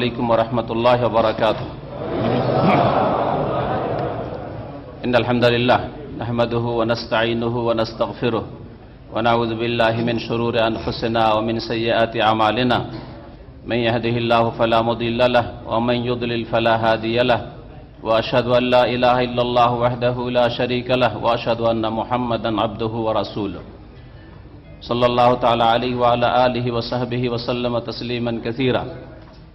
علیکم ورحمۃ اللہ وبرکاتہ۔ ان الحمد للہ احمد ونستعین ونستغفر ونعوذ باللہ من شرور انفسنا ومن سیئات اعمالنا۔ من يهده الله فلا مضل له ومن يضلل فلا هادي له۔ واشهد ان لا اله الا الله وحده لا شريك له واشهد ان محمدا عبده ورسوله صلى الله تعالى عليه وعلى اله وصحبه وسلم تسليما كثيرا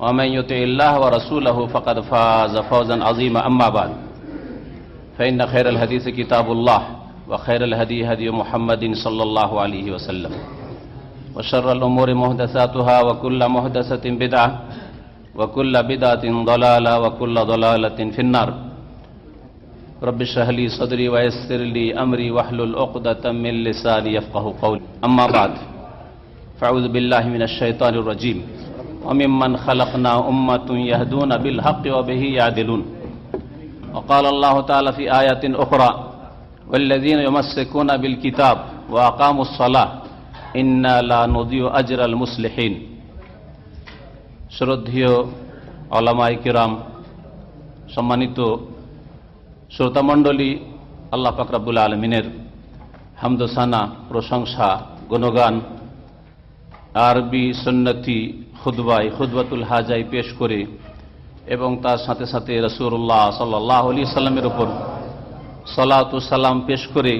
ومن يطع الله ورسوله فقد فاز فوزا عظيما. أما بعد فإن خير الحديث كتاب الله وخير الهدي هدي محمد صلى الله عليه وسلم. وشر الأمور محدثاتها وكل محدثة بدعة وكل بدعة ضلالة وكل ضلالة في النار. رب اشرح لي صدري ويسر لي أمري واحلل عقدة من لساني يفقه قولي. أما بعد فأعوذ بالله من الشيطان الرجيم. وممن خلقنا أمة يهدون بالحق وبه يعدلون وقال الله تعالى في آية أخرى والذين يمسكون بالكتاب وأقاموا الصلاة إنا لا نضيع أجر المصلحين শ্রদ্ধেয় আলামাই কিরাম সম্মানিত শ্রোতামণ্ডলী আল্লাহ ফাকরাবুল আলমিনের হামদোসানা প্রশংসা গুণগান আরবি সন্নতি খুদবাই খুদবাতুল হাজাই পেশ করে এবং তার সাথে সাথে রসুল্লাহ সাল্লাহ আলি সাল্লামের ওপর সালাম পেশ করে।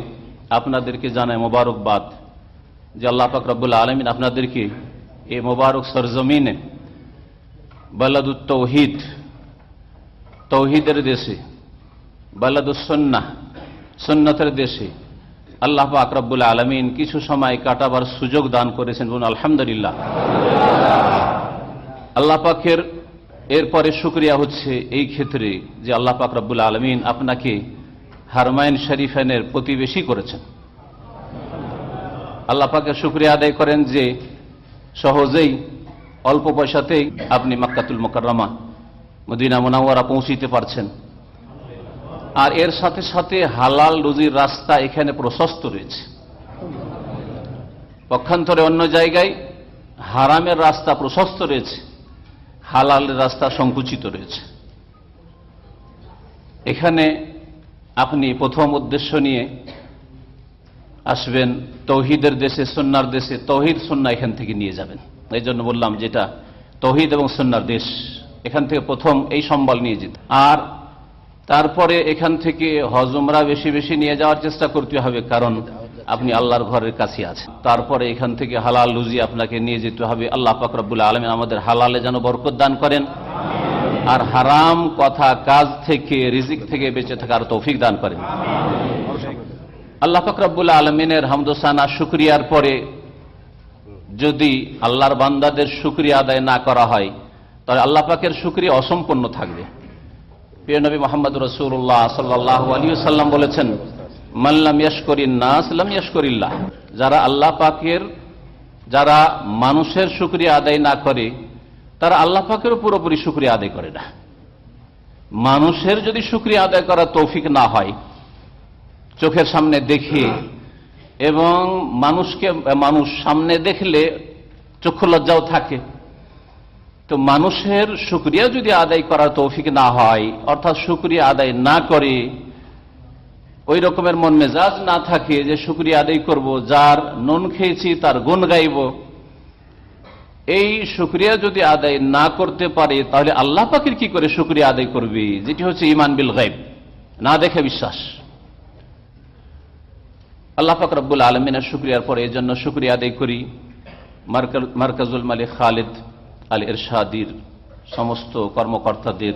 আপনাদেরকে জানায় মোবারকবাদ। যে আল্লাহ ফাকরাবুল আলমিন আপনাদেরকে এই মোবারক সরজমিনে বালাদুত তৌহিদ, তৌহিদের দেশে বালাদুসন্না সন্ন্যতের দেশে আল্লাহ আকরাবুল আলমিন কিছু সময় কাটাবার সুযোগ দান করেছেন বলুন, আলহামদুলিল্লাহ। আল্লাহ পাকের এরপরে শুক্রিয়া হচ্ছে এই ক্ষেত্রে যে আল্লাহ পাক রব্বুল আলমিন আপনাকে হারমাইন শরীফেনের প্রতিবেশী করেছেন। আল্লাহ পাকের শুক্রিয়া আদায় করেন যে সহজেই অল্প পয়সাতেই আপনি মাক্কাতুল মোকাররমা, মদিনা মোনাওয়ারা পৌঁছিতে পারছেন। আর এর সাথে সাথে হালাল রুজির রাস্তা এখানে প্রশস্ত রয়েছে। পক্ষান্তরে অন্য জায়গায় হারামের রাস্তা প্রশস্ত রয়েছে, হালালের রাস্তা সংকুচিত রয়েছে। এখানে আপনি প্রথম উদ্দেশ্য নিয়ে আসবেন, তৌহিদের দেশে সন্ন্যার দেশে, তৌহিদ, সন্না এখান থেকে নিয়ে যাবেন। এই জন্য বললাম যেটা তৌহিদ এবং সন্ন্যার দেশ, এখান থেকে প্রথম এই সম্বল নিয়ে যেতে। আর তারপরে এখান থেকে হজমরা বেশি বেশি নিয়ে যাওয়ার চেষ্টা করতে হবে, কারণ আপনি আল্লাহর ঘরের কাছে আছেন। তারপরে এখান থেকে হালাল লুজি আপনাকে নিয়ে যেতে হবে। আল্লাহ ফাকরাবুল আলমিন আমাদের হালালে যেন বরকত দান করেন। আর হারাম কথা কাজ থেকে, রিজিক থেকে বেঁচে থাকার তৌফিক দান করেন। আল্লাহ ফাকরাবুল আলমিনের হামদোসানা শুক্রিয়ার পরে যদি আল্লাহর বান্দাদের শুক্রিয়া আদায় না করা হয়, তাহলে আল্লাহ পাকের শুক্রিয়া অসম্পন্ন থাকবে। প্রিয় নবী মোহাম্মদ রসুল্লাহ সাল্লাহ আলী সাল্লাম বলেছেন মাল্লাম ইয়াসকরিন্নাসলাম ইয়াসকরিল্লাহ যারা আল্লাহ পাকের, যারা মানুষের শুক্রিয়া আদায় না করে, তারা আল্লাহ পাকেরও পুরোপুরি শুক্রিয়া আদায় করে না। মানুষের যদি শুক্রিয়া আদায় করা তৌফিক না হয়, চোখের সামনে দেখে এবং মানুষকে, মানুষ সামনে দেখলে চক্ষু লজ্জাও থাকে। তো মানুষের শুক্রিয়া যদি আদায় করার তৌফিক না হয়, অর্থাৎ শুক্রিয়া আদায় না করে, ওই রকমের মন মেজাজ না থাকে যে শুক্রিয়া আদায় করব, যার নুন খেয়েছি, তার গুণ গাইব, এই শুক্রিয়া যদি আদায় না করতে পারে, তাহলে আল্লাহ পাখির কি করে শুক্রিয়া আদায় করবে? যেটি হচ্ছে ইমান বিল গাইব না দেখে বিশ্বাস। আল্লাহ পাক রব্বুল আলমিনের শুক্রিয়ার পরে এই জন্য শুক্রিয়া আদায় করি। মার্কাজুল মালিক খালিদ আল এরশাদির সমস্ত কর্মকর্তাদের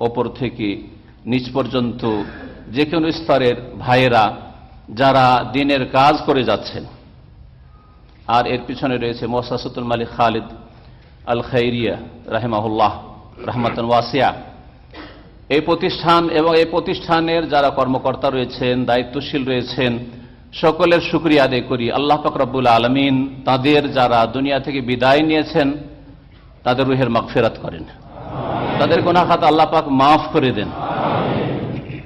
ওপর থেকে নিচ পর্যন্ত যে কোনো স্তরের ভাইয়েরা যারা দিনের কাজ করে যাচ্ছেন। আর এর পিছনে রয়েছে মোসাসুতুল মালিক খালিদ আল খাইরিয়া রাহেমাহুল্লাহ, রহমতন ওয়াসিয়া। এই প্রতিষ্ঠান এবং এই প্রতিষ্ঠানের যারা কর্মকর্তা রয়েছেন, দায়িত্বশীল রয়েছেন, সকলের সুক্রিয়া আদায় করি। আল্লাহ ফকরাবুল আলমিন তাদের যারা দুনিয়া থেকে বিদায় নিয়েছেন তাদের রুহের মাগফেরাত করেন। তাদের গোনাখাত আল্লাহ পাক মাফ করে দেন।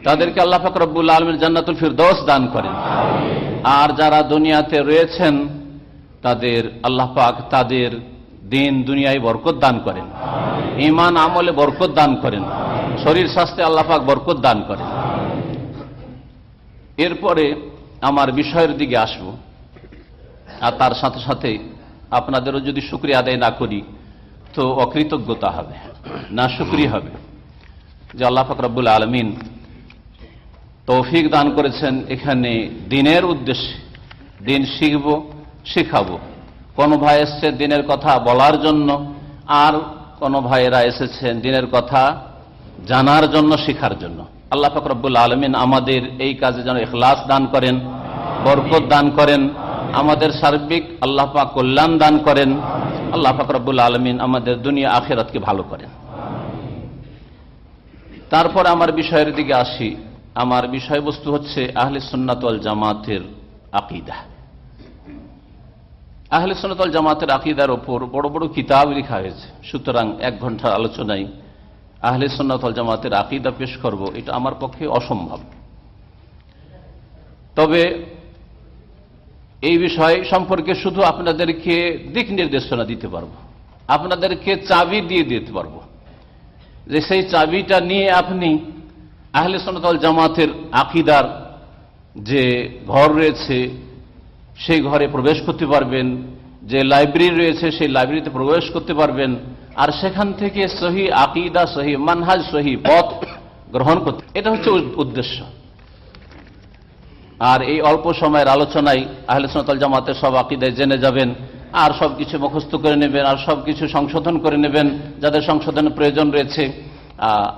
তাদেরকে আল্লাহ পাক রব্বুল আলমীর জান্নাতুল ফিরদৌস দান করেন। আর যারা দুনিয়াতে রয়েছেন, তাদের আল্লাহ পাক তাদের দিন দুনিয়ায় বরকত দান করেন। ইমান আমলে বরকত দান করেন। শরীর স্বাস্থ্যে আল্লাহ পাক বরকত দান করেন। এরপরে আমার বিষয়ের দিকে আসব। আর তার সাথে সাথে আপনাদেরও যদি শুক্রিয়া আদায় না করি তো অকৃতজ্ঞতা হবে, না শুক্রিয়া হবে। যে আল্লাহ ফকরাবুল আলমিন তৌফিক দান করেছেন এখানে দিনের উদ্দেশ্যে। দিন শিখব, শিখাবো। কোন ভাই এসছে দিনের কথা বলার জন্য, আর কোন ভাইয়েরা এসেছেন দিনের কথা জানার জন্য, শিখার জন্য। আল্লাহ ফকরবুল আলমিন আমাদের এই কাজে যেন এখলাস দান করেন, বরকত দান করেন, আমাদের সার্বিক আল্লাহ পাক কল্যাণ দান করেন আল্লাহ ফাকরাবুল আলমিন আমাদের দুনিয়া আখেরাতকে ভালো করেন। তারপর আমার বিষয়ের দিকে আসি। আমার বিষয়বস্তু হচ্ছে আহলে সুন্নাতল জামাতের আকিদা। আহলে সুন্নাতল জামাতের আকিদার ওপর বড় বড় কিতাব লেখা হয়েছে। সুতরাং এক ঘণ্টার আলোচনায় আহলে সুন্নাতল জামাতের আকিদা পেশ করব, এটা আমার পক্ষে অসম্ভব। তবে এই বিষয় সম্পর্কে শুধু আপনাদেরকে দিক নির্দেশনা দিতে পারব। আপনাদেরকে চাবি দিয়ে দিতে পারব। যে সেই চাবিটা নিয়ে আপনি আহলে সনতল জামাতের আকিদার যে ঘর রয়েছে, সেই ঘরে প্রবেশ করতে পারবেন। যে লাইব্রেরি রয়েছে, সেই লাইব্রেরিতে প্রবেশ করতে পারবেন। আর সেখান থেকে সহি আকিদা, সহি মানহাজ, সহি পথ গ্রহণ করতে এটা হচ্ছে উদ্দেশ্য। আর এই অল্প সময়ের আলোচনায় আহলে সনাতল জামাতের সব আকিদায় জেনে যাবেন, আর সব কিছু মুখস্থ করে নেবেন, আর সব কিছু সংশোধন করে নেবেন, যাদের সংশোধনের প্রয়োজন রয়েছে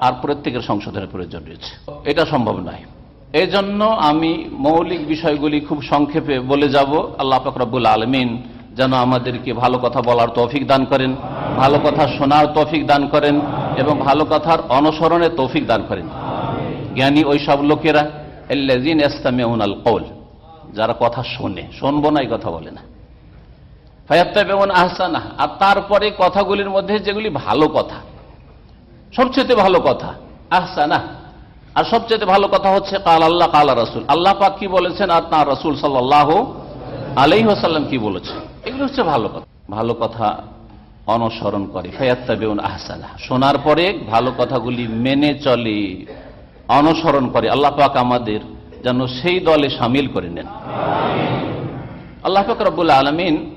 আর প্রত্যেকের সংশোধনের প্রয়োজন রয়েছে। এটা সম্ভব নয়। এই জন্য আমি মৌলিক বিষয়গুলি খুব সংক্ষেপে বলে যাব। আল্লাহ ফকরাবুল আলমিন যেন আমাদেরকে ভালো কথা বলার তৌফিক দান করেন, ভালো কথা শোনার তৌফিক দান করেন, এবং ভালো কথার অনুসরণের তৌফিক দান করেন। জ্ঞানী ওই সব লোকেরা কৌল যারা কথা শোনে, শুনব না, এই কথা বলে না। আহসানা আর তারপরে কথাগুলির মধ্যে যেগুলি ভালো কথা, সবচেয়ে ভালো কথা আহসানা আর সবচেয়ে ভালো কথা হচ্ছে, কাল আল্লাহ, কালা রসুল। আল্লাহ পাক কি বলেছেন আর তাঁর রসুল সাল্লাহ আলাই হাসাল্লাম কি বলেছেন এগুলো হচ্ছে ভালো কথা। ভালো কথা অনুসরণ করে, ফায়াত্তাবেউন আহসানা শোনার পরে ভালো কথাগুলি মেনে চলে। অনুসরণ করে আল্লাহ পাক আমাদের যেন সেই দলে সামিল করে নেন। আল্লাহ পাক রব্বুল আলমিন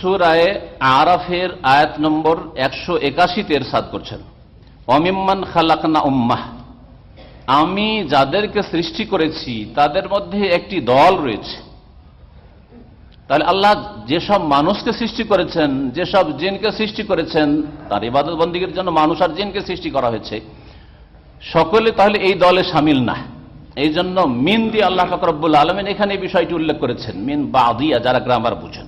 সুরায় আরাফের আয়াত নম্বর একশো একাশিতে সাদ করছেন। অমিম্মান খালাকনা উম্মাহ। আমি যাদেরকে সৃষ্টি করেছি, তাদের মধ্যে একটি দল রয়েছে। তাহলে আল্লাহ যেসব মানুষকে সৃষ্টি করেছেন, যেসব জিনকে সৃষ্টি করেছেন, তার ইবাদত বন্দীগের জন্য মানুষ আর জিনকে সৃষ্টি করা হয়েছে। সকলে তাহলে এই দলে সামিল না। এই জন্য মিন দিয়ে আল্লাহ ফকরবুল আলমেন এখানে এই বিষয়টি উল্লেখ করেছেন। মিন বা বাদিয়া, যারা গ্রামার বুঝেন।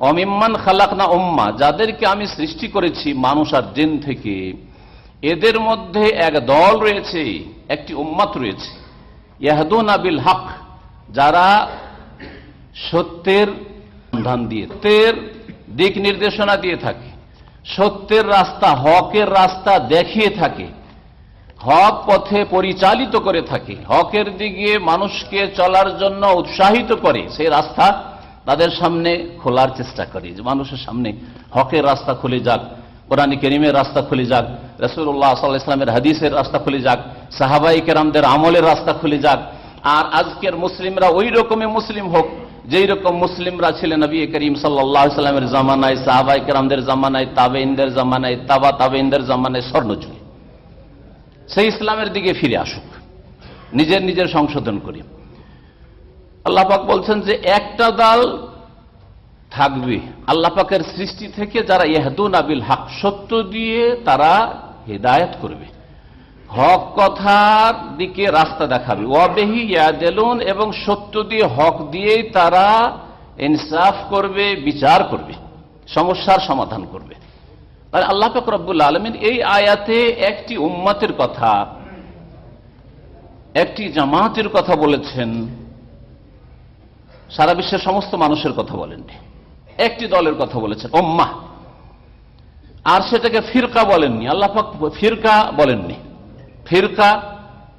অমিম্মান খালাক না উম্মা, যাদেরকে আমি সৃষ্টি করেছি মানুষ আর জিন থেকে, এদের মধ্যে এক দল রয়েছে, একটি উম্মাত রয়েছে। ইয়াহদুন আবিল হক, যারা সত্যের সন্ধান দিয়ে, তের দিক নির্দেশনা দিয়ে থাকে। সত্যের রাস্তা, হকের রাস্তা দেখিয়ে থাকে। হক পথে পরিচালিত করে থাকে। হকের দিকে মানুষকে চলার জন্য উৎসাহিত করে সেই রাস্তা তাদের সামনে খোলার চেষ্টা করে। যে মানুষের সামনে হকের রাস্তা খুলে যাক, কোরআনী করিমের রাস্তা খুলে যাক রসুল্লাহ সাল্লাহ ইসলামের হাদিসের রাস্তা খুলে যাক সাহাবাই কেরামদের আমলের রাস্তা খুলে যাক। আর আজকের মুসলিমরা ওই রকমই মুসলিম হোক, যেই রকম মুসলিমরা ছিলেন নবী করিম সাল্লাহ সাল্লামের জামানায় সাহাবাই কেরামদের জামানায় তাবে ইন্দের জামানায়, তাবা তাবে ইন্দের জামানায় স্বর্ণযুগে। সেই ইসলামের দিকে ফিরে আসুক। নিজের নিজের সংশোধন করি। আল্লাপাক বলছেন যে একটা দল থাকবে। আল্লাপাকের সৃষ্টি থেকে যারা ইহাদুন আবিল হক, সত্য দিয়ে তারা হেদায়ত করবে। হক কথার দিকে রাস্তা দেখাবে। ওয়াবেহি ইয়াদেলুন এবং সত্য দিয়ে হক দিয়েই তারা ইনসাফ করবে, বিচার করবে, সমস্যার সমাধান করবে। তাহলে আল্লাহ ফকরবুল আলমিন এই আয়াতে একটি উম্মাতের কথা, একটি জামাতের কথা বলেছেন। সারা বিশ্বের সমস্ত মানুষের কথা বলেননি। একটি দলের কথা বলেছেন ওম্মা আর সেটাকে ফিরকা বলেননি, আল্লাহ ফিরকা বলেননি। ফিরকা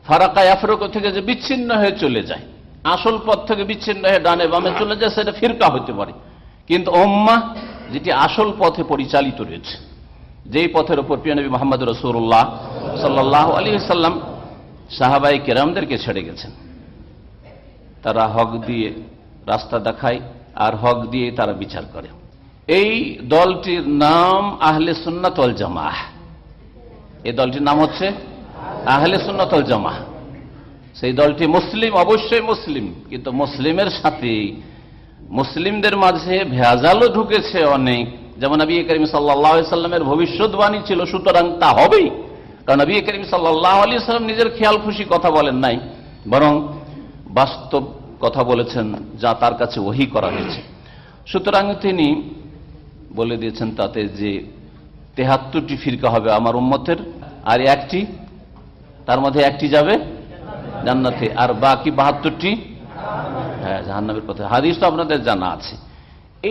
ফারাকা আফরক থেকে যে বিচ্ছিন্ন হয়ে চলে যায়, আসল পথ থেকে বিচ্ছিন্ন হয়ে ডানে বামে চলে যায়, সেটা ফিরকা হতে পারে। কিন্তু ওম্মা যেটি আসল পথে পরিচালিত রয়েছে যেই পথের ওপর প্রিয় নবী মোহাম্মদ রসুল্লাহ সাল্লাহ আলী সাল্লাম সাহাবাই কেরামদেরকে ছেড়ে গেছেন। তারা হক দিয়ে রাস্তা দেখায় আর হক দিয়ে তারা বিচার করে। এই দলটির নাম আহলে সুন্নাতল জামাহ। এই দলটির নাম হচ্ছে আহলে সুন্নাতল জামাহ। সেই দলটি মুসলিম, অবশ্যই মুসলিম, কিন্তু মুসলিমের সাথে, মুসলিমদের মাঝে ভেজালও ঢুকেছে অনেক। যেমন নবী করিম সাল্লাহ সাল্লামের ভবিষ্যৎবাণী ছিল, সুতরাং তা হবেই। কারণ নবী করিম সাল্লাহ আলী সাল্লাম নিজের খেয়াল খুশি কথা বলেন নাই, বরং বাস্তব কথা বলেছেন যা তার কাছে ওহি করা হয়েছে। সুতরাং তিনি বলে দিয়েছেন তাতে যে তেহাত্তরটি ফিরকা হবে আমার উম্মতের, আর একটি, তার মধ্যে একটি যাবে জান্নাতে, আর বাকি বাহাত্তরটি হ্যাঁ জাহান্নামের পথে। হাদিস তো আপনাদের জানা আছে।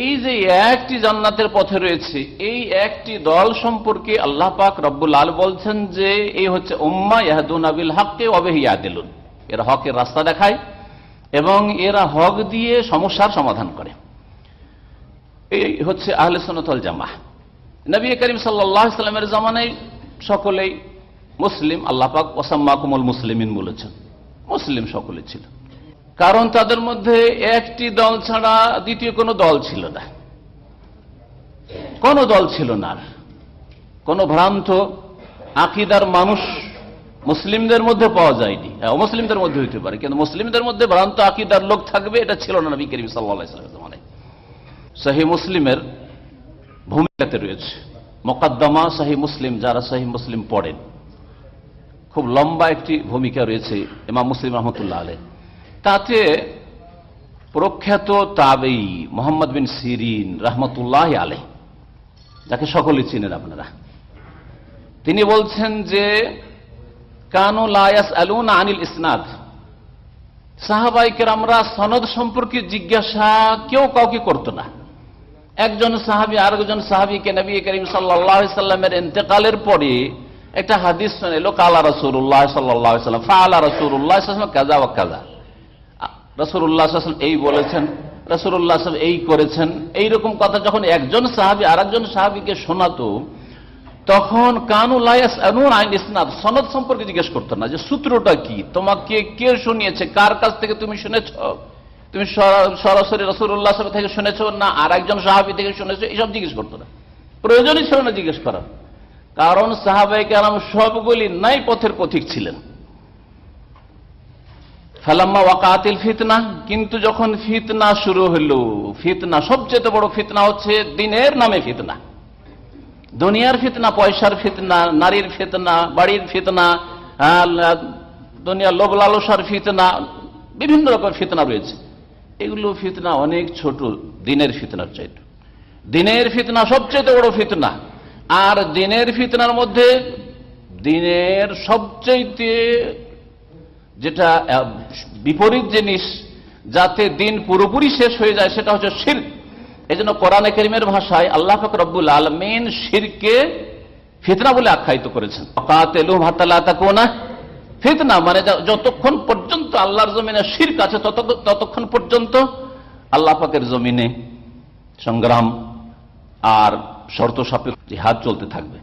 এই যে একটি জান্নাতের পথে রয়েছে, এই একটি দল সম্পর্কে আল্লাহ পাক রব্বুল আল বলছেন যে, এই হচ্ছে উম্মা ইয়াহাদুন আবিল হককে অবেহিয়া দিলুন এরা হকের রাস্তা দেখায় এবং এরা হক দিয়ে সমস্যার সমাধান করে। এই হচ্ছে আহলে সনতল জামা নবী করিম সাল্লামের জামানায় সকলেই মুসলিম, আল্লাহ পাক ওসাম্মা কুমল মুসলিমিন বলেছেন। মুসলিম সকলে ছিল। কারণ তাদের মধ্যে একটি দল ছাড়া দ্বিতীয় কোনো দল ছিল না। কোন দল ছিল না কোন ভ্রান্ত আকিদার মানুষ মুসলিমদের মধ্যে পাওয়া যায়নি। হ্যাঁ, মুসলিমদের মধ্যে হইতে পারে কিন্তু মুসলিমদের মধ্যে ভ্রান্ত আকিদার লোক থাকবে এটা ছিল না নবী করিম সাল্লাহ মানে সাহি মুসলিমের ভূমিকাতে রয়েছে। মোকাদ্দমা সাহি মুসলিম যারা সাহি মুসলিম পড়েন। খুব লম্বা একটি ভূমিকা রয়েছে ইমাম মুসলিম রহমতুল্লাহ আলহ তাতে প্রখ্যাত তাবেই মোহাম্মদ বিন সিরিন রহমতুল্লাহ আলে যাকে সকলে চিনেন আপনারা। তিনি বলছেন যে, কানু লায়াস আলুন আনিল ইসনাদ। সাহাবাইকের আমরা সনদ সম্পর্কে জিজ্ঞাসা কেউ কাউকে করতো না। একজন সাহাবি আরেকজন সাহাবিকে নবী করিম সাল্লামের ইন্তেকালের পরে একটা হাদিস শুনে এলো কালা রসুল্লাহ সাল্লাহ সাল্লাম ফালা রসুল্লাহ কাজা ও কাজা রসুল্লাহ এই বলেছেন রসুল্লাহ এই করেছেন, এইরকম কথা যখন একজন সাহাবি আর একজন সাহাবিকে শোনাতো, তখন কানু কানুলায়াস আইন ইসনাদ, সনদ সম্পর্কে জিজ্ঞেস করতো না যে সূত্রটা কি, তোমাকে কে শুনিয়েছে, কার কাছ থেকে তুমি শুনেছ? তুমি সরাসরি রসুল্লাহ সাহেব থেকে শুনেছ না আর একজন সাহাবি থেকে শুনেছো এইসব জিজ্ঞেস করতো না। প্রয়োজনই ছিল না জিজ্ঞেস করার। কারণ সাহাবাই কালাম সবগুলি নাই পথের পথিক ছিলেন। ফালাম্মা ওয়াকাতিল ফিতনা, কিন্তু যখন ফিতনা শুরু হলো, ফিতনা সবচেয়ে বড় ফিতনা হচ্ছে দিনের নামে ফিতনা। দুনিয়ার ফিতনা, পয়সার ফিতনা, নারীর ফিতনা, বাড়ির ফিতনা দুনিয়ার লোভ লালসার ফিতনা, বিভিন্ন রকম ফিতনা রয়েছে। এগুলো ফিতনা অনেক ছোট, দিনের ফিতনার চাইতে। দিনের ফিতনা সবচেয়ে বড় ফিতনা, আর দিনের ফিতনার মধ্যে দিনের সবচেয়ে যেটা বিপরীত জিনিস, যাতে দিন পুরোপুরি শেষ হয়ে যায়, সেটা হচ্ছে শির। এই জন্য কোরআন করিমের ভাষায় আল্লাহ ফকর রব্বুল আলমিন শিরকে ফিতনা বলে আখ্যায়িত করেছেন। ফিতনা মানে যতক্ষণ পর্যন্ত আল্লাহর জমিনে শির আছে ততক্ষণ পর্যন্ত আল্লাহ পাকের জমিনে সংগ্রাম আর শর্ত সাপেক্ষ জিহাদ চলতে থাকবে।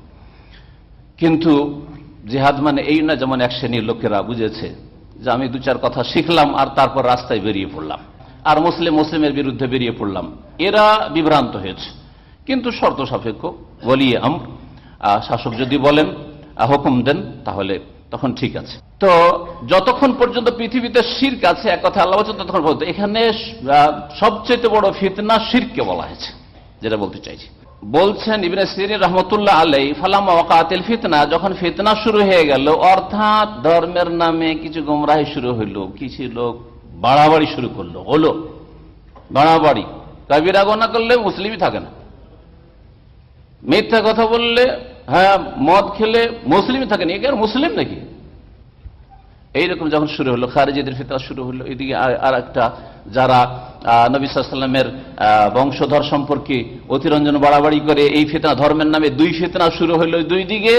কিন্তু জিহাদ মানে এই না যেমন এক শ্রেণির লোকেরা বুঝেছে যে আমি দু চার কথা শিখলাম আর তারপর রাস্তায় বেরিয়ে পড়লাম। আর মুসলিম মুসলিমের বিরুদ্ধে বেরিয়ে পড়লাম। এরা বিভ্রান্ত হয়েছে। কিন্তু শর্ত সাপেক্ষ বলিয়ে আম শাসক যদি বলেন হুকুম দেন, তাহলে তখন ঠিক আছে। তো যতক্ষণ পর্যন্ত পৃথিবীতে শির্ক আছে, এক কথা আল্লাহ ততক্ষণ বলতো এখানে সবচেয়ে বড় ফিতনা শিরকে বলা হয়েছে, যেটা বলতে চাইছি। বলছেন ইবনে সিরিন রহমতুল্লাহ আলাই ফালাম ওয়াকাতিল ফিতনা, যখন ফিতনা শুরু হয়ে গেল, অর্থাৎ ধর্মের নামে কিছু গুমরাহি শুরু হইল, কিছু লোক বাড়াবাড়ি শুরু করল, হলো বাড়াবাড়ি। কবিরা গোনা করলে মুসলিমই থাকে না। মিথ্যা কথা বললে হ্যাঁ মদ খেলে মুসলিম থাকে নি মুসলিম নাকি? এইরকম যখন শুরু হলো, খারেজিদের ফিতরা শুরু হলো, এদিকে আর একটা যারা নবী সাল্লামের বংশধর সম্পর্কে অতিরঞ্জন বাড়াবাড়ি করে এই ফিতনা, ধর্মের নামে দুই ফিতনা শুরু হলো দুই দিকে।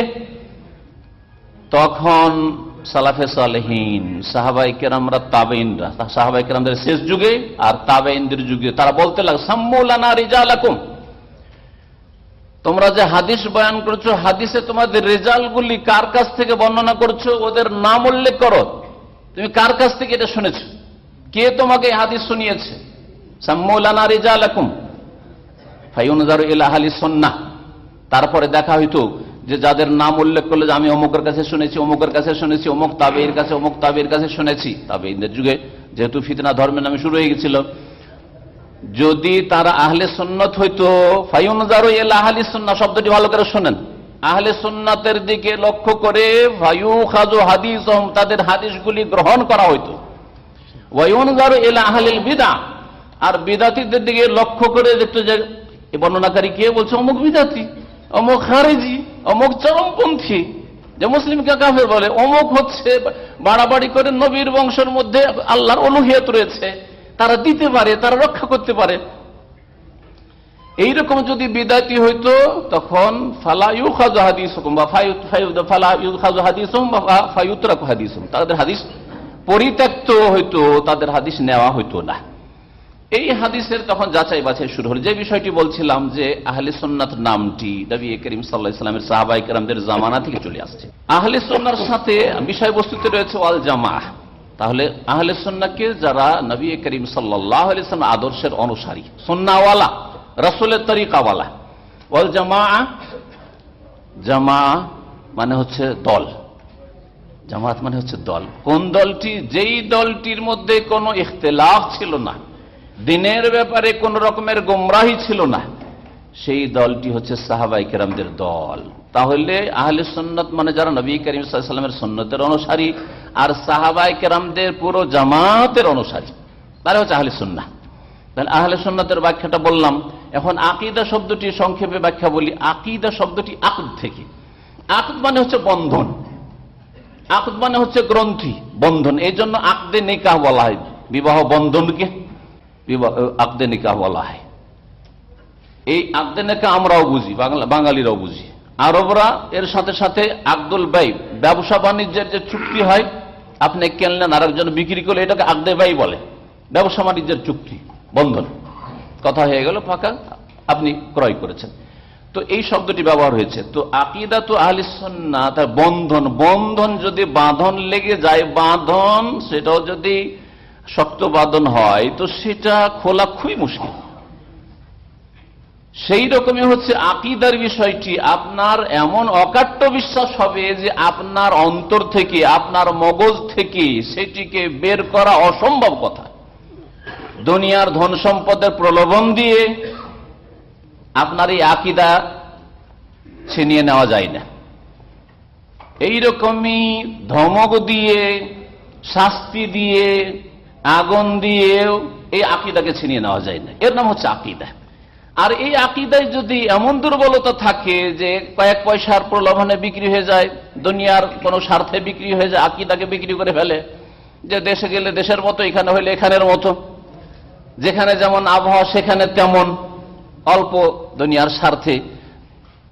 তখন সালাফে সালেহীন সাহাবাই কেরামরা তাবেইনরা সাহাবাই কেরামদের শেষ যুগে আর তাবেইনদের যুগে, তারা বলতে লাগ সাম্মুলানা রিজালাকুম। তোমরা যে হাদিস বয়ান করছ, হাদিসে তোমাদের রেজাল্টগুলি কার কাছ থেকে বর্ণনা করছ, ওদের নাম উল্লেখ করো। তুমি কার কাছ থেকে এটা শুনেছ? কে তোমাকে হাদিস শুনিয়েছে? সাম্মৌলানা রেজালাকুম। সন্না। তারপরে দেখা হইতো যে যাদের নাম উল্লেখ করল যে আমি অমুকের কাছে শুনেছি, অমুকের কাছে শুনেছি, অমুক তাবের কাছে, অমুক তাবের কাছে শুনেছি। তবে যুগে যেহেতু ফিতনা ধর্মের নামে শুরু হয়ে গেছিল যদি তারা আহলে সন্ন্যত হইতো, ফাইউনজারো এল আহলি সন্না শব্দটি ভালো করে শোনেন। আহলে সন্ন্যতের দিকে লক্ষ্য করে ভায়ু খাজু হাদিস তাদের হাদিসগুলি গ্রহণ করা হইতো। ওয়াইউনজারো এল আহলিল বিদা আর বিদাতিদের দিকে লক্ষ্য করে দেখতো যে বর্ণনাকারী কে বলছে? অমুক বিদাতি অমুক হারেজি অমুক চরমপন্থী। যে মুসলিমকে কাফের বলে, অমুক হচ্ছে বাড়াবাড়ি করে নবীর বংশের মধ্যে আল্লাহর অনুহিয়ত রয়েছে। তারা দিতে পারে, তারা রক্ষা করতে পারে। এইরকম যদি বিদায়টি হইতো, তখন তাদের হাদিস পরিত্যক্ত হইতো, তাদের হাদিস নেওয়া হইতো না। এই হাদিসের তখন যাচাই বাছাই শুরু হল। যে বিষয়টি বলছিলাম যে আহলে সন্ন্যত নামটি নবী করিম সাল্লাহ ইসলামের সাহাবাই কেরামদের জামানা থেকে চলে আসছে। আহলে সন্ন্যার সাথে বিষয়বস্তুতে রয়েছে ওয়াল জামা তাহলে আহলে সন্নাকে যারা নবী করিম সাল্লাহ আদর্শের অনুসারী সন্নাওয়ালা রসুলের তরিকাওয়ালা। ওয়াল জামা জামা মানে হচ্ছে দল। জামাত মানে হচ্ছে দল। কোন দলটি? যেই দলটির মধ্যে কোনো ইখতলাফ ছিল না, দিনের ব্যাপারে কোন রকমের গোমরাহি ছিল না সেই দলটি হচ্ছে সাহাবাই কেরামদের দল। তাহলে আহলে সন্ন্যত মানে যারা নবী করিম সাল্লামের সন্ন্যতের অনুসারী আর সাহাবাই কেরামদের পুরো জামাতের অনুসারী। তারা হচ্ছে আহলে সন্না তাহলে আহলে সন্ন্যতের ব্যাখ্যাটা বললাম। এখন আকিদা শব্দটি সংক্ষেপে ব্যাখ্যা বলি। আকিদা শব্দটি আকুদ থেকে। আকুদ মানে হচ্ছে বন্ধন। আকুদ মানে হচ্ছে গ্রন্থি, বন্ধন। এই জন্য আকদে নিকাহ বলা হয়। বিবাহ বন্ধনকে বিবাহ আকদে নিকাহ বলা হয়। এই আকদে নিকাহ আমরাও বুঝি বাঙালিরাও বুঝি। আরবরা এর সাথে সাথে আব্দুল বাই, ব্যবসা বাণিজ্যের যে চুক্তি হয়, আপনি কেনলেন আর একজন বিক্রি করলে এটাকে আগদে বাই বলে। ব্যবসা বাণিজ্যের চুক্তি, বন্ধন। কথা হয়ে গেল, ফাঁকা। আপনি ক্রয় করেছেন। তো এই শব্দটি ব্যবহার হয়েছে। তো আকিদা তো আহলিসন্না তার বন্ধন বন্ধন যদি বাঁধন লেগে যায়, বাঁধন, সেটাও যদি শক্ত বাঁধন হয়, তো সেটা খোলা খুবই মুশকিল। সেই রকমই হচ্ছে আকিদার বিষয়টি। আপনার এমন অকাট্য বিশ্বাস হবে যে আপনার অন্তর থেকে, আপনার মগজ থেকে সেটিকে বের করা অসম্ভব কথা। দুনিয়ার ধন সম্পদের প্রলোভন দিয়ে আপনার এই আকিদা ছিনিয়ে নেওয়া যায় না। এইরকমই ধমক দিয়ে, শাস্তি দিয়ে, আগুন দিয়েও এই আকিদাকে ছিনিয়ে নেওয়া যায় না। এর নাম হচ্ছে আকিদা। আর এই আকিদায় যদি এমন দুর্বলতা থাকে যে কয়েক পয়সার প্রলোভনে বিক্রি হয়ে যায়, দুনিয়ার কোনো স্বার্থে বিক্রি হয়ে যায়, আকিদাকে বিক্রি করে ফেলে, যে দেশে গেলে দেশের মতো, এখানে হইলে এখানের মতো, যেখানে যেমন আবহাওয়া সেখানে তেমন অল্প দুনিয়ার স্বার্থে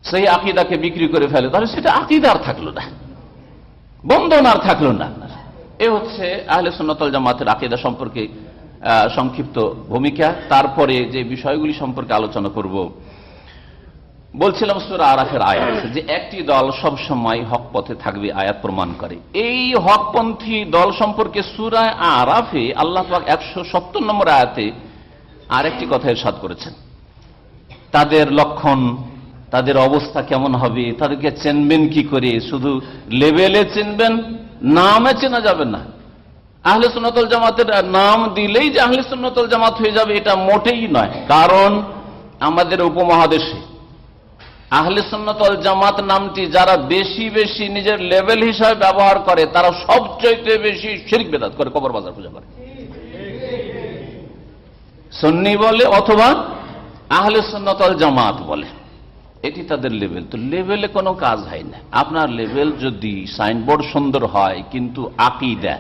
সেই আকিদাকে বিক্রি করে ফেলে, তাহলে সেটা আকিদার থাকল না বন্ধন আর থাকল না। এ হচ্ছে আহলে সন্ন্যতল জামাতের আকিদা সম্পর্কে সংক্ষিপ্ত ভূমিকা। তারপরে যে বিষয়গুলি সম্পর্কে আলোচনা করব, বলছিলাম সুরা আরাফের আয়াত যে একটি দল সব সময় হক পথে থাকবে আয়াত প্রমাণ করে। এই হকপন্থী দল সম্পর্কে সুরায় আরাফে আল্লাহ একশো সত্তর নম্বর আয়াতে আরেকটি কথা এরশাদ করেছেন। তাদের লক্ষণ, তাদের অবস্থা কেমন হবে, তাদেরকে চেনবেন কি করে? শুধু লেভেলে চিনবেন, নামে চেনা যাবে না। আহলে সুন্নতল জামাতের নাম দিলেই যে আহলে সুন্নতল জামাত হয়ে যাবে, এটা মোটেই নয়। কারণ আমাদের উপমহাদেশে আহলে সুন্নতল জামাত নামটি যারা বেশি বেশি নিজের লেভেল হিসাবে ব্যবহার করে, তারা সবচেয়ে বেশি শিরিক বেদাত করে, কবর বাজার পূজা করে। সন্নি বলে অথবা আহলে সুন্নতল জামাত বলে। এটি তাদের লেভেল। তো লেভেলে কোনো কাজ হয় না। আপনার লেভেল যদি সাইনবোর্ড সুন্দর হয়, কিন্তু আকিদা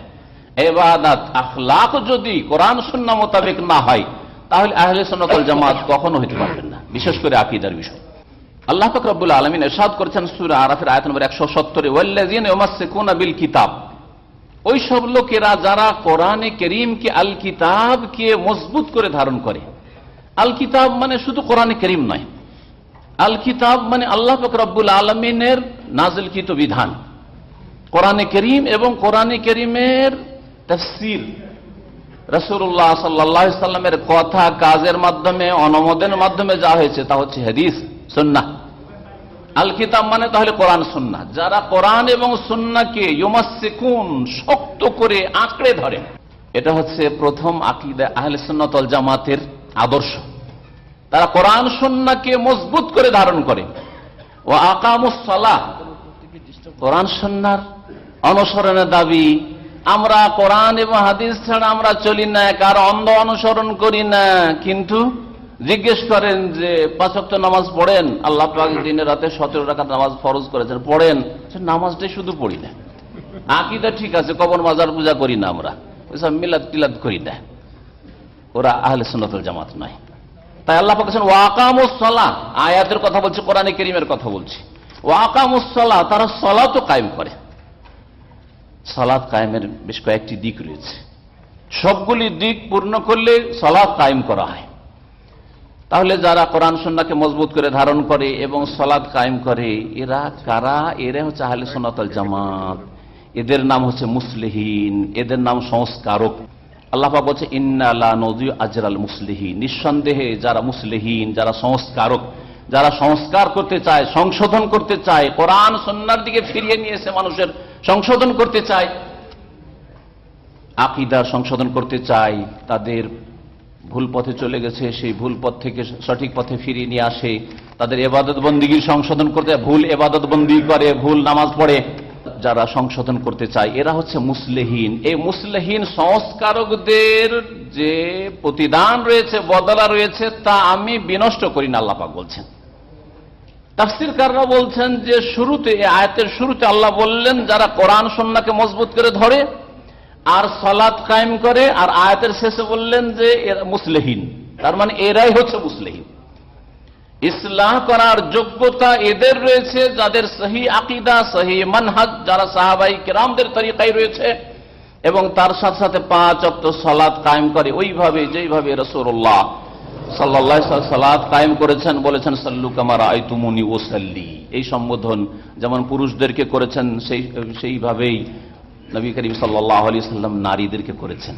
এবাদাত আখলাক যদি কোরআন শূন্য মোতাবেক না হয়, তাহলে আহলে সন্ন্যতল জামাত কখনো হইতে পারবেন না, বিশেষ করে আকিদার বিষয়। আল্লাহ ফকরবুল আলমিন এরশাদ করেছেন সুরা আরাফের আয়ত নম্বর একশো সত্তরে বিল কিতাব। ওই সব লোকেরা যারা কোরআনে করিমকে আল কিতাবকে মজবুত করে ধারণ করে আল কিতাব মানে শুধু কোরআনে করিম নয় আল কিতাব মানে আল্লাহ ফকরবুল আলমিনের নাজলকৃত বিধান। কোরআনে করিম এবং কোরআনে করিমের তফসির। রসুল্লাহ সাল্লা সাল্লামের কথা, কাজের মাধ্যমে, অনুমোদনের মাধ্যমে যা হয়েছে তা হচ্ছে হাদিস সন্না আল কিতাব মানে তাহলে কোরআন সন্না যারা কোরআন এবং সন্নাকে ইউমাসিকুন শক্ত করে আঁকড়ে ধরে, এটা হচ্ছে প্রথম আকিদা আহলে সন্ন্যতল জামাতের আদর্শ। তারা কোরআন সন্নাকে মজবুত করে ধারণ করে। ও আকামুসলা কোরআন সন্ন্যার অনুসরণের দাবি আমরা কোরআন এবং হাদিস ছাড়া আমরা চলি না, কার অন্ধ অনুসরণ করি না। কিন্তু জিজ্ঞেস করেন যে পাঁচক্ত নামাজ পড়েন? আল্লাহ দিনের রাতে সতেরো টাকা নামাজ ফরজ করেছেন, পড়েন। নামাজটাই শুধু পড়ি না। আকিদা ঠিক আছে, কবর মাজার পূজা করি না আমরা। ওইসব মিলাদ টিলাদ করি না। ওরা আহলে সুন্নতুল জামাত নয়। তাই আল্লাহ পাকেছেন ওয়াকামুসলা আয়াতের কথা বলছি, কোরআনে করিমের কথা বলছি। ওয়াকামুসলা তারা সলা তো কায়েম করে। সালাদ কায়েমের বেশ কয়েকটি দিক রয়েছে। সবগুলি দিক পূর্ণ করলে সলাদ কায়েম করা হয়। তাহলে যারা কোরআন সন্নাকে মজবুত করে ধারণ করে এবং সলাদ কায়েম করে, এরা কারা? এরা হচ্ছে আহলে সোনাতল জামাত। এদের নাম হচ্ছে মুসলিহীন। এদের নাম সংস্কারক। আল্লাহা বলছে ইন্নালা নদী আজরাল মুসলিহীন। নিঃসন্দেহে যারা মুসলিহীন, যারা সংস্কারক, যারা সংস্কার করতে চায়, সংশোধন করতে চায়, কোরআন সন্ন্যার দিকে ফিরিয়ে নিয়েছে মানুষের সংশোধন করতে চায় আকিদার সংশোধন করতে চায় তাদের ভুল পথে চলে গেছে, সেই ভুল পথ থেকে সঠিক পথে ফিরিয়ে নিয়ে আসে। তাদের এবাদত বন্দিগির সংশোধন করতে, ভুল এবাদত বন্দি করে, ভুল নামাজ পড়ে। যারা সংশোধন করতে চায়, এরা হচ্ছে মুসলেহীন। এই মুসলেহীন সংস্কারকদের যে প্রতিদান রয়েছে, বদলা রয়েছে, তা আমি বিনষ্ট করি না আল্লাপাক বলছেন। তাফসির কাররা বলছেন যে শুরুতে আয়তের শুরুতে আল্লাহ বললেন, যারা কোরআন সন্নাকে মজবুত করে ধরে আর সলাৎ কায়েম করে, আর আয়াতের শেষে বললেন যে মুসলেহীন। তার মানে এরাই হচ্ছে মুসলেহীন। ইসলাহ করার যোগ্যতা এদের রয়েছে, যাদের সহি আকিদা, সহি মানহাজ, যারা সাহাবাই কেরামদের তরিকাই রয়েছে, এবং তার সাথে সাথে পাঁচ অক্ট সলাদ কায়েম করে, ওইভাবে, যেইভাবে রসুল্লাহ সাল্লাহ কায়েম করেছেন, বলেছেন, সাল্লু কামার আইতুমুনি ওসাল্লি এই সম্বোধন যেমন পুরুষদেরকে করেছেন, সেই, সেইভাবেই নবী করিম সাল্লাহ আলি সাল্লাম নারীদেরকে করেছেন।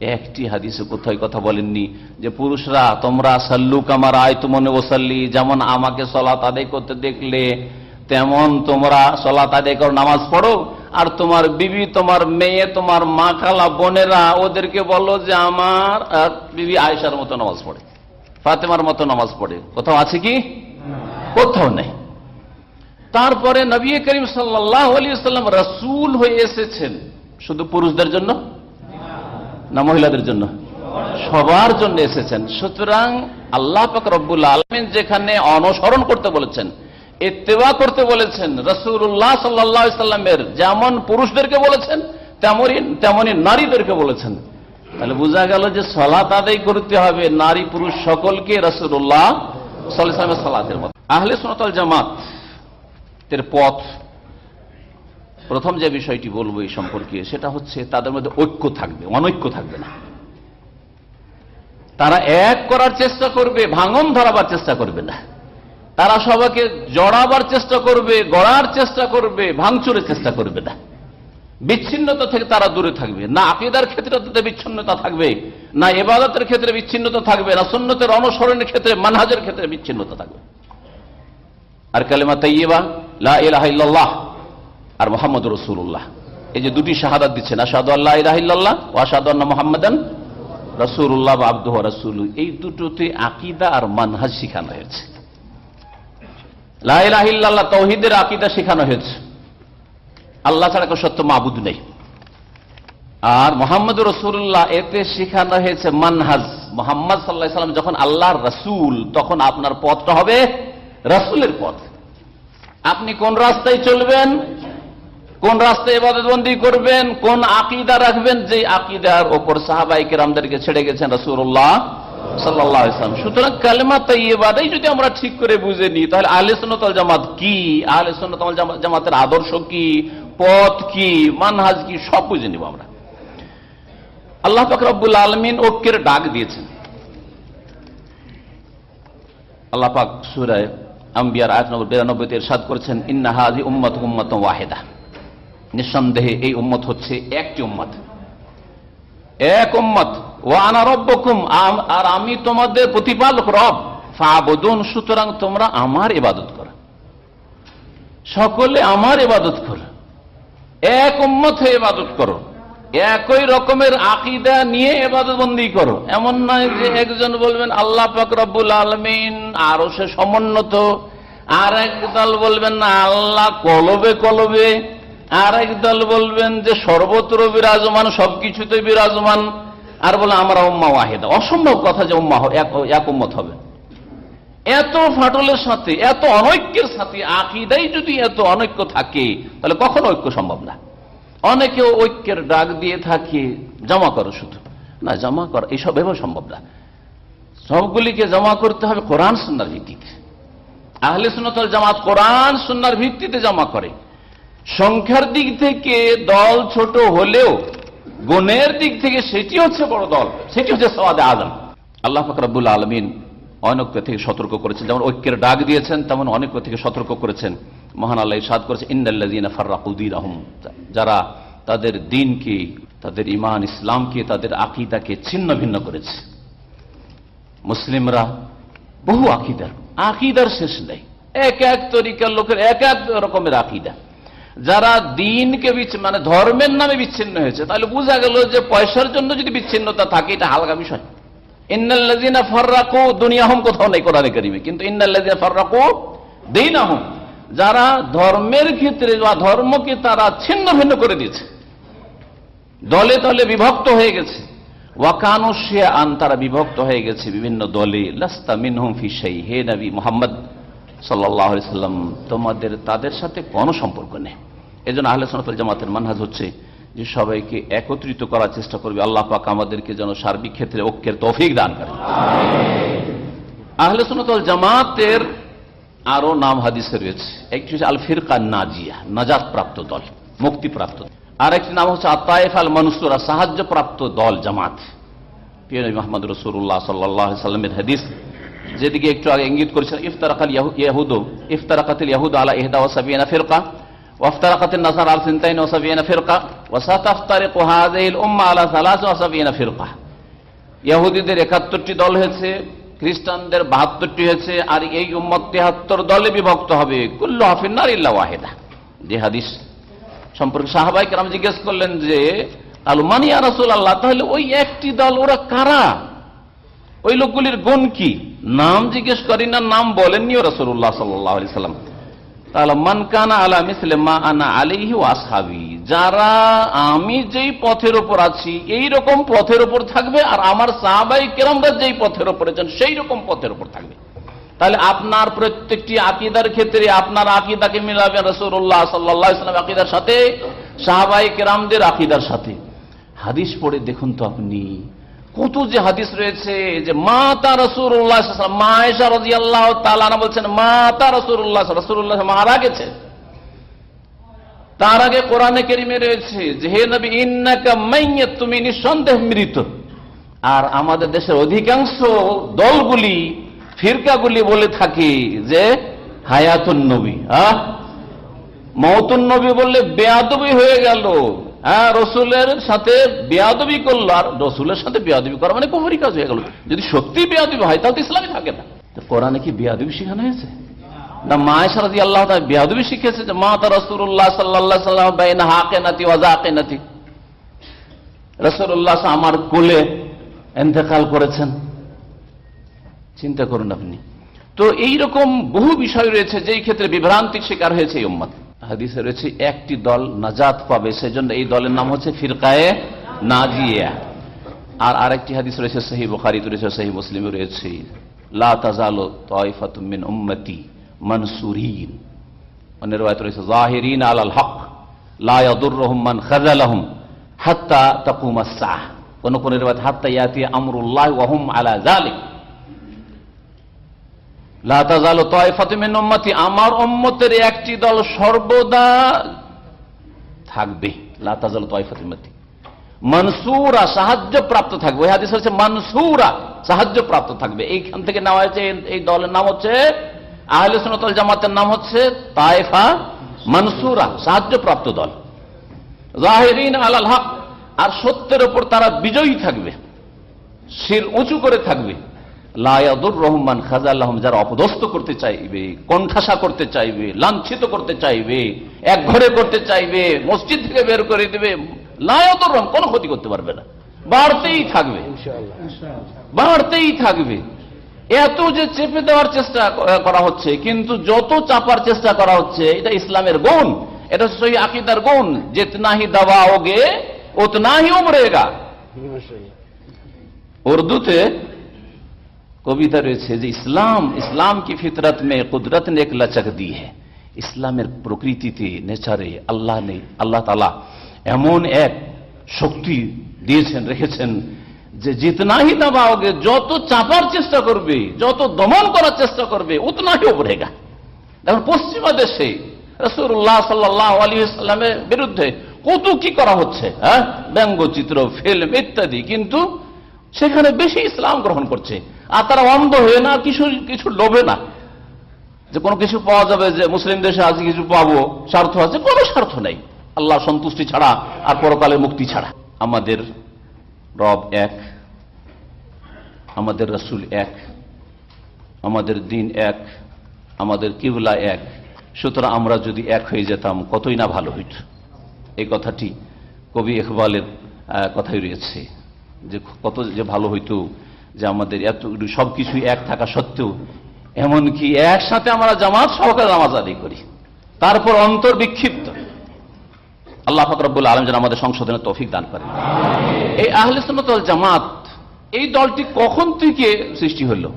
একটি হাদিসে কোথায় কথা বলেননি যে, পুরুষরা, তোমরা সাল্লু কামার আয়তুমনে ওসাল্লি যেমন আমাকে সলাত আদায় করতে দেখলে, তেমন তোমরা সলাত আদায় করো, নামাজ পড়ো আর তোমার বিবি, তোমার মেয়ে, তোমার মা, খালা, বোনেরা ওদেরকে বলো যে আমার বিবি আয়সার মতো নামাজ পড়ে, ফাতেমার মতো নামাজ পড়ে। কোথাও আছে কি? কোথাও নেই। তারপরে নবী করিম সাল্লাহ আলী সাল্লাম রসুল হয়ে এসেছেন। শুধু পুরুষদের জন্য? না মহিলাদের জন্য? সবার জন্য এসেছেন। সুতরাং আল্লাহ পাক রব্বুল আলমিন যেখানে অনুসরণ করতে বলেছেন এতেবা করতে বলেছেন রসুল্লাহ সাল্লাহ সাল্লামের যেমন পুরুষদেরকে বলেছেন, তেমনই তেমনই নারীদেরকে বলেছেন। তাহলে বোঝা গেল যে সলাত আদায় করতে হবে, নারী পুরুষ সকলকে রসুল্লাহ সাল্লামের সালাতের মতো। আহলে সোনাতল জামাত এর পথ, প্রথম যে বিষয়টি বলব এই সম্পর্কে, সেটা হচ্ছে তাদের মধ্যে ঐক্য থাকবে, অনৈক্য থাকবে না। তারা এক করার চেষ্টা করবে, ভাঙন ধরাবার চেষ্টা করবে না। তারা সবাইকে জড়াবার চেষ্টা করবে, গড়ার চেষ্টা করবে, ভাঙচুরের চেষ্টা করবে না। বিচ্ছিন্নতা থেকে তারা দূরে থাকবে। না আকিদার ক্ষেত্রে তাদের বিচ্ছিন্নতা থাকবে, না এবাদতের ক্ষেত্রে বিচ্ছিন্নতা থাকবে, না সুন্নতের অনুসরণের ক্ষেত্রে, মানহাজের ক্ষেত্রে বিচ্ছিন্নতা থাকবে। আর কালেমা তাইয়েবা লাহ আর মোহাম্মদ রসুল্লাহ এই যে দুটি শাহাদাত দিচ্ছেন আসাদু আল্লাহ ইলাহিল্লাহ ও আসাদু আল্লাহ মোহাম্মদান রসুল্লাহ বা আব্দুহ রসুল এই দুটোতে আকিদা আর মানহাজ শিখানো হয়েছে। লাহিল্লাহ তৌহিদের আকিদা শেখানো হয়েছে। আল্লাহ ছাড়া সত্য মাবুদ নেই। আর মোহাম্মদ রসুল্লাহ এতে শেখানো হয়েছে মানহাজ। মোহাম্মদ সাল্লাহ সাল্লাম যখন রসুল, তখন আপনার পথটা হবে রাসুলের পথ। আপনি কোন রাস্তায় চলবেন, কোন রাস্তায় এবাদতবন্দি করবেন, কোন আকিদা রাখবেন যে আকিদার ওপর সাহাবাইকে রামদেরকে ছেড়ে গেছেন রসুল্লাহ জামাতের আদর্শ কি? পথ কি? মানহাজ কি? সব বুঝে নিব আমরা। আল্লাহ ফাকরাবুল আলমিন ঐক্যের ডাক দিয়েছেন। আল্লাহ পাক সুরায় নিঃসন্দেহে এই উম্মত হচ্ছে একটি উম্মত। এক উম্মত। ও আনা আর আমি তোমাদের প্রতিপালক রব। সুতরাং তোমরা আমার ইবাদত সকলে আমার ইবাদত এক উম্মত হয়ে ইবাদত করো। একই রকমের আকিদা নিয়ে করো। এমন নয় যে একজন বলবেন, আল্লাহ রব্বুল আলমিন। আরও সে সমুন্নত। আর এক দল বলবেন না আল্লাহ কলবে কলবে। আর এক দল বলবেন যে, সর্বত্র বিরাজমান সবকিছুতে বিরাজমান। আর বলে, আমরা উম্মা ওয়াহেদা। অসম্ভব কথা যে উম্মা এক উম্মত হবে। এত ফাটলের সাথে, এত অনৈক্যের সাথে, আকিদাই যদি এত অনৈক্য থাকে, তাহলে কখন ঐক্য সম্ভব না। অনেকে ঐক্যের ডাক দিয়ে থাকে, জমা করো শুধু। না, জমা কর এইসব এভাবে সম্ভব না। সবগুলিকে জমা করতে হবে কোরআন, সুন্নার ভিত্তিতে। আহলে সুনতল জামাত কোরআন, সুন্নার ভিত্তিতে জমা করে। সংখ্যার দিক থেকে দল ছোট হলেও গুণের দিক থেকে সেটি হচ্ছে বড় দল, সেটি হচ্ছে সওয়াদে আজম। আল্লাহ ফকরাবুল আলমিন অনৈক্য থেকে সতর্ক করেছেন, যেমন ঐক্যের ডাক দিয়েছেন, তেমন অনৈক্য থেকে সতর্ক করেছেন। মহান আল্লাহ সাদ করেছে ইন্দাল্লাদিন ফার্রাকুদ্দিন আহম যারা তাদের দিনকে, তাদের ইমান ইসলামকে, তাদের আকিদাকে ছিন্ন ভিন্ন করেছে। মুসলিমরা বহু আকিদার আকিদার শেষ নেই। এক এক তরিকার লোকের এক এক রকমের আকিদা। যারা দিনকে মানে ধর্মের নামে বিচ্ছিন্ন হয়েছে, তাহলে বোঝা গেল যে পয়সার জন্য যদি বিচ্ছিন্নতা থাকে, এটা হালকা বিষয় ইন্নাল্লাজিনা ফার্রাকু দুনিয়াহম, কোথাও নেই কোরআনে করিমে। কিন্তু ইন্নাল্লাজিনা ফার্রাকু যারা ধর্মের ক্ষেত্রে বা ধর্মকে তারা ছিন্ন ভিন্ন করে দিয়েছে। দলে দলে বিভক্ত হয়ে গেছে। ওয়াকানুশিয়া আন তারা বিভক্ত হয়ে গেছে বিভিন্ন দলে। লাস্তা মিনহুম ফিসাই হে নবী মোহাম্মদ সাল্লাম তোমাদের তাদের সাথে কোনো সম্পর্ক নেই। এই জন্য আহলে সনাতল জামাতের মানহাজ হচ্ছে যে সবাইকে একত্রিত করার চেষ্টা করবে। আল্লাহ পাক আমাদেরকে যেন সার্বিক ক্ষেত্রে ঐক্যের তৌফিক দান করে আহলে সনাতল জামাতের আরও নাম হাদিসে রয়েছে। একটি হচ্ছে আল ফিরকা নাজিয়া নাজাদ প্রাপ্ত দল মুক্তিপ্রাপ্ত আর একটি নাম হচ্ছে আতায়েফ আল মানুষরা সাহায্য প্রাপ্ত দল জামাত মোহাম্মদ রসুল্লাহ সাল্লাহ সাল্লামের হাদিস যেদিকে একটু আগে ইঙ্গিত করেছেন, ইফতারাকাল ইয়াহুদ ইয়াহুদ আলা ইহদা ফিরকা নাসার আল সিনতাইন ফিরকা আলা সালাস ওয়াসাবিয়ানা ফিরকা। ইয়াহুদীদের 71টি দল হয়েছে, খ্রিস্টানদের বাহাত্তরটি হয়েছে, আর এই উম্মত তেহাত্তর দলে বিভক্ত হবে। কুল্লু হাফিনার ইল্লা ওয়াহেদা। সম্পর্কে সাহাবাই কেরাম জিজ্ঞেস করলেন যে আলমানিয়া রাসুল আল্লাহ তাহলে ওই একটি দল ওরা কারা? ওই লোকগুলির গুণ কি? নাম জিজ্ঞেস করি না, নাম বলেননিও রসুল্লাহ সাল্লাহ সাল্লাম। তাহলে মানকানা আলা মিসলে মা আনা আলিহি ওয়াসহাবি যারা আমি যেই পথের ওপর আছি এই রকম পথের ওপর থাকবে, আর আমার সাহাবাই কেরমরা যেই পথের ওপর আছেন সেই রকম পথের ওপর থাকবে। তাহলে, আপনার প্রত্যেকটি আকিদার ক্ষেত্রে আপনার আকিদাকে মিলাবেন রসুল্লাহ সাল্লাম আকিদার সাথে, সাহাবাই কেরামদের আকিদার সাথে। হাদিস পড়ে দেখুন তো আপনি। কত যে হাদিস রয়েছে যে মাতা রসুল্লাহ মায়েশা রাজি আল্লাহ তালানা বলছেন, মাতা রসুল্লাহ রসুল্লাহ মারা গেছে। তার আগে কোরআনে কেরিমে রয়েছে যে, হে নবী, ইন্নাকা তুমি নিঃসন্দেহ মৃত। আর আমাদের দেশের অধিকাংশ দলগুলি, ফিরকাগুলি বলে থাকে যে, হায়াতুন নবী। আহ? মহতুন নবী বললে বেয়াদবি হয়ে গেল। হ্যাঁ রসুলের সাথে বেয়াদবি করল, আর রসুলের সাথে বেয়াদবি করা মানে কুমরি কাজ হয়ে গেল। যদি সত্যি বেয়াদবি হয়, তাহলে ইসলামই থাকে না। কোরআনে কি বেয়াদবি শেখানো হয়েছে? না মায় সারাদি আল্লাহ বেয়াদবি শিখেছে যে, মা তা রসুল্লাহ সাল্লাহ সাল্লাম বাইনা হাকে নাতি ওয়াজা আকে নাতি রসুল্লাহ আমার কোলে এন্তেকাল করেছেন। চিন্তা করুন আপনি। তো এই রকম বহু বিষয় রয়েছে, যেই ক্ষেত্রে বিভ্রান্তির শিকার হয়েছে এই উম্মত। হাদিসে রয়েছে, একটি দল নাজাত পাবে, সেজন্য এই দলের নাম হচ্ছে ফিরকায়ে নাজিয়া। আর আরেকটি হাদিস রয়েছে সহি বুখারি রয়েছে সহি মুসলিমে রয়েছে। লা তাজালো রয়েছে, জাহিরিন কোন কোন হাত্তা ইয়াতি আমরুল্লাহ আলা জালিক আমার উম্মতের একটি দল সর্বদা থাকবে, লা তাজালু তায়ফাতুম উম্মতি। মনসুরা সাহায্য প্রাপ্ত থাকবে। ওই হাদিস হচ্ছে মনসুরা সাহায্য প্রাপ্ত থাকবে। এইখান থেকে নেওয়া হয়েছে, এই দলের নাম হচ্ছে, আহলে জামাতের নাম হচ্ছে তাইফা, মনসুরা সাহায্য প্রাপ্ত দল। জাহেরিন আলাল হক, আর সত্যের ওপর তারা বিজয়ী থাকবে, শির উঁচু করে থাকবে। লায়াদুর রহমান খাজাল্লাহম যারা অপদস্থ করতে চাইবে কণ্ঠাসা করতে চাইবে লাঞ্ছিত করতে চাইবে এক ঘরে করতে চাইবে মসজিদ থেকে বের করে দেবে লায়াদুর রহম কোনো ক্ষতি করতে পারবে না। বাড়তেই থাকবে। বাড়তেই থাকবে। এত যে চেপে দেওয়ার চেষ্টা করা হচ্ছে কিন্তু যত চাপার চেষ্টা করা হচ্ছে এটা ইসলামের গুণ। এটা সহি আকিদার গুণ। যেতনাহি দাবা ওগে ওতনাহি উমরেগা উর্দুতে কবিতা রয়েছে যে ইসলাম ইসলাম কি ফিতরত মে, কুদরত নে এক লচক দি হে ইসলামের প্রকৃতিতে, নেচারে আল্লাহ নেই আল্লাহ তালা এমন এক শক্তি দিয়েছেন, রেখেছেন যে জিতনাহি দাবাওগে যত চাপার চেষ্টা করবে, যত দমন করার চেষ্টা করবে উতনাহি ওপরেগা দেখুন, পশ্চিমা দেশে রসুল্লাহ সাল্লাহ আলী ইসলামের বিরুদ্ধে কত কি করা হচ্ছে হ্যাঁ? ব্যঙ্গচিত্র, ফিল্ম ইত্যাদি, কিন্তু সেখানে বেশি ইসলাম গ্রহণ করছে। আর তারা অন্ধ হয়ে না, কিছু কিছু লোভে না। যে কোনো কিছু পাওয়া যাবে যে মুসলিম দেশে আজ কিছু পাবো, স্বার্থ আছে, কোনো স্বার্থ নেই। আল্লাহ সন্তুষ্টি ছাড়া আর পরকালের মুক্তি ছাড়া। আমাদের রব এক, আমাদের রসুল এক, আমাদের দিন এক, আমাদের কিবলা এক। সুতরাং আমরা যদি এক হয়ে যেতাম, কতই না ভালো হইত। এই কথাটি কবি ইকবালের কথাই রয়েছে। যে কত যে ভালো হইতো, যে আমাদের এত সবকিছু এক থাকা সত্ত্বেও। এমনকি একসাথে আমরা জামাত সহকারে নামাজ আদায় করি। তারপর অন্তর বিক্ষিপ্ত। আল্লাহ ফকরবুল আলম যেন আমাদের সংশোধনের তৌফিক দান করেন। এই আহলে সুন্নতল জামাত, এই দলটি কখন থেকে সৃষ্টি হলো?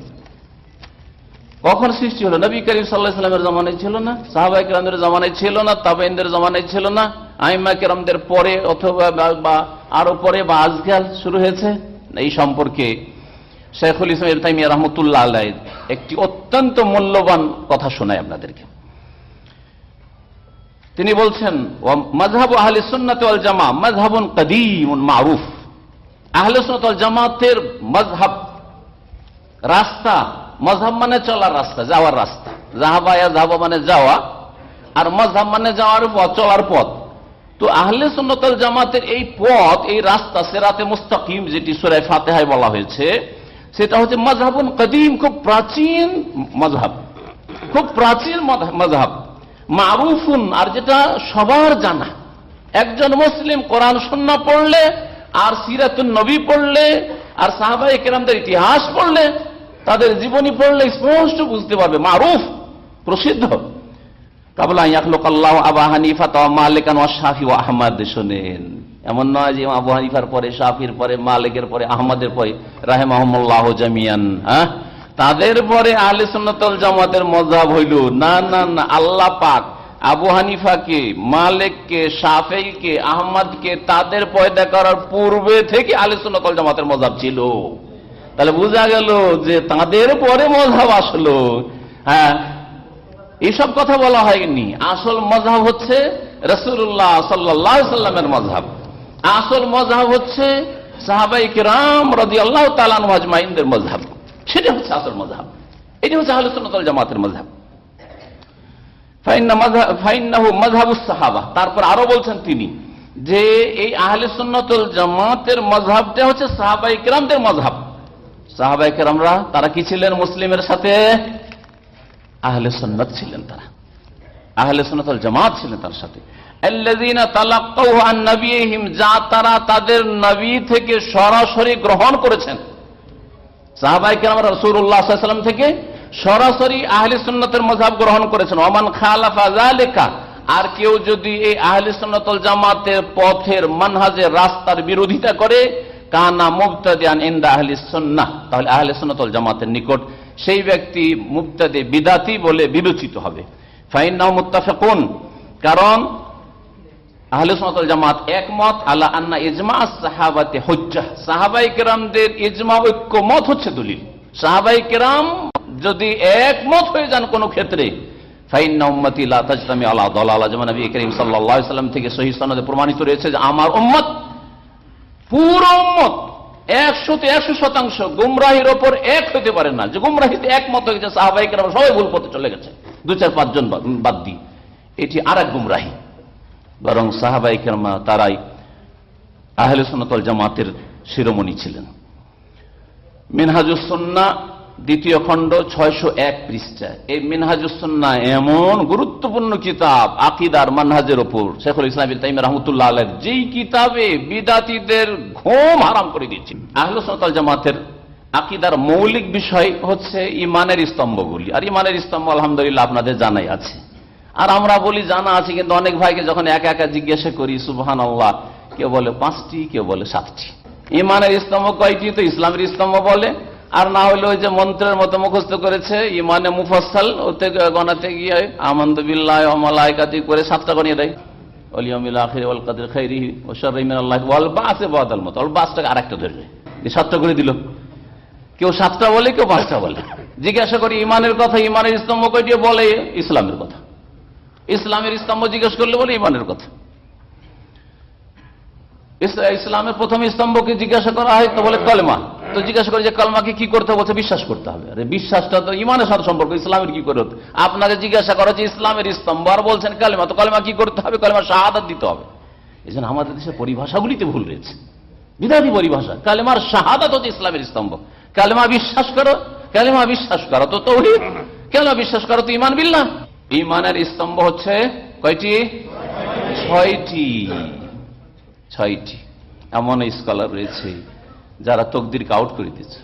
কখন সৃষ্টি হলো? নবী করিম সাল্লাহ সাল্লামের জমানায় ছিল না? সাহাবাই কেরামদের জমানায় ছিল না? তাবাইনদের জমানায় ছিল না? আইমা কেরামদের পরে অথবা বা আরও পরে বা আজকাল শুরু হয়েছে? এই সম্পর্কে শেখুল ইসলাম ইরতাইমিয়া রহমতুল্লাহ আল্লাহ একটি অত্যন্ত মূল্যবান কথা শোনায় আপনাদেরকে। তিনি বলছেন মজহাব আহলে সুন্নাত জামা মজহাবুন কদিম মারুফ। আহলে সুন্নাত জামাতের মজহাব রাস্তা মজহাব মানে চলার রাস্তা, যাওয়ার রাস্তা। জাহাবায়া জাহাবা মানে যাওয়া, আর মজহাব মানে যাওয়ার পথ, চলার পথ। তো আহলে সুন্নতল জামাতের এই পথ, এই রাস্তা, সেরাতে মুস্তাকিম, যেটি সুরায় ফাতেহায় বলা হয়েছে, সেটা হচ্ছে মজহাবুন কদিম, খুব প্রাচীন মজহাব খুব প্রাচীন মজহাব মারুফুন, আর যেটা সবার জানা। একজন মুসলিম কোরআন সন্না পড়লে, আর সিরাতুন নবী পড়লে, আর সাহাবাই কেরামদের ইতিহাস পড়লে, তাদের জীবনী পড়লে স্পষ্ট বুঝতে পারবে, মারুফ, প্রসিদ্ধ। আল্লাহ আবা আহমদ, শোনেন। এমন নয় যে আবু পরে, শাফির পরে, মালিকের পরে, আহমদের পরে রাহেম জামিয়ান হ্যাঁ? তাদের পরে আহলে জামাতের মজাব হইল। না না না, আল্লাহ পাক আবু হানিফাকে, মালিককে, শাফেইকে, আহমদকে তাদের পয়দা করার পূর্বে থেকে আহলে সুন্নতল জামাতের মজাব ছিল। তাহলে বোঝা গেল যে তাদের পরে মজাব আসলো। হ্যাঁ? এইসব কথা বলা হয়নি। আসল মজাব হচ্ছে রসুল্লাহ সাল্লাহ সাল্লামের মজাব আসল মজাব হচ্ছে রাজি আল্লাহ সেটা হচ্ছে আসল হচ্ছে আহলে সুন্নতল জামাতের তারপর আরও বলছেন তিনি যে এই আহলে সুন্নতল জামাতের মজাবটা হচ্ছে সাহাবাই কিরামদের মজাব সাহাবাই তারা কি ছিলেন? মুসলিমের সাথে আহলে সন্ন্যত ছিলেন তারা। আহলে সন্ন্যত জামাত ছিলেন তার সাথে। যা তারা তাদের নবী থেকে সরাসরি গ্রহণ করেছেন। সাহাবাইকে থেকে সরাসরি আহলে সুন্নতের মজাব গ্রহণ করেছেন। ওমান খালাফা আর কেউ যদি এই আহলে সুন্নতল জামাতের পথের মানহাজের রাস্তার বিরোধিতা করে, কানা মুক্তাদিয়ান ইন্দা আহলি সুন্নাহ, তাহলে আহলে সুন্নতল জামাতের নিকট সেই ব্যক্তি মুক্তাদে বিদাতি বলে বিবেচিত হবে। ফাইন নাও মুত্তাফেকুন, কারণ আহলে জামাত একমত আল্লাহ আন্না ইজমা সাহাবাতে হজ্জা। সাহাবাই কেরামদের ইজমা ঐক্যমত হচ্ছে দলিল। সাহাবাই কেরাম যদি একমত হয়ে যান কোন ক্ষেত্রে থেকে সহিহ সনদে প্রমাণিত রয়েছে যে আমার উম্মত পুরো উম্মত একশোতে একশো শতাংশ গুমরাহির ওপর এক হইতে পারে না। যে গুমরাহিতে একমত হয়ে গেছে সাহাবাই কেরাম সবাই ভুল পথে চলে গেছে। দু চার পাঁচজন বাদ দিই। এটি আর এক গুমরাহি। বরং সাহাবাই কেরমা তারাই আহলে সনাতল জামাতের শিরোমণি ছিলেন। মিনহাজুসন্না দ্বিতীয় খণ্ড ছয়শো এক পৃষ্ঠা এই মিনহাজুসন্না এমন গুরুত্বপূর্ণ কিতাব আকিদার মানহাজের ওপর। শেখুল ইসলাম তাইম রহমতুল্লাহ আলের যেই কিতাবে বিদাতিদের ঘুম হারাম করে দিয়েছে। আহলে জামাতের আকিদার মৌলিক বিষয় হচ্ছে ইমানের স্তম্ভগুলি। আর ইমানের স্তম্ভ আলহামদুলিল্লাহ আপনাদের জানাই আছে। আর আমরা বলি জানা আছে, কিন্তু অনেক ভাইকে যখন একা একা জিজ্ঞাসা করি সুবহান আল্লাহ কেউ বলে পাঁচটি, কেউ বলে সাতটি। ইমানের স্তম্ভ কয়টি? তো ইসলামের স্তম্ভ বলে আর না হলে ওই যে মন্ত্রের মতো মুখস্থ করেছে, ইমানে মুফাসাল ওতে গণাতে গিয়ে আমন্দ বিল্লাহ মালাইকাতি করে সাতটা গণিয়ে দেয়। আরেকটা ধরবে সাতটা করে দিল। কেউ সাতটা বলে, কেউ পাঁচটা বলে। জিজ্ঞাসা করি, ইমানের কথা, ইমানের স্তম্ভ কয়টি? বলে, ইসলামের কথা। ইসলামের স্তম্ভ জিজ্ঞেস করলে বলে, ইমানের কথা। ইসলামের প্রথম স্তম্ভকে জিজ্ঞাসা করা হয় তো বলে কলমা। তো জিজ্ঞাসা করে যে কলমাকে কি করতে বলছে? বিশ্বাস করতে হবে। আরে বিশ্বাসটা তো ইমানের সাথে সম্পর্ক, ইসলামের কি করে আপনাকে জিজ্ঞাসা করা হচ্ছে, ইসলামের স্তম্ভ আর বলছেন কালেমা। তো কলমা কি করতে হবে? কলমা শাহাদাত দিতে হবে। এই জন্য আমাদের দেশের পরিভাষাগুলিতে ভুল রয়েছে। বিধানী পরিভাষা। কালেমার শাহাদাত হচ্ছে ইসলামের স্তম্ভ। কালেমা বিশ্বাস করো, কালেমা বিশ্বাস করো, তো তৌহিদ। কালেমা বিশ্বাস করো, তো ইমান বিল্লাহ ইমানের স্তম্ভ হচ্ছে কয়টি? ছয়টি। ছয়টি। এমন স্কলার রয়েছে। যারা তকদিরকে আউট করে দিচ্ছে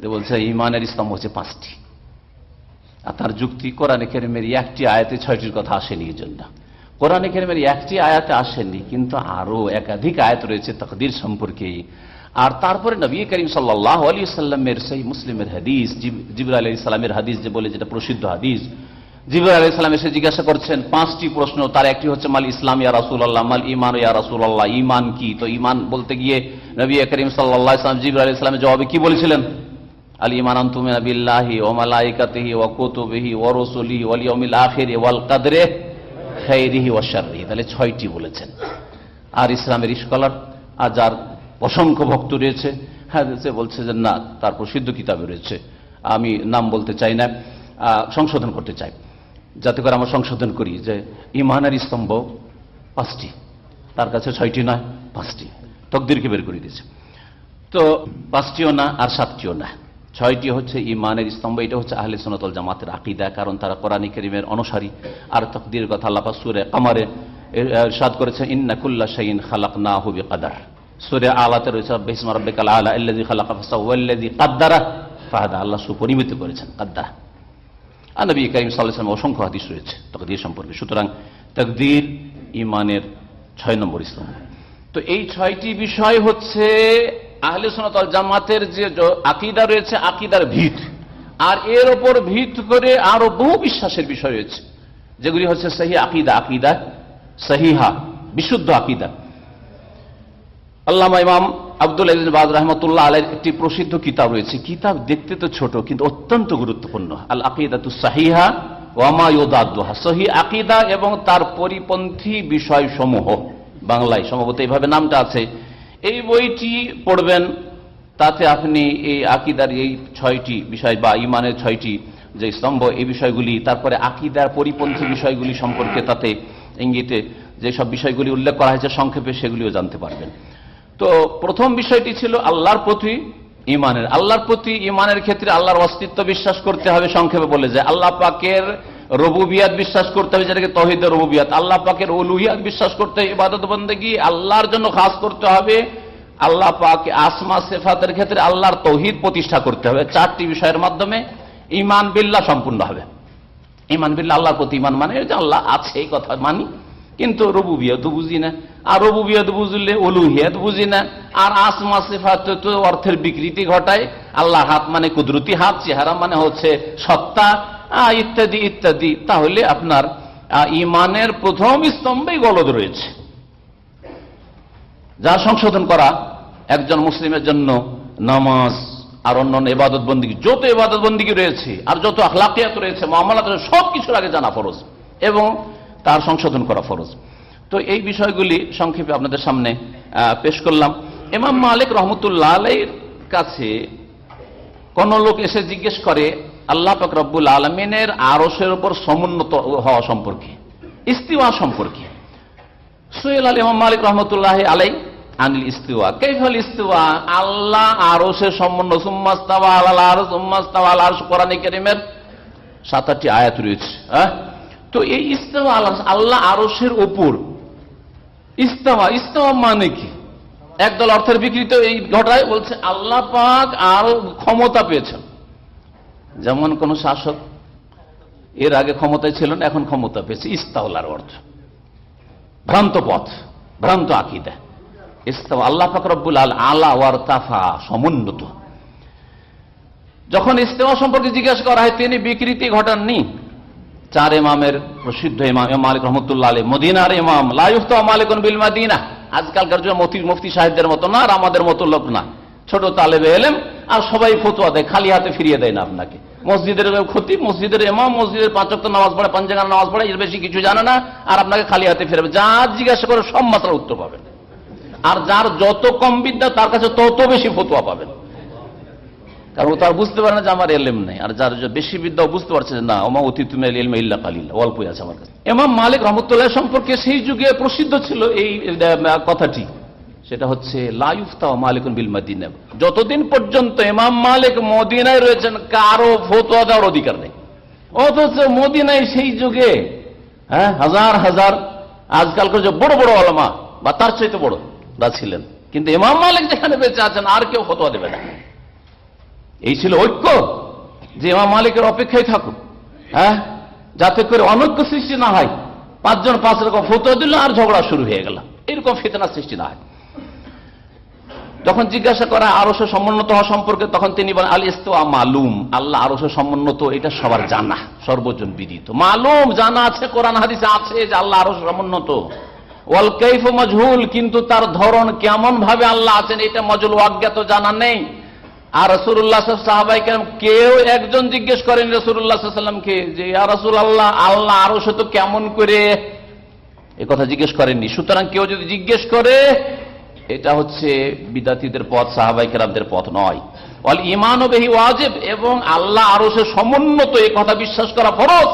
যে বলছে, ইমানের স্তম্ভ হচ্ছে পাঁচটি। আর তার যুক্তি, কোরআনে কেরিমের একটি আয়াতে ছয়টির কথা আসেনি এই জন্য। কোরআনে কেরিমের একটি আয়াতে আসেনি, কিন্তু আরও একাধিক আয়াত রয়েছে তকদির সম্পর্কে। আর তারপরে নবী করিম সাল্লাহ আলী সাল্লামের সেই মুসলিমের হাদিস জিবুল আলী ইসলামের হাদিস যে বলে যেটা প্রসিদ্ধ হাদিস জিবুল আলী ইসলাম এসে জিজ্ঞাসা করছেন, পাঁচটি প্রশ্ন, তার একটি হচ্ছে, মাল ইসলাম ইয়া রাসুল আল্লাহ মাল ইমান ইয়া রাসুল আল্লাহ ইমান কি? তো ইমান বলতে গিয়ে নবী করিম সাল্লাহ ইসলাম জিবুল আলী ইসলামের জবাবে কি বলেছিলেন? আল ইমান বিল্লাহি ও মালাইকাতিহি ও কুতুবিহি ও রসুলিহি ওয়াল ইয়াউমিল আখির ওয়াল কাদরে খাইরিহি ওয়া শাররিহি। তাহলে ছয়টি বলেছেন। আর ইসলামের স্কলার আর যার অসংখ্য ভক্ত রয়েছে হ্যাঁ সে বলছে যে না, তার প্রসিদ্ধ কিতাবে রয়েছে। আমি নাম বলতে চাই না সংশোধন করতে চাই। যাতে করে আমরা সংশোধন করি যে ইমানের স্তম্ভ পাঁচটি। তার কাছে ছয়টি নয়, পাঁচটি। তকদিরকে বের করে দিয়েছে। তো পাঁচটিও না আর সাতটিও না। ছয়টি হচ্ছে ইমানের স্তম্ভ, এটা হচ্ছে আহলে সোনাতল জামাতের আকিদা, কারণ তারা কোরআনী করিমের অনুসারী। আর তকদির কথা আল্লাপা সুরে কামারে সাদ করেছে ইন্নাকুল্লা শাইন খালাক না হুবি কাদার সুরে আলাতে রয়েছে বেসমা রব্বিকাল আলা ইল্লাযী খালাকা ফাসাওয়াল্লাযী কাদ্দারা ফাহাদা। আল্লাহ সুপরিমিত করেছেন, কাদ্দারা। আর নবী করিম সাল্লাহাম অসংখ্য হাদিস রয়েছে তকদির সম্পর্কে। সুতরাং তকদির ইমানের ছয় নম্বর ইসলাম তো এই ছয়টি বিষয় হচ্ছে আহলে সোনাতল জামাতের যে আকিদা রয়েছে, আকিদার ভিত। আর এর ওপর ভিত করে আরও বহু বিশ্বাসের বিষয় রয়েছে, যেগুলি হচ্ছে সহি আকিদা আকিদা সহিহা, বিশুদ্ধ আকিদা। আল্লামা ইমাম আব্দুল আজিজ রহমতুল্লাহ আলের একটি প্রসিদ্ধ কিতাব রয়েছে। কিতাব দেখতে তো ছোট, কিন্তু অত্যন্ত গুরুত্বপূর্ণ। আল আকিদাতু সাহিহা ওয়ামা ওয়ামায়োদাদোহা সহি আকিদা এবং তার পরিপন্থী বিষয় সমূহ বাংলায়, সম্ভবত এইভাবে নামটা আছে। এই বইটি পড়বেন, তাতে আপনি এই আকিদার এই ছয়টি বিষয় বা ইমানের ছয়টি যে স্তম্ভ, এই বিষয়গুলি, তারপরে আকিদার পরিপন্থী বিষয়গুলি সম্পর্কে তাতে ইঙ্গিতে যেসব বিষয়গুলি উল্লেখ করা হয়েছে সংক্ষেপে, সেগুলিও জানতে পারবেন। তো প্রথম বিষয়টি ছিল আল্লাহর প্রতি ইমানের। আল্লাহর প্রতি ইমানের ক্ষেত্রে আল্লাহর অস্তিত্ব বিশ্বাস করতে হবে সংক্ষেপে বলে যে, আল্লাহ পাকের রবুবিয়াত বিশ্বাস করতে হবে যেটাকে তহিদ রবুবিয়াত। আল্লাহ পাকের অলুহিয়াত বিশ্বাস করতে হবে, ইবাদত বন্দী আল্লাহর জন্য খাস করতে হবে। আল্লাহ পাক আসমা, সেফাতের ক্ষেত্রে আল্লাহর তহিদ প্রতিষ্ঠা করতে হবে। চারটি বিষয়ের মাধ্যমে ইমান বিল্লাহ সম্পূর্ণ হবে। ইমান বিল্লা আল্লাহর প্রতি ইমান মানে যে আল্লাহ আছে, এই কথা মানি। কিন্তু রবুবিয়ত বুঝি না। আর রবু রবুবিয়ত বুঝলে অলুহিয়ত বুঝি না। আর আসমা, সিফাত তো অর্থের বিকৃতি ঘটায়। আল্লাহ হাত মানে কুদরতি হাত, চেহারা মানে হচ্ছে সত্তা। ইত্যাদি ইত্যাদি। তাহলে আপনার ইমানের প্রথম স্তম্ভে গলদ রয়েছে। যা সংশোধন করা একজন মুসলিমের জন্য নামাজ আর অন্যান্য এবাদত বন্দী, যত এবাদত বন্দী রয়েছে আর যত আখলাকিয়াত রয়েছে, মামলাত সব কিছুর আগে জানা ফরজ এবং তার সংশোধন করা ফরজ। তো এই বিষয়গুলি সংক্ষেপে আপনাদের সামনে পেশ করলাম। এমাম মালিক রহমতুল্লাহ কাছে কোন লোক এসে জিজ্ঞেস করে আল্লাহ ফকরবুল আলমিনের আরসের উপর সমুন্নত হওয়া সম্পর্কে, ইস্তিওয়া সম্পর্কে। সোহেল আলী মালিক রহমতুল্লাহ আলাই আনিল ইস্তিওয়া। কেফল ইস্তিওয়া? আল্লাহ আরসের সম্বন্ধ সুম্মাস্তাওয়া আল্লাহ আর সুম্মাস্তাওয়া আল্লাহ কোরআন করিমের সাত আটটি আয়াত রয়েছে হ্যাঁ তো এই ইস্তেমা আল্লাহ আরসের ওপর ইস্তেমা ইস্তেমা মানে কি? একদল অর্থের বিকৃত এই ঘটায় বলছে, আল্লাহ পাক আর ক্ষমতা পেয়েছেন। যেমন কোন শাসক এর আগে ক্ষমতায় ছিলেন, এখন ক্ষমতা পেয়েছে। ইস্তাউলার অর্থ। ভ্রান্ত পথ, ভ্রান্ত আকিদা। ইস্তাও আল্লাহ ফাকরবুল আল, আলা ওয়ার তাফা, সমুন্নত। যখন ইস্তেমা সম্পর্কে জিজ্ঞাসা করা হয়, তিনি বিকৃতি ঘটাননি। চার ইমামের প্রসিদ্ধ ইমাম মালিক রহমতুল্লাহ আলী মদিনার ইমাম লাইফত মালিক বিল মাদিনা। আজকালকার জন্য মফতি মুফতি সাহেবদের মতো না, আর আমাদের মতো লোক না। ছোট তালেবে এলেম, আর সবাই ফতুয়া দেয়, খালি হাতে ফিরিয়ে দেয় না আপনাকে। মসজিদের ক্ষতি, মসজিদের ইমাম, মসজিদের পাঁচক নামাজ পড়ে পাঞ্জাগান নামাজ পড়ে, এর বেশি কিছু জানে না, আর আপনাকে খালি হাতে ফিরবে। যা জিজ্ঞাসা করে সব মাত্রা উত্তর পাবেন। আর যার যত কম বিদ্যা, তার কাছে তত বেশি ফতুয়া পাবেন। কারণ তার বুঝতে পারে না যে আমার এলেম নেই। আর যার বেশি বিদ্যা বুঝতে পারছে না, ওমা অতি তুমি ইল্লা কালিল্লা অল্পই আছে আমার কাছে। এমাম মালিক রহমতুল্লাহ সম্পর্কে সেই যুগে প্রসিদ্ধ ছিল এই কথাটি। সেটা হচ্ছে লাইফতা মালিকুন বিল মাদিনা। যতদিন পর্যন্ত ইমাম মালিক মদিনায় রয়েছেন, কারও ফতোয়া দেওয়ার অধিকার নেই। অথচ মদিনায় সেই যুগে হ্যাঁ হাজার হাজার আজকালকার যে বড় বড় আলমা, বা তার চাইতে বড় রা ছিলেন। কিন্তু ইমাম মালিক যেখানে বেঁচে আছেন, আর কেউ ফতোয়া দেবে না। এই ছিল ঐক্য যে ইমাম মালিকের অপেক্ষায় থাকুক হ্যাঁ যাতে করে অনৈক্য সৃষ্টি না হয়। পাঁচজন পাঁচ রকম ফতোয়া দিল আর ঝগড়া শুরু হয়ে গেল। এরকম ফেতনা সৃষ্টি না হয়। যখন জিজ্ঞাসা করা আরও সমুন্নত হওয়া সম্পর্কে, তখন তিনি বলেন, আল ইস্তোয়া মালুম। আল্লাহ আরও সমুন্নত, এটা সবার জানা, সর্বজন বিদিত। মালুম জানা আছে, কোরআন হাদিসে আছে যে আল্লাহ আরও সমুন্নত। ওয়াল কৈফ মজহুল, কিন্তু তার ধরন কেমন ভাবে আল্লাহ আছেন, এটা মজুল অজ্ঞাত জানা নেই। আর রসুল্লাহ সাহাবাই কেন কেউ একজন জিজ্ঞেস করেন রসুল্লাহামকে যে রসুল আল্লাহ আল্লাহ আরও সে তো কেমন করে? এ কথা জিজ্ঞেস করেননি। সুতরাং কেউ যদি জিজ্ঞেস করে এটা হচ্ছে বিদ্যার্থীদের পথ সাহাবাই কেরামদের পথ নয়। অল ইমান বেহি ওয়াজেব, এবং আল্লাহ আরও সে সমুন্নত এ কথা বিশ্বাস করা ফরজ।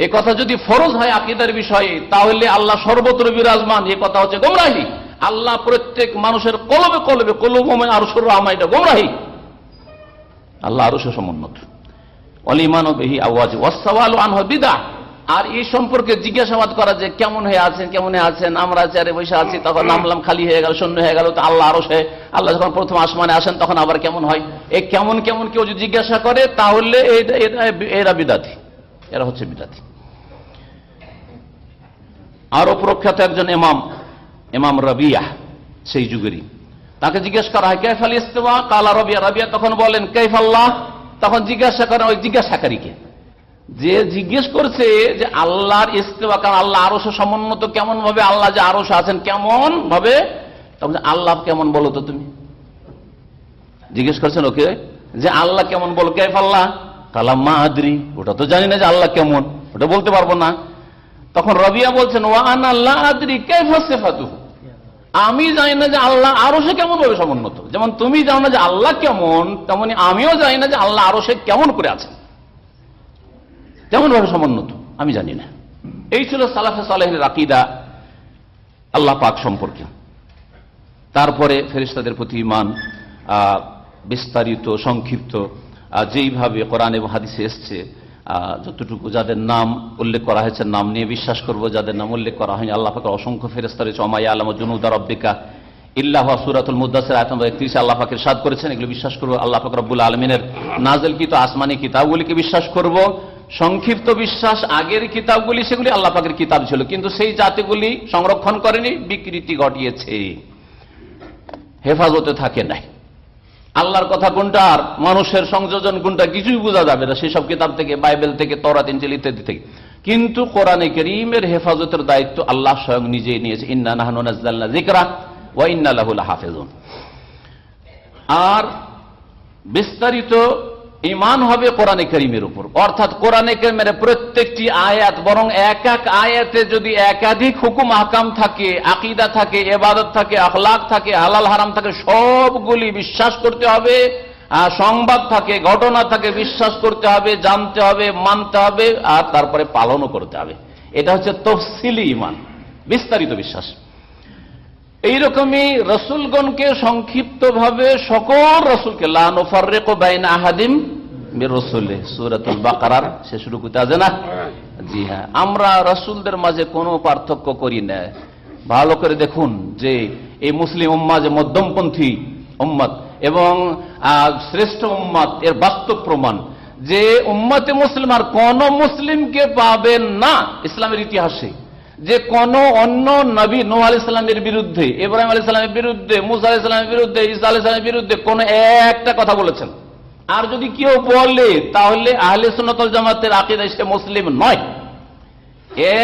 এ কথা যদি ফরজ হয় আকিদার বিষয়ে, তাহলে আল্লাহ সর্বত্র বিরাজমান। এ কথা হচ্ছে গোমরাহী। আল্লাহ প্রত্যেক মানুষের কলবে কলবে কলবে আরও রহমা এটা গোমরাহি। আল্লাহ আরও সে সমুন্নত। অলিমান বেহি আওয়াজ ওয়াসাওয়াল আনহ বিদা আর এই সম্পর্কে জিজ্ঞাসাবাদ করা যে কেমন হয়ে আছেন কেমন হয়ে আছেন? আমরা চেয়ারে বসে আছি তখন নামলাম খালি হয়ে গেল শূন্য হয়ে গেল তো আল্লাহ আরও সে আল্লাহ যখন প্রথম আসমানে আসেন তখন আবার কেমন হয়? এই কেমন কেমন কেউ যদি জিজ্ঞাসা করে তাহলে এরা বিদাতি। এরা হচ্ছে বিদাতি। আরও প্রখ্যাত একজন এমাম এমাম রবিয়া সেই যুগেরই। তাকে জিজ্ঞেস করা হয় কেফাল ইস্তেমা? কালা রবিয়া রবিয়া তখন বলেন কেফ আল্লাহ তখন জিজ্ঞাসা করেন ওই জিজ্ঞাসাকারীকে। যে জিজ্ঞেস করছে যে আল্লাহর ইস্তেমা কারণ আল্লাহ আরও সমন্বত কেমন ভাবে আল্লাহ যে আরও আছেন কেমন ভাবে তখন আল্লাহ কেমন বলো তো তুমি? জিজ্ঞেস করছেন, ওকে, যে আল্লাহ কেমন বলো? কে আল্লাহ? কালাম মা আদ্রি। ওটা তো জানি না যে আল্লাহ কেমন। ওটা বলতে পারব না। তখন রবিয়া বলছেন ওয়ান আল্লাহ আদরি আদ্রি কেফাতু আমি জানি না যে আল্লাহ আরও সে কেমন ভাবে সমুন্নত। যেমন তুমি জানো না যে আল্লাহ কেমন, তেমনি আমিও জানি না যে আল্লাহ আরও সে কেমন করে আছেন। কেমন ভাবে সমুন্নত, আমি জানি না। এই ছিল সালাফে সালেহের আকিদা আল্লাহ পাক সম্পর্কে। তারপরে ফেরিস্তাদের প্রতি ইমান বিস্তারিত, সংক্ষিপ্ত যেইভাবে কোরআন এবং হাদিসে এসছে যতটুকু যাদের নাম উল্লেখ করা হয়েছে, নাম নিয়ে বিশ্বাস করব, যাদের নাম উল্লেখ করা হয়নি, আল্লাহ পাকের অসংখ্য ফেরেস্তা রয়েছে অমাই আলম জুনুদার অব্বিকা ইল্লাহ সুরাতুল মুদাসের আয়তন একত্রিশে আল্লাহ পাকের সাদ করেছেন, এগুলো বিশ্বাস করব, আল্লাহ পাক রব্বুল আলমিনের নাজেল কি তো আসমানি কিতাবগুলিকে বিশ্বাস করব সংক্ষিপ্ত বিশ্বাস, আগের কিতাবগুলি, সেগুলি আল্লাহ পাকের কিতাব ছিল। কিন্তু সেই জাতিগুলি সংরক্ষণ করেনি, বিকৃতি ঘটিয়েছে। হেফাজতে থাকে নাই। আল্লাহর কথা কোনটা আর, মানুষের সংযোজন কোনটা, কিছুই বোঝা যাবে না। সেসব কিতাব থেকে, বাইবেল থেকে তরাত ইঞ্জিল ইত্যাদি থেকে। কিন্তু কোরআনে করিমের হেফাজতের দায়িত্ব আল্লাহ স্বয়ং নিজেই নিয়েছে। ইন্না নাহানুল্লাহ জিকরা ওয়া ইন্না লাহুল হাফেজুন আর বিস্তারিত ইমান হবে কোরআনে করিমের উপর। অর্থাৎ কোরআনে করিমের প্রত্যেকটি আয়াত, বরং এক এক আয়াতে যদি একাধিক হুকুম, আহকাম থাকে, আকিদা থাকে এবাদত থাকে, আখলাক থাকে, হালাল, হারাম থাকে, সবগুলি বিশ্বাস করতে হবে সংবাদ থাকে, ঘটনা থাকে, বিশ্বাস করতে হবে, জানতে হবে, মানতে হবে, আর তারপরে পালনও করতে হবে। এটা হচ্ছে তফসিলি ইমান বিস্তারিত বিশ্বাস। এইরকমই রসুলগণকে সংক্ষিপ্ত ভাবে সকল রসুলকে আহাদিম রসুলে, সুরাতুল বাকার সে শুরু করতে আছে না? জি হ্যাঁ। আমরা রসুলদের মাঝে কোনো পার্থক্য করি না। ভালো করে দেখুন যে এই মুসলিম উম্মা যে মধ্যমপন্থী উম্মত এবং শ্রেষ্ঠ উম্মত এর বাস্তব প্রমাণ যে উম্মতে মুসলিম আর কোন মুসলিমকে পাবেন না ইসলামের ইতিহাসে। যে কোন অন্য নবী নো আলি সাল্লামের বিরুদ্ধে, ইব্রাহিম আলী সাল্লামের বিরুদ্ধে, মুসা আলি সাল্লামের বিরুদ্ধে ইসা আলি বিরুদ্ধে কোন একটা কথা বলেছেন। আর যদি কেউ বলে, তাহলে আহলে সুনতল জামাতের আকিদা সে মুসলিম নয়।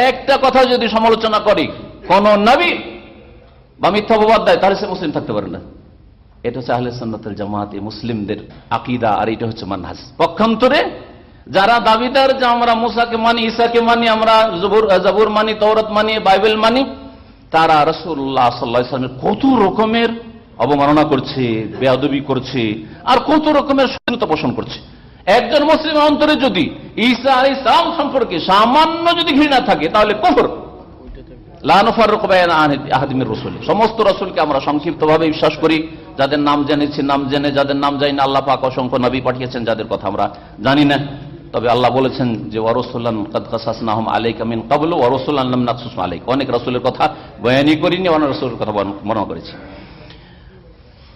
একটা কথা যদি সমালোচনা করি, কোন নবী বা মিথ্যা অপবাদ দেয়, তাহলে সে মুসলিম থাকতে পারে না। এটা হচ্ছে আহলে সন্ন্যতের জামাত মুসলিমদের আকিদা, আর এটা হচ্ছে মানহাজ। পক্ষান্তরে যারা দাবিদার যে আমরা মুসাকে মানি, ঈসাকে মানি, আমরা জবুর মানি তৌরত মানি, বাইবেল মানি, তারা রসুল্লাহ সাল্লাহামের কত রকমের অবমাননা করছে, বেয়াদবি করছে, আর কত রকমের স্বাধীনতা পোষণ করছে। একজন মুসলিম অন্তরে যদি ঈসা আলী ইসলাম সম্পর্কে সামান্য যদি ঘৃণা থাকে, তাহলে কফর। সমস্ত রসুলকে আমরা সংক্ষিপ্ত ভাবে বিশ্বাস করি, যাদের নাম জেনেছি, নাম জেনে যাদের নাম জানি না আল্লাহ পাক অসংখ্য নবী পাঠিয়েছেন, যাদের কথা আমরা জানি না। তবে আল্লাহ বলেছেন যে ওয়ারসুল্লাহ কাদকাসাসনাহম আলাইক আমিন কাবল ওয়ারসুল্লাহ নাকসুসমা আলাইক। অনেক রসুলের কথা বয়ানি করিনি, অনেক রসুলের কথা বর্ণনা করেছি।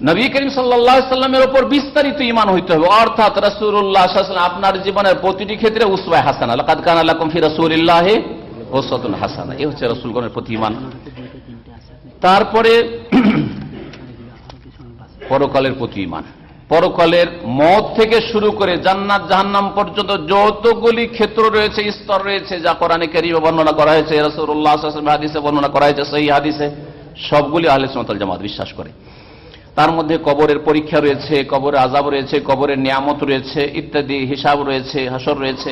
নবী করিম সাল্লামের ওপর বিস্তারিত ইমান হইতে হবে। অর্থাৎ রসুল্লাহ আপনার জীবনের প্রতিটি ক্ষেত্রে উসবায় হাসান। আল্লাহ কাদকান আল্লাহ কমফি রসুল্লাহ ওসতুন হাসানা। এই হচ্ছে রসুলগণের প্রতি ইমান তারপরে পরকালের প্রতি ইমান পরকালের মত থেকে শুরু করে জান্নাত, জাহান্নাম পর্যন্ত যতগুলি ক্ষেত্র রয়েছে, স্তর রয়েছে, যা কোরআনে কেরিমে বর্ণনা করা হয়েছে রসুল্লাহ হাদিসে বর্ণনা করা হয়েছে, সেই হাদিসে সবগুলি আহলে সুমতাল জামাত বিশ্বাস করে। তার মধ্যে কবরের পরীক্ষা রয়েছে, কবরের আজাব রয়েছে, কবরের নিয়ামত রয়েছে, ইত্যাদি হিসাব রয়েছে, হাসর রয়েছে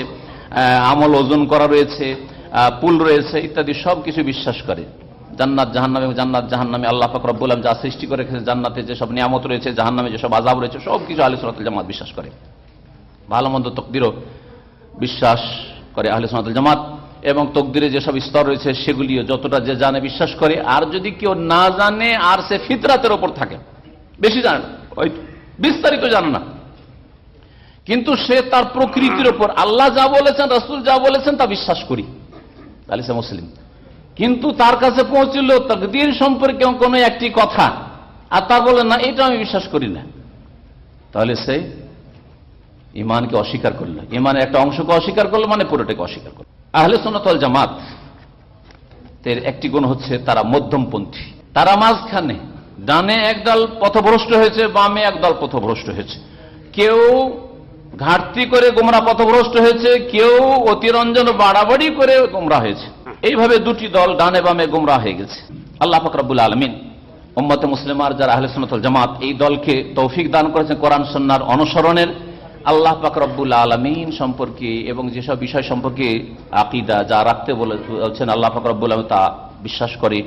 আমল ওজন করা রয়েছে পুল রয়েছে, ইত্যাদি সব কিছু বিশ্বাস করে। জান্নাত, জাহান্নামে জান্নাত, জাহান্নামে আল্লাহ পাক রব্বুল যা সৃষ্টি করে রেখেছে জান্নাতে যেসব নিয়ামত রয়েছে, জাহান্নামে যেসব আজাব রয়েছে সব কিছু আলী সোনাতুল জামাত বিশ্বাস করে। ভালো মন্দ তকদিরও বিশ্বাস করে আহলে সোনাতুল জামাত এবং তকদিরে যেসব স্তর রয়েছে সেগুলিও যতটা যে জানে বিশ্বাস করে, আর যদি কেউ না জানে, আর সে ফিতরাতের ওপর থাকে। বেশি জানে না বিস্তারিত জানে না। কিন্তু সে তার প্রকৃতির ওপর আল্লাহ যা বলেছেন, রসুল যা বলেছেন তা বিশ্বাস করি। তাহলে সে মুসলিম। কিন্তু তার কাছে পৌঁছল, তকদির সম্পর্কে কোন একটি কথা। আর তা বলে, না, এটা আমি বিশ্বাস করি না। তাহলে সে ইমানকে অস্বীকার করল। ইমানের একটা অংশকে অস্বীকার করল মানে পুরোটাকে অস্বীকার করল। আহলে সোনাতল জামাত, এর একটি গুণ হচ্ছে তারা মধ্যমপন্থী। তারা মাঝখানে ডানে একদল পথভ্রষ্ট হয়েছে, বামে একদল পথভ্রষ্ট হয়েছে। কেউ ঘাটতি করে গোমরা পথভ্রষ্ট হয়েছে, কেউ অতিরঞ্জন বাড়াবাড়ি করে গোমরা হয়েছে। এইভাবে দুটি দল ডানে বামে গুমরা হয়ে গেছে। আল্লাহ ফকরাবুল আলমিন মোহাম্মদ মুসলিমার যারা আহলে সুনতল জামাত, এই দলকে তৌফিক দান করেছেন কোরআন সন্ন্যার অনুসরণের। আল্লাহ ফাকরাবুল আলমিন সম্পর্কে এবং যেসব বিষয় সম্পর্কে আকিদা যা রাখতে বলেছেন আল্লাহ ফাকরাবুল আলম তা বিশ্বাস করে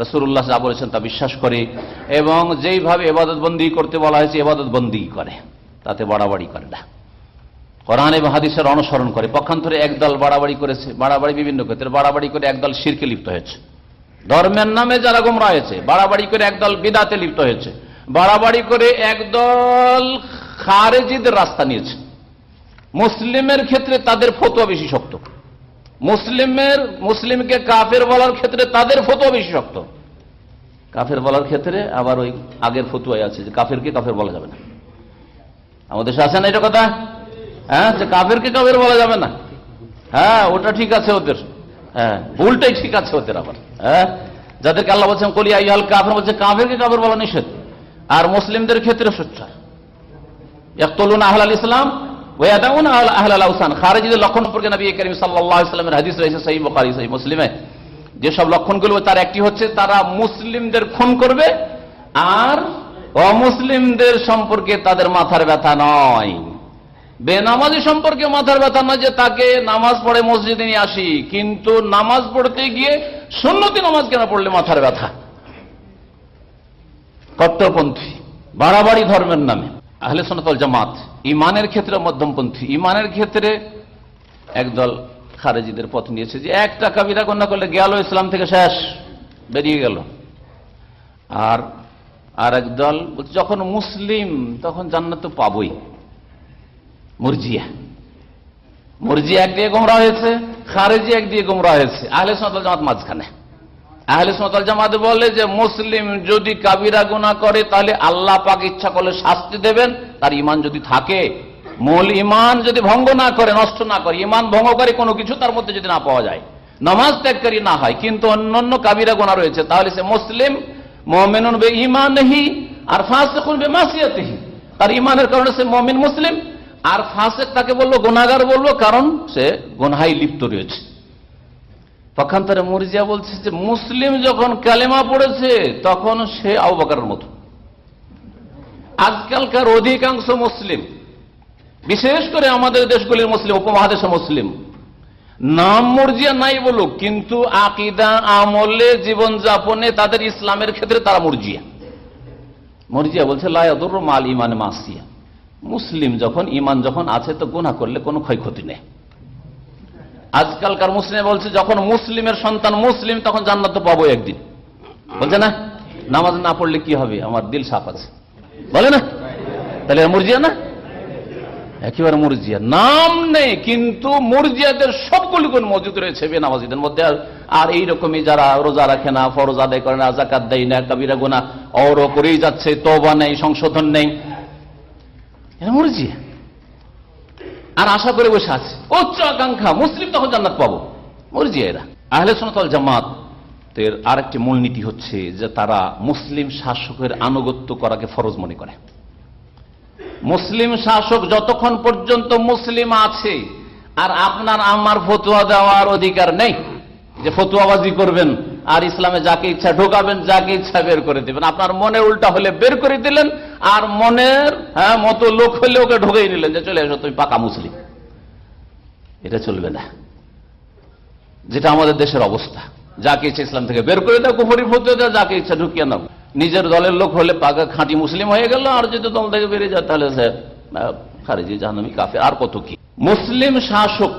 রসুল্লাহ যা বলেছেন তা বিশ্বাস করে এবং যেইভাবে এবাদত বন্দি করতে বলা হয়েছে এবাদত বন্দি করে, তাতে বাড়াবাড়ি করে না। কোরআন এবং হাদিসের অনুসরণ করে। পক্ষান্তরে একদল বাড়াবাড়ি করেছে, বাড়াবাড়ি বিভিন্ন ক্ষেত্রে, বাড়াবাড়ি করে একদল শিরকে লিপ্ত হয়েছে। ধর্মের নামে যারা গোমরা হয়েছে, বাড়াবাড়ি করে একদল বিদাতে লিপ্ত হয়েছে। বাড়াবাড়ি করে একদল খারেজিদের রাস্তা নিয়েছে। মুসলিমের ক্ষেত্রে তাদের ফতোয়া বেশি শক্ত। মুসলিমের, মুসলিমকে কাফের বলার ক্ষেত্রে তাদের ফতোয়া বেশি শক্ত। কাফের বলার ক্ষেত্রে আবার ওই আগের ফতুয়াই আছে যে কাফেরকে কাফের বলা যাবে না। আমাদের দেশে আছে না এটা কথা? হ্যাঁ যে কাফেরকে কাফের বলা যাবে না। হ্যাঁ ওটা ঠিক আছে ওদের। হ্যাঁ ভুলটাই ঠিক আছে ওদের আবার। হ্যাঁ যাদেরকে আল্লাহ বলছেন কলিয়া ইয়াল কাফের বলছে, কাফেরকে কাফের বলা নিষেধ। আর মুসলিমদের ক্ষেত্রে সোচ্চার। একতলুন আহলাল ইসলাম ওয়াদাউন আহলাল আহসান খারেজিদের লক্ষণ সম্পর্কে নবী করিম সাল্লাল্লাহু আলাইহি সাল্লামের হাদিস রয়েছে সহিহ বুখারী, সহিহ মুসলিমে। যেসব লক্ষণগুলো, তার একটি হচ্ছে, তারা মুসলিমদের খুন করবে, আর অমুসলিমদের সম্পর্কে তাদের মাথার ব্যথা নয়। বেনামাজি সম্পর্কে মাথার ব্যথা নয় যে তাকে নামাজ পড়ে মসজিদে নিয়ে আসি, কিন্তু নামাজ পড়তে গিয়ে সুন্নতি নামাজ কেন পড়লে মাথার ব্যথা? কট্টরপন্থী, বাড়াবাড়ি ধর্মের নামে। আহলে সোনাতল জামাত ইমানের ক্ষেত্রে মধ্যমপন্থী। ইমানের ক্ষেত্রে একদল খারেজিদের পথ নিয়েছে যে একটা কবিরা কন্যা করলে গেল ইসলাম থেকে শেষ, বেরিয়ে গেল। আর আর একদল যখন মুসলিম, তখন জান্নাত তো পাবই। মুরজিয়া। মুরজিয়া একদিকে গোমরা হয়েছে, খারেজি একদিকে গোমরা হয়েছে। আহলে সোনাতল জামাত মাঝখানে। আহলে সোনাতল জামাত বলে যে, মুসলিম যদি কাবিরা গুণা করে, তাহলে আল্লাহ পাক ইচ্ছা করলে শাস্তি দেবেন। তার ইমান যদি থাকে, মূল ইমান যদি ভঙ্গ না করে, নষ্ট না করে ইমান ভঙ্গ করে কোনো কিছু তার মধ্যে যদি না পাওয়া যায়। নমাজ ত্যাগকারী না হয়, কিন্তু অন্যান্য কাবিরা গোনা রয়েছে, তাহলে সে মুসলিম, মোমেনুন বে ইমান নেহি আর ফাঁসেকুন বে মাসিয়াতেহি। তার ইমানের কারণে সে মমিন মুসলিম আর ফাঁসেক তাকে বলল গোনাগার বলব কারণ সে গোনাহাই লিপ্ত রয়েছে। পক্ষান্তরে মুরজিয়া বলছে যে, মুসলিম যখন কালেমা পড়েছে, তখন সে আবকারের মতো। আজকালকার অধিকাংশ মুসলিম, বিশেষ করে আমাদের দেশগুলির মুসলিম, উপমহাদেশের মুসলিম, নাম মর্জিয়া নাই বলুক, কিন্তু আকিদা, আমলে জীবন যাপনে তাদের ইসলামের ক্ষেত্রে তারা মর্জিয়া। মর্জিয়া বলছে লায়াদুর মাল ইমান মাসিয়া। মুসলিম যখন ইমান যখন আছে তো গুণা করলে কোনো ক্ষয়ক্ষতি নেই। আজকালকার মুসলিম বলছে, যখন মুসলিমের সন্তান মুসলিম, তখন জান্নাত তো পাবো একদিন। বলছে না? নামাজ না পড়লে কি হবে? আমার দিল সাফ আছে। বলে না? তাহলে মুরজিয়া না? একেবারে মুরজিয়া। নাম নেই, কিন্তু মুরজিয়াদের সবগুলি গুণ মজুদ রয়েছে বেনামাজিদের মধ্যে। আর এইরকমই যারা রোজা রাখে না, ফরজ আদায় করে না জাকাত দেয় না, কাবিরা গোনা অর করেই যাচ্ছে তবা নেই, সংশোধন নেই। মুরজিয়া আর আশা করে বসে আছে। উচ্চ আকাঙ্ক্ষা, মুসলিম তখন জান্নাত পাবো। মর্জিয়া এরা। আহলে সোনাতল জামাত এর আরেকটি মূলনীতি হচ্ছে যে তারা মুসলিম শাসকের আনুগত্য করাকে ফরজ মনে করে। মুসলিম শাসক যতক্ষণ পর্যন্ত মুসলিম আছে, আর আপনার আমার ফতুয়া দেওয়ার অধিকার নেই, যে ফতুয়াবাজি করবেন আর ইসলামে যাকে ইচ্ছা ঢোকাবেন, যাকে ইচ্ছা বের করে দিবেন। আপনার মনে উল্টা হলে বের করে দিলেন, আর মনের হ্যাঁ মতো লোক হলে ওকে ঢোকাই নিলেন যে, চলে এসো তুমি পাকা মুসলিম। এটা চলবে না। যেটা আমাদের দেশের অবস্থা। যাকে ইচ্ছা ইসলাম থেকে বের করে দাও, কুফরি ফতুয়া দাও, যাকে ইচ্ছা ঢুকিয়ে নাও। নিজের দলের লোক হলে পাকা খাঁটি মুসলিম হয়ে গেল, আর যদি দল থেকে বেরিয়ে যায়, তাহলে খারিজি জাহানমি কাফে আর কত কি? মুসলিম শাসক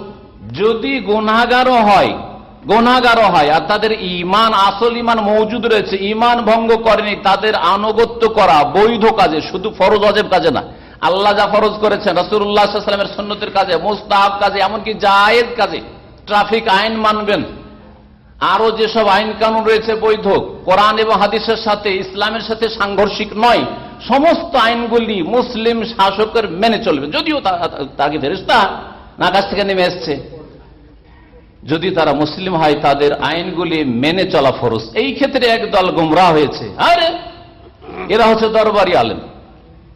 যদি গুনাগারও হয় গোনাগারও হয়, আর তাদের ইমান আসল ইমান মৌজুদ রয়েছে। ইমান ভঙ্গ করেনি, তাদের আনুগত্য করা বৈধ কাজে, শুধু ফরজ অজেব কাজে না। আল্লাহ যা ফরজ করেছেন রসুল্লাহামের সন্ন্যতের কাজে, মুস্তাহাব কাজে, এমনকি জায়েদ কাজে, ট্রাফিক আইন মানবেন। আরও যেসব আইন কানুন রয়েছে বৈধ, কোরআন এবং হাদিসের সাথে, ইসলামের সাথে সাংঘর্ষিক নয়, সমস্ত আইনগুলি মুসলিম শাসকের মেনে চলবে। যদিও তাকে ফেরিস্তা কাছ থেকে নেমে এসছে। যদি তারা মুসলিম হয়, তাদের আইনগুলি মেনে চলা ফরজ। এই ক্ষেত্রে এক দল গুমরা হয়েছে। আরে, এরা হচ্ছে দরবারি আলেম।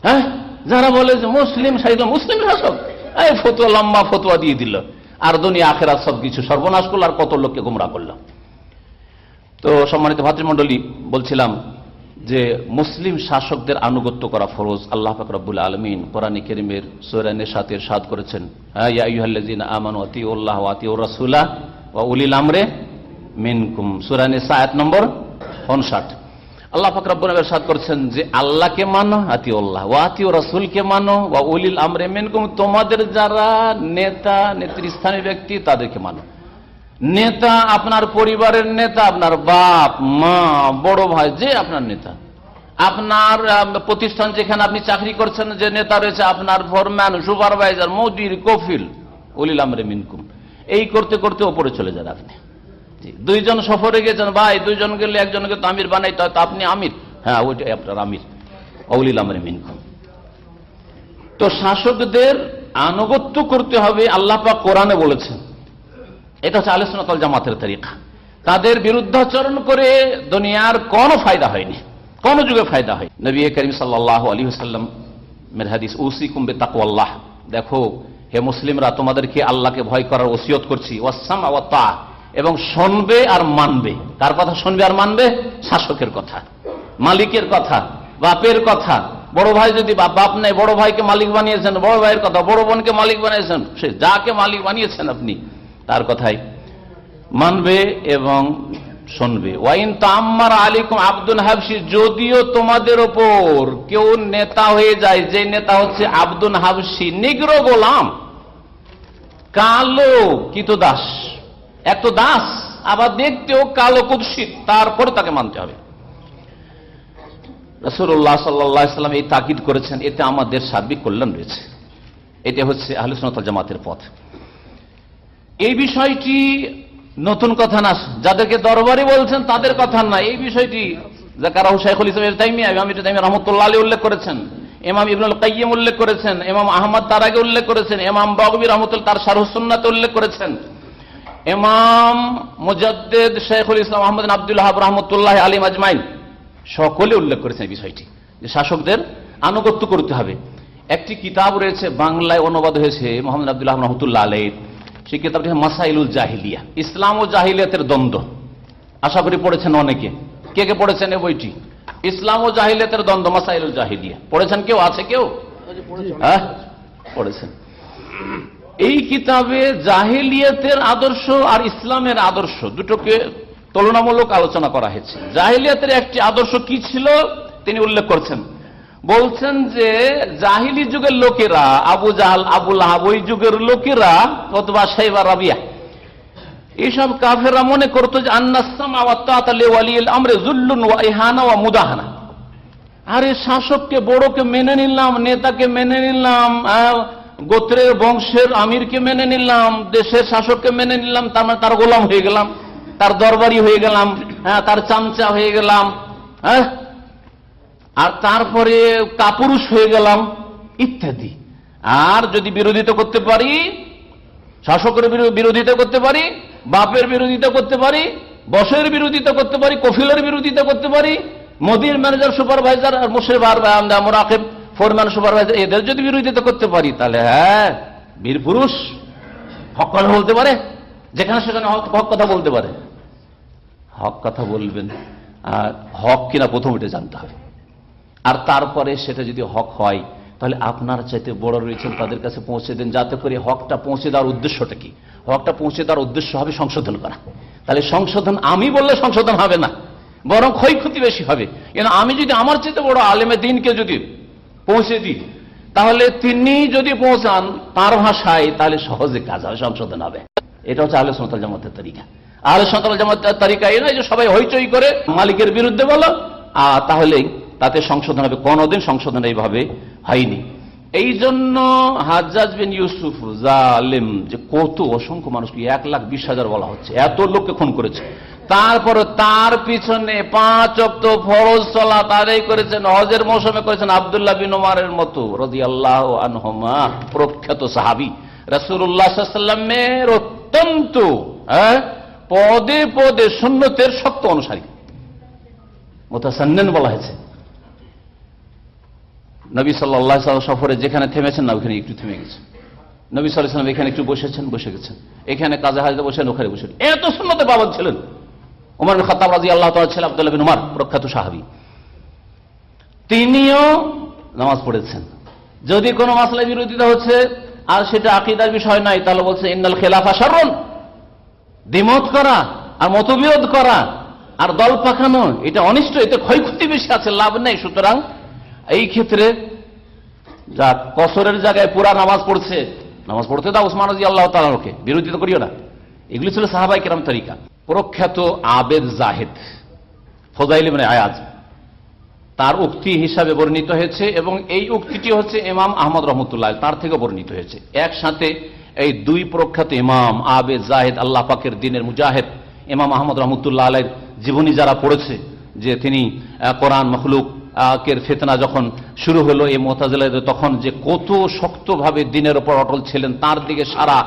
হ্যাঁ? যারা বলে যে মুসলিম সাহিত্য মুসলিম শাসক এই ফতুয়া, লম্বা ফতুয়া দিয়ে দিল। আর দুনিয়া আখেরা সবকিছু সর্বনাশ করল, আর কত লোককে গুমরা করল। তো সম্মানিত ভাতৃমন্ডলী বলছিলাম যে মুসলিম শাসকদের আনুগত্য করা ফরজ, আল্লাহ ফাকরাবুল আলমিন কোরআনী কেরিমের সোরানের সাথে সাদ করেছেন। আমান আতি উল্লাহ আতি ও রাসুল্লাহ ও উলিল আমরে মিনকুম। সুরানে সায়াত নম্বর উনষাট আল্লাহ ফাকরাবুল সাদ করেছেন যে আল্লাহকে মানো আতি উল্লাহ ও রাসুলকে মানো ও উলিল আমরে মিনকুম। তোমাদের যারা নেতা নেতৃস্থানীয় ব্যক্তি, তাদেরকে মানো। নেতা আপনার পরিবারের নেতা, আপনার বাপ, মা, বড় ভাই, যে আপনার নেতা। আপনার প্রতিষ্ঠান যেখানে আপনি চাকরি করছেন, যে নেতা রয়েছে আপনার ফরম্যান, সুপারভাইজার মৌদির কফিল উলিল আমরে মিনকুম। এই করতে করতে ওপরে চলে যান আপনি। দুইজন সফরে গেছেন, ভাই, দুইজন গেলে একজনকে তো আমির বানাই তো আপনি আমির? হ্যাঁ ওইটাই আপনার আমির অলিল আমরে মিনকুম। তো শাসকদের আনুগত্য করতে হবে, আল্লাহ পাক কোরআনে বলেছেন এটা হচ্ছে আলোচনাতল জামাতের তারিখা তাদের বিরুদ্ধাচরণ করে দুনিয়ার কোনো ফায়দা হয়নি, কোন যুগে ফায়দা হয় নবী করিম সাল্লাহ আলী হুসাল্লাম মেরহাদিস উসি কুম্বে তাকুয়াল্লাহ দেখো, হে মুসলিমরা, তোমাদেরকে আল্লাহকে ভয় করার ওসিয়ত করছি ওয়াসাম তা এবং শুনবে আর মানবে। কার কথা শুনবে আর মানবে? শাসকের কথা, মালিকের কথা, বাপের কথা। বড় ভাই যদি বাপ নেই, বড় ভাইকে মালিক বানিয়েছেন, বড় ভাইয়ের কথা, বড় বোনকে মালিক বানিয়েছেন, সে যাকে মালিক বানিয়েছেন আপনি তার কথাই। মানবে এবং শুনবে। ওয়াইন তাম্মার আলিকুম আব্দুল হাবসি যদিও তোমাদের ওপর কেউ নেতা হয়ে যায়, যে নেতা হচ্ছে আব্দুল হাবসি নিগ্র গোলাম, কালো কিত দাস এক তো দাস, আবার দেখতেও কালো কুৎসিত, তারপরে তাকে মানতে হবে। রসুল্লাহ সাল্লাম এই তাকিদ করেছেন, এতে আমাদের সার্বিক কল্যাণ রয়েছে। এটা হচ্ছে আলোচনা জামাতের পথ। এই বিষয়টি নতুন কথা না। যাদেরকে দরবারে বলছেন, তাদের কথা না। এই বিষয়টি আলী উল্লেখ করেছেন। এমাম উল্লেখ করেছেন। এমাম আহমদ তার আগে উল্লেখ করেছেন। এমাম তার উল্লেখ করেছেন। এমাম আলিম সকলে উল্লেখ করেছেন এই বিষয়টি। যে শাসকদের আনুগত্য করতে হবে। একটি কিতাব রয়েছে, বাংলায় অনুবাদ হয়েছে মোহাম্মদ আবদুল্লাহ রহমতুল্লাহ আলহ সেই কিতাবটি মাসাইলুল জাহিলিয়া। ইসলাম ও জাহিলিয়াতের দ্বন্দ্ব। আশা করি পড়েছেন অনেকে। কে কে পড়েছেন এই বইটি? ইসলাম ও জাহিলিয়াতের দ্বন্দ্ব, মাসাইলুল জাহিলিয়া। পড়েছেন কেউ? আছে কেউ? হ্যাঁ? পড়েছেন। এই কিতাবে জাহিলিয়াতের আদর্শ আর ইসলামের আদর্শ দুটোকে তুলনামূলক আলোচনা করা হয়েছে। জাহিলিয়াতের একটি আদর্শ কি ছিল? তিনি উল্লেখ করছেন। বলছেন যে জাহিলি যুগের লোকেরা, আবু জাহাল আবুল আহাব ওই যুগের লোকেরা, অথবা সাইবা রাবিয়া, এইসব কাফেরা মনে করতো যে আমরে জুল্লুন আরে শাসককে, বড়কে মেনে নিলাম, নেতাকে মেনে নিলাম গোত্রের বংশের আমিরকে মেনে নিলাম, দেশের শাসককে মেনে নিলাম, তার মানে তার গোলাম হয়ে গেলাম, তার দরবারি হয়ে গেলাম হ্যাঁ তার চামচা হয়ে গেলাম হ্যাঁ আর তারপরে কাপুরুষ হয়ে গেলাম, ইত্যাদি। আর যদি বিরোধিতা করতে পারি, শাসকের বিরোধিতা করতে পারি, বাপের বিরোধিতা করতে পারি, বসের বিরোধিতা করতে পারি, কফিলের বিরোধিতা করতে পারি, মোদির ম্যানেজার, সুপারভাইজার আর মুর্শেবার মোরাকেব ফোরম্যান, সুপারভাইজার, এদের যদি বিরোধিতা করতে পারি, তাহলে হ্যাঁ বীর পুরুষ, হক কথা বলতে পারে, যেখানে সেখানে হক কথা বলতে পারে। হক কথা বলবেন, আর হক কিনা প্রথম এটা জানতে হবে। আর তারপরে সেটা যদি হক হয়, তাহলে আপনার চাইতে বড় রয়েছেন তাদের কাছে পৌঁছে দেন। যাতে করে হকটা পৌঁছে দেওয়ার উদ্দেশ্যটা কি? হকটা পৌঁছে দেওয়ার উদ্দেশ্য হবে সংশোধন করা। তাহলে সংশোধন আমি বললে সংশোধন হবে না, বরং ক্ষয়ক্ষতি বেশি হবে। কেন আমি যদি আমার চাইতে বড় আলেমে দিনকে যদি পৌঁছে দিই, তাহলে তিনি যদি পৌঁছান তার ভাষায়, তাহলে সহজে কাজ হবে, সংশোধন হবে। এটা হচ্ছে আলো সন্তাল জামাতের তালিকা আলো সন্তাল জামাতের তালিকা এই নয় যে সবাই হইচই করে, মালিকের বিরুদ্ধে বলো তাহলে তাতে সংশোধন হবে। কোনদিন সংশোধন এইভাবে হয়নি। এই জন্য হাজাজ বিন ইউসুফ জালেম যে কত অসংখ্য মানুষকে এক লাখ বিশ হাজার বলা হচ্ছে এত লোককে খুন করেছে। তারপর তার পিছনে পাঁচ অক্ট ফরজ চলা তারাই করেছেন হজের মৌসুমে করেছেন আবদুল্লাহ বিন ওমারের মতো রদি আল্লাহ আনহমা প্রখ্যাত সাহাবি। রসুল্লাহামের অত্যন্ত হ্যাঁ, পদে পদে শূন্যতের শক্ত অনুসারী। মোতাসান্নেন বলা হয়েছে। নবী সাল্লাহ সফরে যেখানে থেমেছেন না ওখানে একটু থেমে গেছে নবী সাল্লাম এখানে একটু বসেছেন, বসে গেছেন। এখানে কাজে হাজতে বসেন, ওখানে বসে এত সুন্নতে পাবন ছিলেন। উমর খতাব রাজি আল্লাহ ছিলেন, আবদুল্লাহ বিন উমার, প্রখ্যাত সাহাবি। তিনিও নামাজ পড়েছেন। যদি কোনো মাসলায় বিরোধিতা হচ্ছে, আর সেটা আকিদার বিষয় নাই, তাহলে বলছে, ইন্নাল খেলাফা সারণ দ্বিমত করা, আর মতবিরোধ করা, আর দল পাখানো এটা অনিষ্ট, এতে ক্ষয়ক্ষতি বেশি আছে, লাভ নেই। সুতরাং এই ক্ষেত্রে যা কসরের জায়গায় পুরা নামাজ পড়ছে, নামাজ পড়তে দাও ওসমান আল্লাহ তালকে বিরোধিতা করিও না। এগুলি ছিল সাহাবাই কেরাম তরিকা। প্রখ্যাত আবেদ জাহেদ, ফজাইল মানে আয়াজ। তার উক্তি হিসাবে বর্ণিত হয়েছে এবং এই উক্তিটি হচ্ছে ইমাম আহমদ রহমতুল্লাহ, তার থেকে বর্ণিত হয়েছে। একসাথে এই দুই প্রখ্যাত ইমাম, আবেদ জাহেদ, আল্লাহ পাকের দিনের মুজাহেদ, ইমাম আহমদ রহমতুল্লাহ আলের জীবনী যারা পড়েছে, যে তিনি কোরআন, মখলুক কের ফেতনা যখন শুরু হলো, এই মোতাজিলা তখন যে কত শক্তভাবে দিনের ওপর অটল ছিলেন, তার দিকে সারা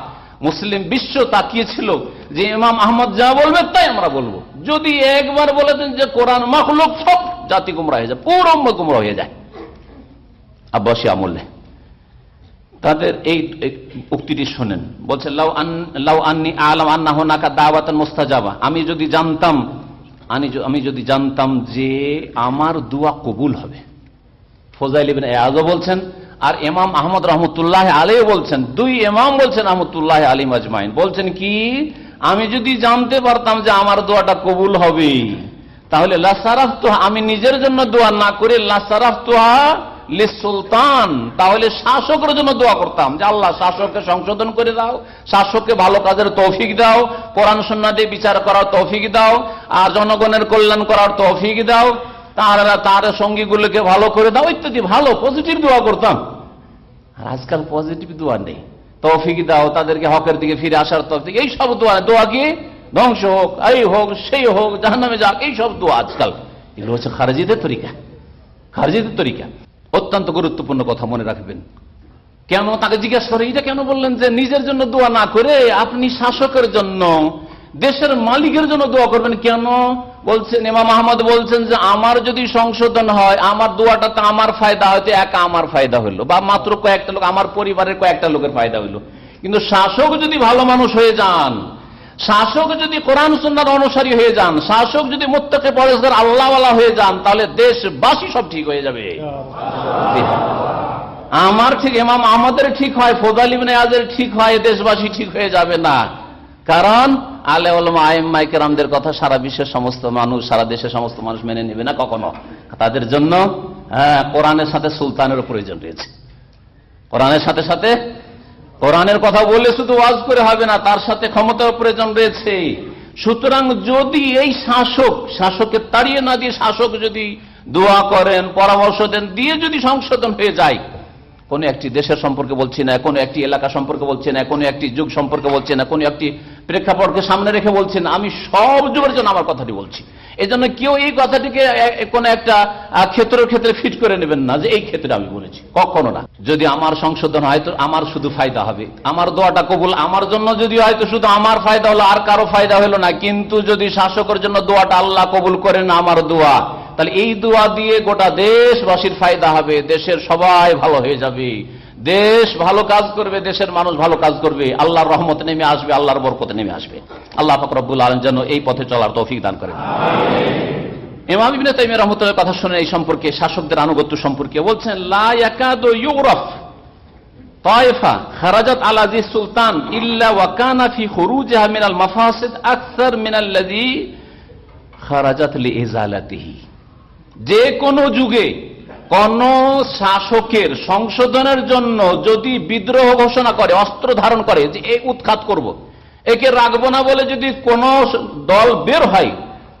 মুসলিম বিশ্ব তাকিয়েছিল যে ইমাম আহমদ যা বলবে তাই আমরা বলব। যদি একবার বলে দেন যে কোরআন মখলুক, সব জাতি গুমরা হয়ে যায়, পুরো গুমরা হয়ে যায়। আব্বাসী আমলে। তাদের এই উক্তিটি শোনেন। বলছে, লাউ আন্নি আলাম আন্না হোনাকা দাওয়াতান মোস্তাজাবা। আমি যদি জানতাম আমি আমি যদি জানতাম যে আমার দোয়া কবুল হবে। ফজাইল ইবিন এয়াজও বলছেন, আর এমাম আহমদ রহমতুল্লাহ আলী বলছেন, দুই এমাম বলছেন আহমদুল্লাহ আলী মাজমাইন। বলছেন কি, আমি যদি জানতে পারতাম যে আমার দোয়াটা কবুল হবে তাহলে লাসারাফ আমি নিজের জন্য দোয়া না করে লাসারাফ তোহা সুলতান তাহলে শাসকের জন্য দোয়া করতাম যে আল্লাহ শাসককে সংশোধন করে দাও, শাসককে ভালো কাজের তৌফিক দাও, কোরআন সন্না দিয়ে বিচার করার তৌফিক দাও, আর জনগণের কল্যাণ করার তৌফিক দাও, তার তার সঙ্গীগুলোকে ভালো করে দাও, ইত্যাদি, ভালো পজিটিভ দোয়া করতাম। আর আজকাল পজিটিভ দোয়া নেই। তৌফিক দাও, তাদেরকে হকের দিকে ফিরে আসার তৌফিক, এই সব দোয়া দোয়া কি? ধ্বংস হোক, এই হোক, সেই হোক, জাহান্নামে যাক, এই সব দোয়া আজকাল। এগুলো হচ্ছে খারজিদের তরিকা। খারজিদের তরিকা। অত্যন্ত গুরুত্বপূর্ণ কথা মনে রাখবেন। কেন? তাকে জিজ্ঞাসা করে, এটা কেন বললেন যে নিজের জন্য দোয়া না করে আপনি শাসকের জন্য, দেশের মালিকের জন্য দোয়া করবেন কেন? বলছেন, ইমাম আহমদ বলছেন যে, আমার যদি সংশোধন হয়, আমার দোয়াটা তো আমার ফায়দা হয়তো একা আমার ফায়দা হইল। বা মাত্র কয়েকটা লোক, আমার পরিবারের কয়েকটা লোকের ফায়দা হইল। কিন্তু শাসক যদি ভালো মানুষ হয়ে যান শাসক যদি কোরআন সুন্নার অনুসারী হয়ে যান, শাসক যদি মোত্তাকে পরেশগার আল্লাহওয়ালা হয়ে যান, তাহলে দেশবাসী সব ঠিক হয়ে যাবে। আমার ঠিক এমাম আমাদের ঠিক হয় ফোদালিবিন আজের ঠিক হয় দেশবাসী ঠিক হয়ে যাবে না। কারণ আলে আইমাইকেরামদের কথা সারা বিশ্বের সমস্ত মানুষ, সারা দেশের সমস্ত মানুষ মেনে নেবে না কখনো। তাদের জন্য হ্যাঁ কোরআনের সাথে সুলতানের প্রয়োজন রয়েছে। কোরআনের সাথে সাথে কোরআনের কথা বলে শুধু ওয়াজ করে হবে না, তার সাথে ক্ষমতার প্রয়োজন রয়েছে। সুতরাং যদি এই শাসক, শাসকের তাড়িয়ে না দিয়ে শাসক যদি দোয়া করেন, পরামর্শ দেন, দিয়ে যদি সংশোধন হয়ে যায়, কোন একটি দেশের সম্পর্কে বলছি না, কোন একটি এলাকা সম্পর্কে বলছি না, কোন একটি যুগ সম্পর্কে বলছি না, কোন একটি প্রেক্ষাপটকে সামনে রেখে বলছি না, আমি সব যুগের জন্য আমার কথাটি বলছি। এই জন্য কেউ এই কথাটিকে কোন একটা ক্ষেত্রের ক্ষেত্রে ফিট করে নেবেন না যে এই ক্ষেত্রে আমি বলেছি। কখনো না। যদি আমার সংশোধন হয় তো আমার শুধু ফায়দা হবে। আমার দোয়াটা কবুল, আমার জন্য যদি হয়তো শুধু আমার ফায়দা হলো, আর কারও ফায়দা হলো না। কিন্তু যদি শাসকের জন্য দোয়াটা আল্লাহ কবুল করেন আমার দোয়া, তাহলে এই দোয়া দিয়ে গোটা দেশবাসীর ফায়দা হবে, দেশের সবাই ভালো হয়ে যাবে। দেশ ভালো কাজ করবে দেশের মানুষ ভালো কাজ করবে আল্লাহর রহমত নেমে আসবে আল্লাহর বরকত নেমে আসবে। আল্লাহ ফকরবুল আলম যেন এই পথে চলার তৌফিক দান করেন। কথা শুনে এই সম্পর্কে শাসকদের আনুগত্য সম্পর্কে বলছেন ইউরফ আলাজি সুলতান ইল্লা মিনাল যে কোন যুগে কোন শাসকের সংশোধনের জন্য যদি বিদ্রোহ ঘোষণা করে, অস্ত্র ধারণ করে, যে এই উৎখাত করব। একে রাখব না বলে যদি কোন দল বের হয়,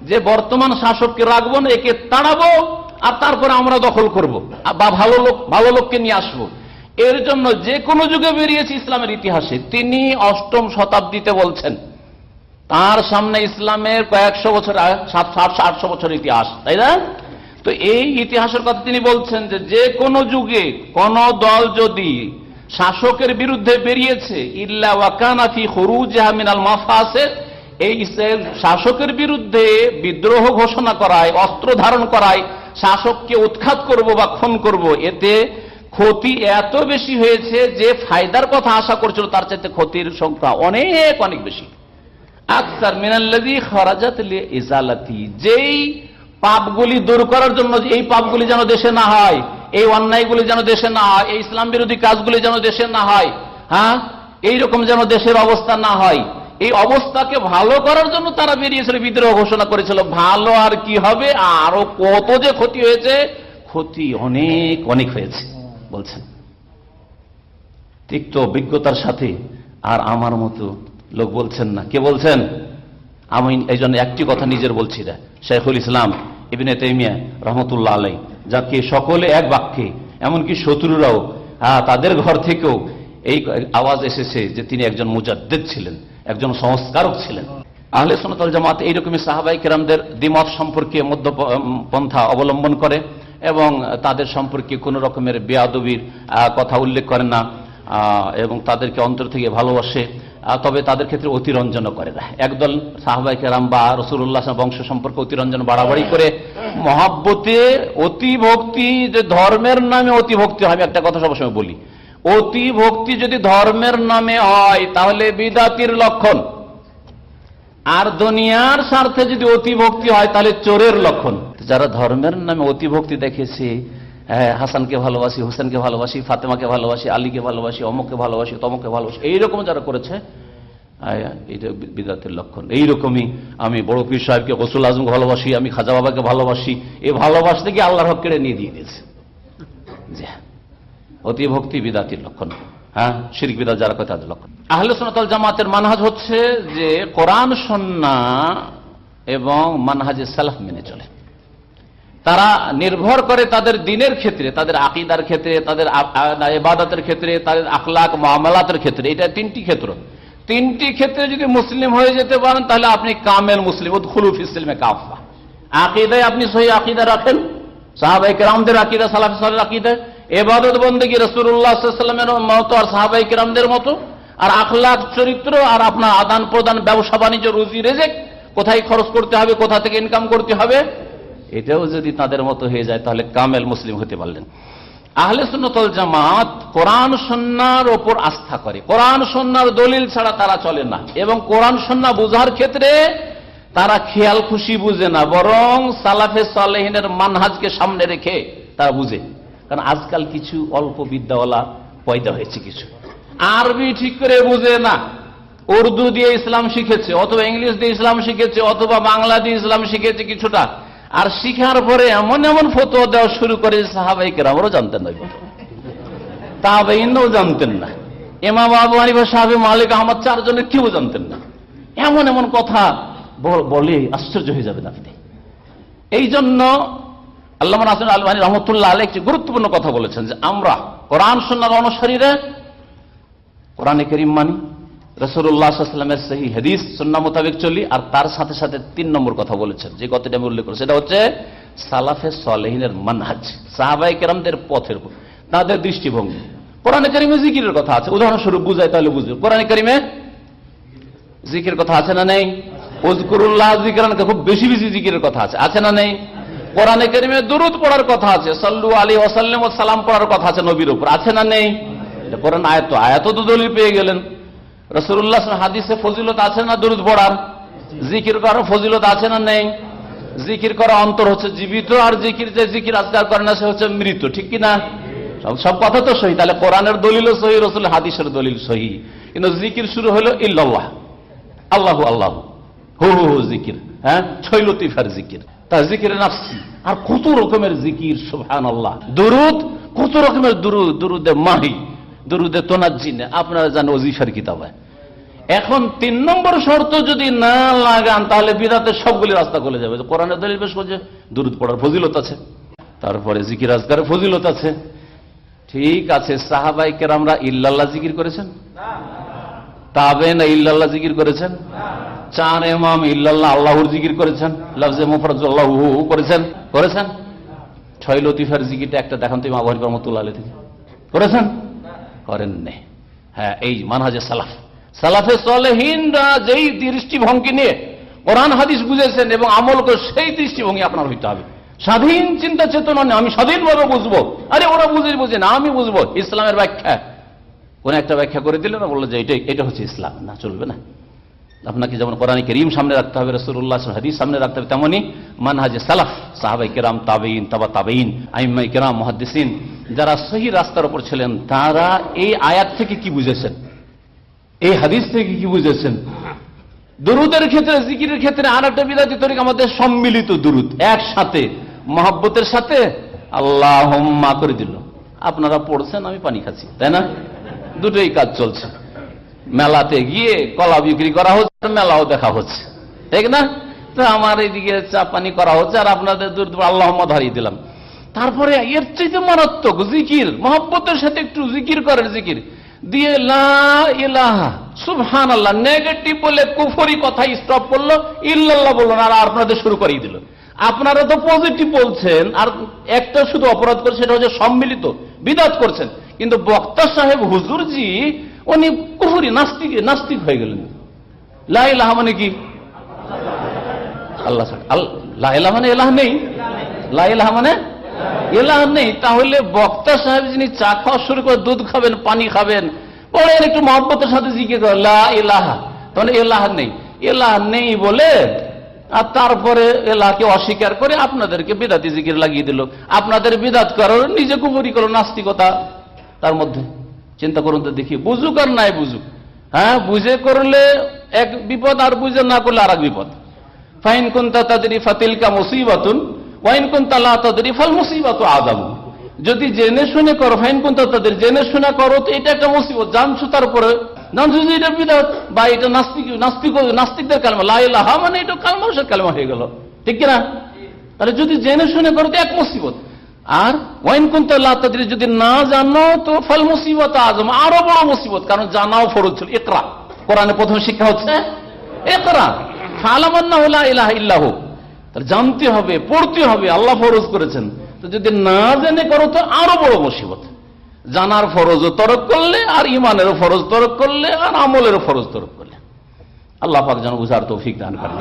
যে বর্তমান শাসককে রাখব না, একে তাড়াবো, আর তারপরে আমরা দখল করব। বা ভালো লোক, ভালো লোককে নিয়ে আসব এর জন্য যে কোনো যুগে বেরিয়েছে ইসলামের ইতিহাসে তিনি অষ্টম শতাব্দীতে বলছেন, তার সামনে ইসলামের কয়েকশো বছর সাতশো আটশো বছর ইতিহাস, তাই না তো এই ইতিহাসের কথা তিনি বলছেন যে যে কোনো যুগে কোন দল যদি শাসকের বিরুদ্ধে বেরিয়েছে, ইল্লা ওয়াকানাফি মাফাসের এই শাসকের বিরুদ্ধে বিদ্রোহ ঘোষণা করায়, অস্ত্র ধারণ করায়, শাসককে উৎখাত করব বা খুন করব, এতে ক্ষতি এত বেশি হয়েছে যে ফায়দার কথা আশা করছিল, তার চাইতে ক্ষতির সংখ্যা অনেক অনেক বেশি। আকসার মিনাল্লাদি খরাজাত ইজালাতি, যেই পাপগুলি দূর করার জন্য এই পাপগুলি যেন দেশে না হয়, এই অন্যায়গুলি যেন দেশে না হয়, এই ইসলাম বিরোধী কাজগুলি যেন দেশে না হয় হ্যাঁ? এইরকম যেন দেশের অবস্থা না হয়। এই অবস্থাকে ভালো করার জন্য তারা বেরিয়েছিল, বিদ্রোহ ঘোষণা করেছিল। ভালো আর কি হবে? আরও কত যে ক্ষতি হয়েছে? ক্ষতি অনেক অনেক হয়েছে, বলছেন। তিক্ত অভিজ্ঞতার সাথে আর আমার মতো লোক বলছেন না। কে বলছেন? আমি এই জন্য একটি কথা নিজের বলছি না। শেখুল ইসলাম ইবিনে তেমিয়া রহমতুল্লাহ আলাই যাকে সকলে এক বাক্যে, এমনকি শত্রুরাও হ্যাঁ তাদের ঘর থেকেও এই আওয়াজ এসেছে যে তিনি একজন মুজাদ্দেদ ছিলেন, একজন সংস্কারক ছিলেন। আহলে সোনাতল জামাত এইরকমই সাহাবাই কেরামদের দ্বিমত সম্পর্কে মধ্য পন্থা অবলম্বন করে এবং তাদের সম্পর্কে কোন রকমের বেয়াদবির কথা উল্লেখ করেন না এবং তাদেরকে অন্তর থেকে ভালোবাসে। তবে তাদের ক্ষেত্রে অতিরঞ্জন করে না একদল সাহবাই কেরাম বা রসুল্লাহ বংশ সম্পর্কে অতিরঞ্জন বাড়াবাড়ি করে মহাব্বতে অতি ভক্তি যে ধর্মের নামে অতি ভক্তি হয় আমি একটা কথা সবসময় বলি। অতি ভক্তি যদি ধর্মের নামে হয় তাহলে বিদাতির লক্ষণ। আর দুনিয়ার স্বার্থে যদি অতি ভক্তি হয় তাহলে চোরের লক্ষণ। যারা ধর্মের নামে অতি ভক্তি দেখেছে হ্যাঁ, হাসানকে ভালোবাসি হোসেনকে ভালোবাসি ফাতেমাকে ভালোবাসি আলীকে ভালোবাসি অমুককে ভালোবাসি তমককে ভালোবাসি এইরকম যারা করেছে এটা বিদাতের লক্ষণ। এইরকমই আমি বড় পীর সাহেবকে গসুল আজমকে ভালোবাসি আমি খাজা বাবাকে ভালোবাসি এই ভালোবাসতে গিয়ে আল্লাহর হক কেড়ে নিয়ে দিয়ে দিয়েছে। হ্যাঁ। অতি ভক্তি বিদাতির লক্ষণ। হ্যাঁ শিরিক বিদাত যারা কথা তাদের লক্ষণ। আহলে সোনাতল জামাতের মানহাজ হচ্ছে যে কোরআন সন্না এবং মানহাজে সালাফ মেনে চলে। তারা নির্ভর করে তাদের দিনের ক্ষেত্রে, তাদের আকিদার ক্ষেত্রে, তাদের এবাদতের ক্ষেত্রে, তাদের আখলাক, মামলাতের ক্ষেত্রে, এটা তিনটি ক্ষেত্র। তিনটি ক্ষেত্রে যদি মুসলিম হয়ে যেতে পারেন, তাহলে আপনি কামেল মুসলিম খুলুফ ইসলিমে কাফা আকিদায় আপনি সহি আকিদা রাখেন সাহাবাই কেরামদের আকিদা, সালাফ সালের আকিদায় এবাদত বন্দী রসুল্লাহামের মতো আর সাহাবাই কেরামদের মতো। আর আখলাক, চরিত্র আর আপনার আদান প্রদান ব্যবসা বাণিজ্য রুজি রেজেক কোথায় খরচ করতে হবে, কোথা থেকে ইনকাম করতে হবে এটাও যদি তাদের মতো হয়ে যায়, তাহলে কামেল মুসলিম হতে পারলেন। আহলে সুন্নতল জামাত কোরআন সন্ন্যার ওপর আস্থা করে। কোরআন সন্ন্যার দলিল ছাড়া তারা চলে না। এবং কোরআন সন্না বোঝার ক্ষেত্রে তারা খেয়াল খুশি বুঝে না, বরং সালাফে সালেহিনের মানহাজকে সামনে রেখে তারা বুঝে। কারণ আজকাল কিছু অল্প বিদ্যাওয়ালা পয়দা হয়েছে কিছু। আরবি ঠিক করে বুঝে না। উর্দু দিয়ে ইসলাম শিখেছে, অথবা ইংলিশ দিয়ে ইসলাম শিখেছে, অথবা বাংলা দিয়ে ইসলাম শিখেছে কিছুটা। আর শিখার পরে এমন এমন ফতোয়া দেওয়া শুরু করে সাহাবাই কেরামরও জানতেন না তাবেইনও জানতেন না। এমা বাবু আনিবা সাহেব মালিক আহমদ চারজনে কেউ জানতেন না। এমন এমন কথা বলে আশ্চর্য হয়ে যাবেন আপনি। এই জন্য আল্লাহ হাসান আলমানি রহমতুল্লাহ আলী একটি গুরুত্বপূর্ণ কথা বলেছেন যে আমরা কোরআন সন্ন্যার অনুসারীরা কোরআনে করিম মানি রসুল্লাহামের সেই হাদিস সন্না মোতাবেক চলি, আর তার সাথে সাথে তিন নম্বর কথা বলেছেন, যে কথাটি আমি উল্লেখ করি। সেটা হচ্ছে, সালাফে সালেহিনের মানহাজ সাহাবাই কেরামদের পথের তাদের দৃষ্টিভঙ্গি। কোরআনে করিমে জিকিরের কথা আছে, উদাহরণস্বরূপ বুঝায় তাহলে বুঝবে কোরআনে করিমে জিকির কথা আছে না নেই? ওজকুরুল্লাহ জিকির খুব বেশি বেশি জিকিরের কথা আছে। আছে না নেই? কোরআনে করিমে দুরুদ পড়ার কথা আছে, সল্লু আলী ওসাল্লাম সালাম পড়ার কথা আছে নবীর উপর। আছে না নেই? কোরআন আয়াত আয়াত তো দলিল পেয়ে গেলেন। রসুল্লাহ হাদিসে ফজিলত আছে না দুরুদ পড়ার? জিকির করার ফজিলত আছে না নেই? জিকির করা অন্তর হচ্ছে জীবিত, আর জিকির যে জিকির আজকার করে না, সে হচ্ছে মৃত। ঠিক কি না সব কথা তো সহি। তাহলে কোরআনের দলিল সহি রসুল হাদিসের দলিল সহি। কিন্তু জিকির শুরু হলো ইল্লাল্লাহ। আল্লাহু, আল্লাহ। হু হু হু, জিকির। হ্যাঁ? ছৈলতিফার জিকির। তা জিকির নাফসি। আর কত রকমের জিকির সুবহান আল্লাহ দুরুদ, কত রকমের দুরুদ? দুরুদে মাহি। দুরুদে তোনাজিনে আপনারা জানেন ওজিফার কিতাবে। এখন তিন নম্বর শর্ত যদি না লাগান, তাহলে বিরাতে সবগুলি রাস্তা খুলে যাবে। কোরআনের দলিল বেশ করছে, দুরুদ পড়ার ফজিলত আছে। তারপরে জিকির আজকারের ফজিলত আছে। ঠিক আছে, সাহাবাই কেরামরা ইল্লাল্লাহ জিকির করেছেন? তাবে না ইল্লাল্লাহ জিকির করেছেন? চার এমাম ইল্লাল্লাহ আল্লাহর জিকির করেছেন? লফজে মুফরাজ্লাহ করেছেন? করেছেন? ছয় লতিফার জিকিরটা একটা দেখান তুমি আবহাওয়া রহমতুল্লাহ আলী থেকে করেছেন? করেন নে হ্যাঁ এই মানহাজে সালাফ। সালাফে সলেহীনরা যেই দৃষ্টিভঙ্গি নিয়ে কোরআন, হাদিস বুঝেছেন এবং আমল করে সেই দৃষ্টিভঙ্গি আপনার হইতে হবে। স্বাধীন চিন্তা চেতনা নেই আমি স্বাধীনভাবে বুঝব। আরে ওরা বুঝে বুঝে না, আমি বুঝব। ইসলামের ব্যাখ্যা। কোন একটা ব্যাখ্যা করে দিল না বলল যে এটা এটা হচ্ছে ইসলাম। না, চলবে না। আপনাকে যেমন কোরআন করিম সামনে রাখতে হবে রসুল্লাহ হাদিস সামনে রাখতে হবে তেমনই মানহাজে সালাফ সাহাবাই কেরাম তাবেইন তাবা তাবেইন আইমাই কেরাম, মহাদ্দিসিন, যারা সহি রাস্তার উপর ছিলেন, তারা এই আয়াত থেকে কি বুঝেছেন? এই হাদিস থেকে কি বুঝেছেন? দুরুদের ক্ষেত্রে, জিকিরের ক্ষেত্রে আর একটা বিদাতি তরিক আমাদের সম্মিলিত দুরুদ, একসাথে, মহাব্বতের সাথে আল্লাহ করে দিল। আপনারা পড়ছেন, আমি পানি খাচ্ছি, তাই না? দুটোই কাজ চলছে। মেলাতে গিয়ে কলা বিক্রি করা হচ্ছে, মেলাও দেখা হচ্ছে। ঠিক না? তো আমার এইদিকে চা পানি করা হচ্ছে আর আপনাদের দূর আল্লাহ হারিয়ে দিলাম। তারপরে এর চাইতে মারাত্মক জিকির, মহব্বতের সাথে একটু জিকির করেন জিকির। দিয়ে সুবহান আল্লাহ নেগেটিভ বলে কুফরি কথা স্টপ করল, ইল্লাল্লাহ বলল আর আপনাদের শুরু করিয়ে দিল। আপনারা তো পজিটিভ বলছেন, আর একটা শুধু অপরাধ করছে সেটা হচ্ছে সম্মিলিত, বিদাত করছেন। কিন্তু বক্তা সাহেব, হুজুরজি উনি কুফুরি নাস্তিক নাস্তিক হয়ে গেলেন। লাহ মানে কি? আল্লাহ লাহ মানে এলাহ নেই। লাহ মানে এলাহ নেই। তাহলে বক্তা সাহেব যিনি চা খাওয়া শুরু করে দুধ খাবেন, পানি খাবেন পরে একটু মহব্বতের সাথে জিজ্ঞেস করে লাহ তাহলে এলাহ নেই। এলাহ নেই বলে আর তারপরে এলাকে অস্বীকার করে আপনাদেরকে বিদাতি জিকির লাগিয়ে দিল। আপনাদের বিদাত করার নিজে কুপুরি করো, নাস্তিকতা তার মধ্যে। চিন্তা করুন তো দেখি, বুঝুক আর নাই বুঝুক। হ্যাঁ বুঝে করলে এক বিপদ আর বুঝে না করলে আর এক বিপদ। ফাইন কুন্তা তাদের ফাতিলকা মুসিবাতুন, ওয়াইন কুন্তা লা তাদের ফাল মুসিবাত আদাম যদি জেনে শুনে করো, ফাইন কুন্তা তাদের জেনে শুনে করো, তো এটা একটা মুসিবত। জানছো তারপরে জানছো যে এটা বিদাত। বা এটা নাস্তিক নাস্তিক, নাস্তিকদের কালমা। লাইলাহা মানে এটা কালমাসের কালমা হয়ে গেল। ঠিক কিনা? তাহলে যদি জেনে শুনে করো, তো এক মুসিবত। আর ওয়াইন কুন্তাল্লাহ তাদের যদি না জানো তো ফল মুসিবত আজম আরও বড় মুসিবত কারণ জানাও ফরজ ছিল। একরা কোরআনে প্রথম শিক্ষা হচ্ছে। একরা ফালামান্না হলা ইলাহ ইল্লাহ। জানতে হবে পড়তে হবে আল্লাহ ফরজ করেছেন। তো যদি না জেনে করো তো আরও বড় মুসিবত। জানার ফরজও তরক করলে আর ইমানেরও ফরজ তরক করলে আর আমলেরও ফরজ তরক করলে। আল্লাহ পাক যেন বুঝার তৌফিক দান করেন।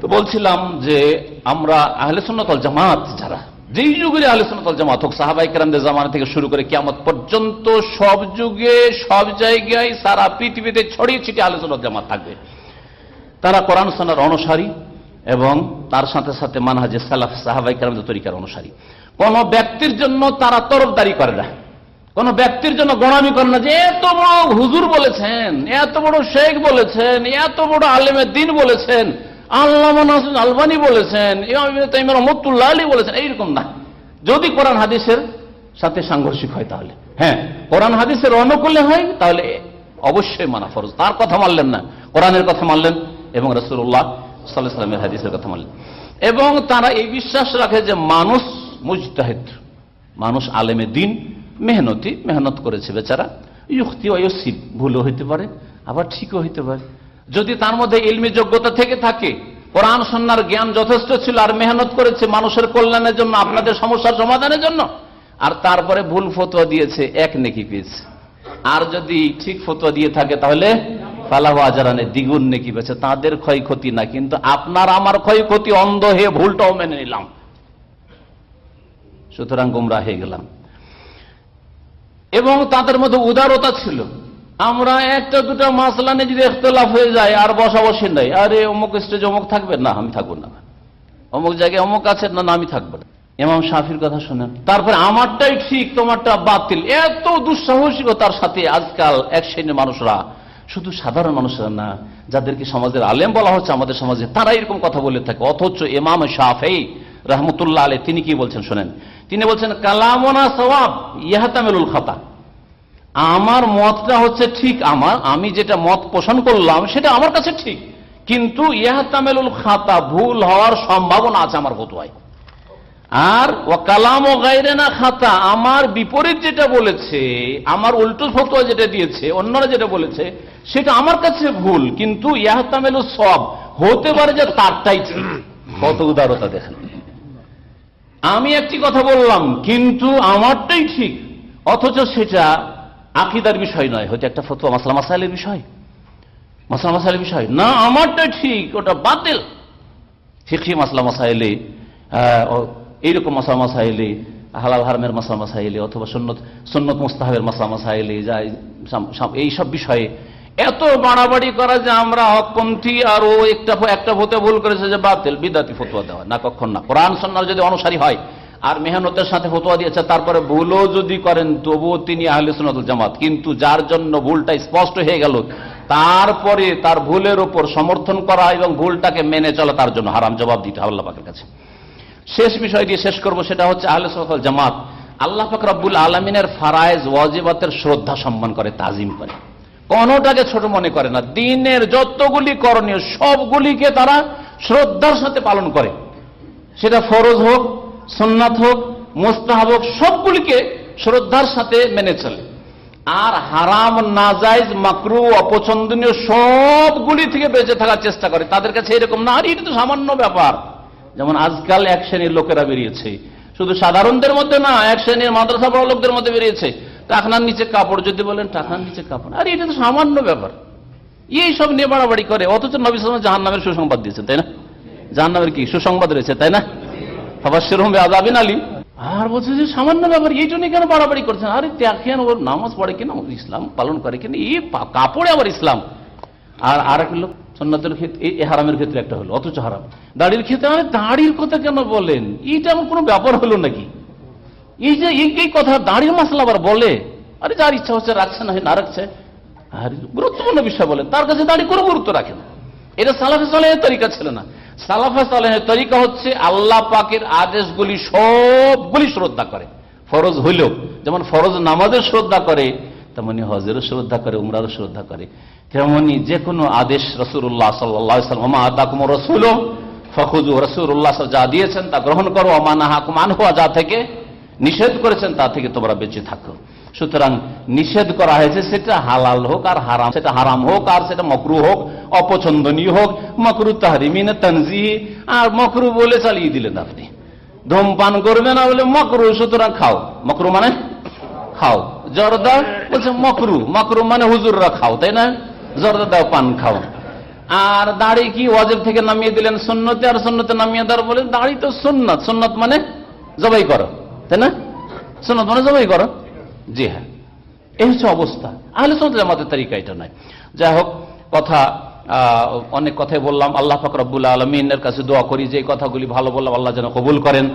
তো বলছিলাম যে আমরা আহলে সুন্নতল জামাত যারা যেই যুগের সুন্নতল জামাত হোক সাহাবাই কেরামদের জামানা থেকে শুরু করে কিয়ামত পর্যন্ত সব যুগে, সব জায়গায় সারা পৃথিবীতে ছড়িয়ে ছিটিয়ে সুন্নত জামাত থাকবে। তারা কোরআন সোনার অনুসারী এবং তার সাথে সাথে মানহাজে সালাফ সাহাবাই কেরামদের তরিকার অনুসারী। কোন ব্যক্তির জন্য তারা তরফদারি করে না। কোন ব্যক্তির জন্য গণামি করে না যে এত বড় হুজুর বলেছেন, এত বড় শেখ বলেছেন, এত বড় আলেমের দিন বলেছেন। আল্লাহ আলবানি বলেছেন রহমতুল্লাহ আলী বলেছেন, এইরকম না। যদি কোরআন হাদিসের সাথে সাংঘর্ষিক হয় তাহলে। হ্যাঁ কোরআন হাদিসের অনুকূলে হয়, তাহলে অবশ্যই মানা ফরজ। তার কথা মানলেন না। কোরআনের কথা মানলেন এবং রসুল্লাহ সাল্লাহ সাল্লামের হাদিসের কথা মানলেন। এবং তারা এই বিশ্বাস রাখে যে মানুষ মুজতাহিদ, মানুষ আলেমে দিন, মেহনতি, মেহনত করেছে বেচারা। ইউক্তি ভুলও হইতে পারে, আবার ঠিকও হইতে পারে। যদি তার মধ্যে ইলমি যোগ্যতা থেকে থাকে, কোরআন সন্ন্যার জ্ঞান যথেষ্ট ছিল আর মেহনত করেছে মানুষের কল্যাণের জন্য, আপনাদের সমস্যার সমাধানের জন্য, আর তারপরে ভুল ফতোয়া দিয়েছে, এক নেকি পেয়েছে। আর যদি ঠিক ফতোয়া দিয়ে থাকে, তাহলে ফালাহ আজারানে দ্বিগুণ নেকি পেয়েছে। তাদের ক্ষয়ক্ষতি না, কিন্তু আপনার আমার ক্ষয়ক্ষতি অন্ধ হয়ে ভুলটাও মেনে নিলাম। সুতরাং গুমরা হয়ে গেলাম। এবং তাদের মধ্যে উদারতা ছিল। আমরা একটা দুটা মাসলা নিয়ে যদি এখতলাফ হয়ে যায়, আর বসা বসে নাই, আরে অমুক স্টেজ অমুক থাকবে? না, আমি থাকব না। অমুক জায়গায় অমুক আছে? না আমি থাকব না। এমাম শাফির কথা শোনেন। তারপরে আমারটাই ঠিক, তোমারটা বাতিল। এত দুঃসাহসিকতার সাথে আজকাল এক শ্রেণির মানুষরা। শুধু সাধারণ মানুষরা না, যাদেরকে সমাজের আলেম বলা হচ্ছে আমাদের সমাজে তারা এরকম কথা বলে থাকে। অথচ এমাম শাফেই রহমতুল্লাহ আলে তিনি কি বলছেন শোনেন? তিনি বলছেন, কালামনা সবাব ইহাতামেরুল খাতা। আমার মতটা হচ্ছে ঠিক আমার, আমি যেটা মত পোষণ করলাম সেটা আমার কাছে ঠিক। কিন্তু ইহাতামেলুল খাতা ভুল হওয়ার সম্ভাবনা আছে আমার ফতুয়ায়। আর ও কালাম ও গাইরে না খাতা, আমার বিপরীত যেটা বলেছে, আমার উল্টো ফতুয়া যেটা দিয়েছে, অন্যরা যেটা বলেছে, সেটা আমার কাছে ভুল, কিন্তু ইয়াহতামেলু সব হতে পারে যে তারটাই কত উদারতা দেখেন। আমি একটি কথা বললাম, কিন্তু আমারটাই ঠিক, অথচ সেটা আকিদার বিষয় নয়, হয়তো একটা ফতুয়া মাসলা মাসাইলের বিষয়। মাসলা মাসাইলের বিষয়। না, আমারটা ঠিক, ওটা বাতিল। ফিকি মাসলা মাসাইলে এইরকম মাসলা মাসাইলে, হালাল হারমের মাসলা মাসাইলে, অথবা সন্নত সন্নত মুস্তাহের মাসলা মাসাইলে যা এইসব বিষয়ে এত বাড়াবাড়ি করা যে আমরা হকপন্থী আর ও একটা একটা ভোতে ভুল করেছে যে বাতিল, বিদাতি ফতুয়া দেওয়া, না কখন না। কোরআন সন্ন্যার যদি অনুসারী হয় আর মেহনতের সাথে ফতোয়া দিয়েছে, তারপরে ভুলও যদি করেন, তবুও তিনি আহলে সুনাতুল জামাত। কিন্তু যার জন্য ভুলটা স্পষ্ট হয়ে গেল, তারপরে তার ভুলের ওপর সমর্থন করা এবং ভুলটাকে মেনে চলা, তার জন্য হারাম জবাব দিতে আল্লাহ পাকের কাছে। শেষ বিষয় দিয়ে শেষ করব, সেটা হচ্ছে আহলে সুনাতুল জামাত। আল্লাহ পাক রব্বুল আলমিনের ফারায়েজ, ওয়াজিবাতের শ্রদ্ধা সম্মান করে, তাজিম করে। কোনটাকে ছোট মনে করে না, দিনের যতগুলি করণীয়, সবগুলিকে তারা শ্রদ্ধার সাথে পালন করে। সেটা ফরজ হোক সন্ন্যাত হোক, মোস্তাহাব হোক, সবগুলিকে শ্রদ্ধার সাথে মেনে চলে। আর হারাম নাজাইজ মাকরু, অপছন্দনীয় সবগুলি থেকে বেঁচে থাকার চেষ্টা করে। তাদের কাছে এরকম না, আর এটা তো সামান্য ব্যাপার। যেমন আজকাল এক শ্রেণির লোকেরা বেরিয়েছে। শুধু সাধারণদের মধ্যে না, এক শ্রেণির মাদ্রাসা বড় লোকদের মধ্যে বেরিয়েছে। টাকনার নিচে কাপড়, যদি বলেন টাকার নিচে কাপড়। আর, এটা তো সামান্য ব্যাপার। এই সব নিয়ে বাড়াবাড়ি করে। অথচ নবী সালাম জাহান নামের সুসংবাদ দিয়েছেন, তাই না? জাহান নামের কি? সুসংবাদ রয়েছে, তাই না? আর বলছে যে সামান্য ব্যাপার, এই জন্য কেন বাড়াবাড়ি করছেন? আরে দেখেন ওর নামাজ পড়ে কিনা ইসলাম পালন করে কিনা, এই কাপড়ে আবার ইসলাম। আর আর একটা লোক সন্ন্যতের ক্ষেত্রে হারামের ক্ষেত্রে একটা হলো, অথচ হারাম। দাড়ির ক্ষেত্রে, আরে দাড়ির কথা কেন বলেন? এইটা আমার কোনো ব্যাপার হলো নাকি? এই যে, এই কথা দাঁড়িয়ে মাসলা আবার বলে? আরে যার ইচ্ছা হচ্ছে রাখছে, না না রাখছে। আর গুরুত্বপূর্ণ বিষয় বলে তার কাছে দাঁড়িয়ে কোনো গুরুত্ব রাখে না। এটা সালাফে সালেহের তরিকা ছিল না। সালাফে সালেহের তরিকা হচ্ছে আল্লাহ পাকের আদেশগুলি সবগুলি শ্রদ্ধা করে। ফরজ হইলেও, যেমন ফরজ নামাজের শ্রদ্ধা করে, তেমনি হজেরও শ্রদ্ধা করে, উমরারও শ্রদ্ধা করে। তেমনি যে কোনো আদেশ রসুল্লাহ সাল্লাম রসুল ফখুজু রসুল্লাহ যা দিয়েছেন তা গ্রহণ করো। অমানাহা কুমান হওয়া যা থেকে নিষেধ করেছেন, তা থেকে তোমরা বেঁচে থাকো। সুতরাং নিষেধ করা হয়েছে, সেটা হালাল হোক আর হারাম, সেটা হারাম হোক আর সেটা মকরু হোক, অপছন্দনীয় হোক, মকরু তাহরিমিনে তনজি আর মকরু বলে চালিয়ে দিলেন আপনি। ধূমপান করবে না বলে মকরু, সুতরাং খাও। মকরু মানে? খাও। জর্দা বলছে মকরু মকরু মানে হুজুররা খাও, তাই না? জর্দা দাও, পান খাও। আর দাড়ি কি ওয়াজেব থেকে নামিয়ে দিলেন সন্ন্যতে আর সন্ন্যতে নামিয়ে দেওয়ার বলে দাড়ি তো সন্ন্যত সন্ন্যত মানে জবাই করো, তাই না? সন্ন্যত মানে জবাই করো। জি হ্যাঁ। এই হচ্ছে অবস্থা। আহলে সন্ন্যত জামাতের তালিকা এটা নাই যাই হোক, কথা অনেক কথাই বললাম। আল্লাহ পাক রব্বুল আলমিনের কাছে দোয়া করি যে কথাগুলি ভালো বললাম, আল্লাহ যেন কবুল করেন।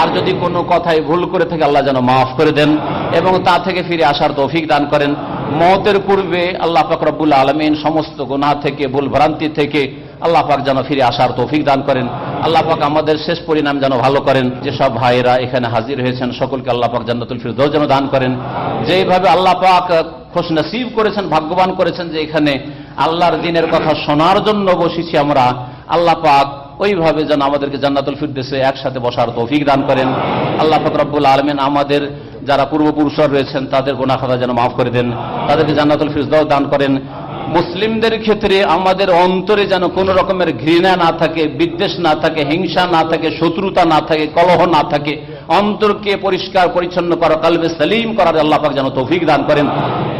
আর যদি কোনো কথায় ভুল করে থাকে, আল্লাহ যেন মাফ করে দেন এবং তা থেকে ফিরে আসার তৌফিক দান করেন। মতের পূর্বে আল্লাহ পাক রব্বুল আলমিন সমস্ত গুণা থেকে, ভুল ভ্রান্তি থেকে আল্লাহ পাক যেন ফিরে আসার তৌফিক দান করেন। আল্লাহ পাক আমাদের শেষ পরিণাম যেন ভালো করেন। যেসব ভাইয়েরা এখানে হাজির হয়েছেন, সকলকে আল্লাহ পাক জান্নাতুল ফিরদৌস যেন দান করেন। যেভাবে আল্লাহ পাক খোশ নসিব করেছেন, ভাগ্যবান করেছেন যে এখানে আল্লাহর দিনের কথা শোনার জন্য বসেছি আমরা, আল্লাহ পাক ওইভাবে যেন আমাদেরকে জান্নাতুল ফিরদেশে একসাথে বসার তৌফিক দান করেন। আল্লাহ পাক রব্বুল আলমেন আমাদের যারা পূর্বপুরুষরা রয়েছেন, তাদের গোনা খাতা যেন মাফ করে দেন। তাদেরকে জান্নাতুল ফিরদাও দান করেন। মুসলিমদের ক্ষেত্রে আমাদের অন্তরে যেন কোন রকমের ঘৃণা না থাকে, বিদ্বেষ না থাকে, হিংসা না থাকে, শত্রুতা না থাকে, কলহ না থাকে অন্তরকে পরিষ্কার পরিচ্ছন্ন করা কালবে সালিম করার আল্লাহ পাক যেন তৌফিক দান করেন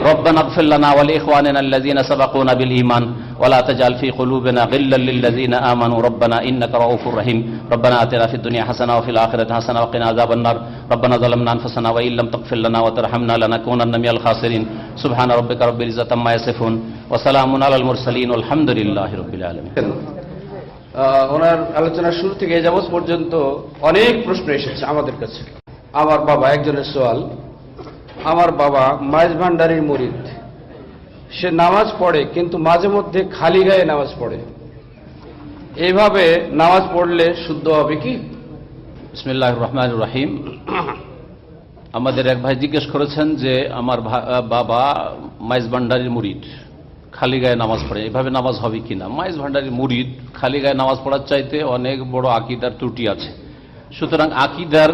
রব্বানা اغفر لنا ولإخواننا الذين سبقونا بالإيمان ولا تجعل في قلوبنا غلا للذين آمنوا ربنا إنك رؤوف رحيم ربنا آتنا في الدنيا حسنة وفي الآخرة حسنة وقنا عذاب النار ربنا ظلمنا أنفسنا وإن لم تغفر لنا وترحمنا لنكونن من الخاسرين سبحان ربك رب العزة عما يصفون وسلام على المرسلين والحمد لله رب العالمين আহ, ওনার আলোচনার শুরু থেকে এ যাবৎ পর্যন্ত অনেক প্রশ্ন এসেছে আমাদের কাছে। আমার বাবা একজনের সোয়াল আমার বাবা মাইজ ভান্ডারির মরিদ। সে নামাজ পড়ে, কিন্তু মাঝে মধ্যে খালি গায়ে নামাজ পড়ে। এইভাবে নামাজ পড়লে শুদ্ধ হবে কি? বিসমিল্লাহ রহমান রাহিম। আমাদের এক ভাই জিজ্ঞেস করেছেন যে, আমার বাবা মাইজ ভান্ডারির মুরিদ। খালি গায়ে নামাজ পড়ে, এভাবে নামাজ হবে কিনা? মাইজ ভান্ডারির মুরিদ খালি গায়ে নামাজ পড়ার চাইতে অনেক বড় আকিদার ত্রুটি আছে। সুতরাং আকিদার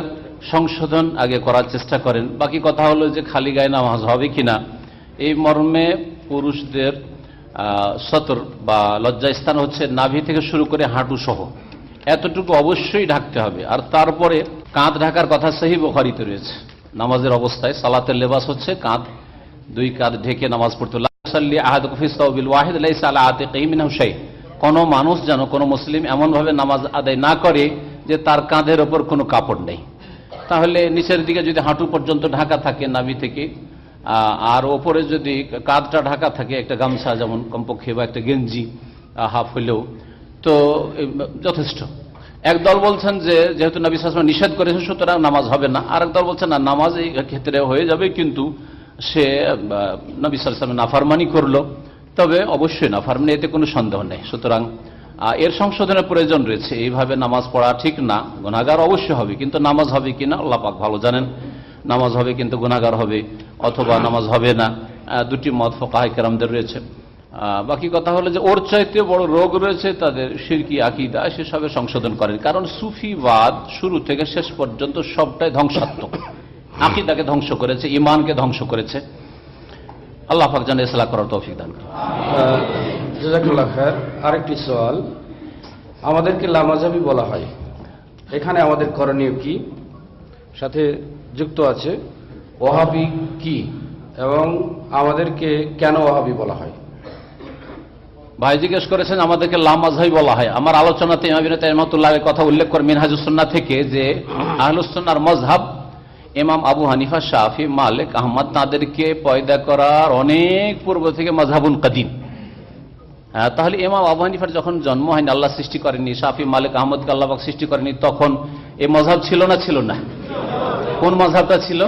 সংশোধন আগে করার চেষ্টা করেন। বাকি কথা হলো যে খালি গায়ে নামাজ হবে কিনা? এই মর্মে পুরুষদের সতর বা লজ্জাস্থান হচ্ছে নাভি থেকে শুরু করে হাঁটু সহ। এতটুকু অবশ্যই ঢাকতে হবে। আর তারপরে কাঁধ ঢাকার কথা সেই বখারিতে রয়েছে। নামাজের অবস্থায় সালাতের লেবাস হচ্ছে কাঁধ, দুই কাঁধ ঢেকে নামাজ পড়তে কোন মানুষ যেন কোন মুসলিম এমন ভাবে নামাজ আদায় না করে যে তার কাঁধের ওপর কোনো কাপড় নেই। তাহলে নিচের দিকে যদি হাঁটু পর্যন্ত ঢাকা থাকে নাভি থেকে আর ওপরে যদি কাঁধটা ঢাকা থাকে, একটা গামছা যেমন কমপক্ষে বা একটা গেঞ্জি হাফ হইলেও তো যথেষ্ট। এক দল বলছেন যে, যেহেতু নবী সালাম নিষেধ করেছে সুতরাং নামাজ হবে না। আর দল বলছেন, না নামাজ এই ক্ষেত্রে হয়ে যাবে, কিন্তু সে নবী সালাম নাফারমানি করল। তবে অবশ্যই নাফারমানি এতে কোনো সন্দেহ নেই। সুতরাং এর সংশোধনের প্রয়োজন রয়েছে। এইভাবে নামাজ পড়া ঠিক না গুণাগার অবশ্যই হবে, কিন্তু নামাজ হবে কিনা আল্লাহ পাক ভালো জানেন। নামাজ হবে কিন্তু গুণাগার হবে, অথবা নামাজ হবে না। দুটি মত ফোকাহাই কেরামদের রয়েছে। বাকি কথা হলো যে, ওর চাইতে বড় রোগ রয়েছে তাদের সিরকি আকিদা, সেসবে সংশোধন করেন। কারণ সুফিবাদ শুরু থেকে শেষ পর্যন্ত সবটাই ধ্বংসাত্মক। আকিদাকে ধ্বংস করেছে ইমানকে ধ্বংস করেছে। আল্লাহ পাক জানে ইসলাম করার তৌফিক দান জাজাকুল্লাহ খায়ের আরেকটি সওয়াল। আমাদেরকে লামাজাবি বলা হয়। এখানে আমাদের করণীয় কি? সাথে যুক্ত আছে ওহাবি কি? এবং আমাদেরকে কেন ওহাবি বলা হয়? ভাই জিজ্ঞেস করেছেন আমাদেরকে লামাজহাই বলা হয়। আমার আলোচনাতে ইমাবিন রহমতুল্লাহের কথা উল্লেখ করে মিনহাজুসন্না থেকে যে আহলুসন্নার মজহাব ইমাম আবু হানিফা শাহি মালিক আহমদ তাদেরকে পয়দা করার অনেক পূর্ব থেকে মজহাবুল কদিম। হ্যাঁ, তাহলে ইমাম আবু হানিফার যখন জন্ম হয়নি আল্লাহ সৃষ্টি করেনি শাফি মালিক আহমদকে আল্লাহবাক সৃষ্টি করেনি তখন এ মজহাব ছিল না ছিল না? কোন মজহাবটা ছিল?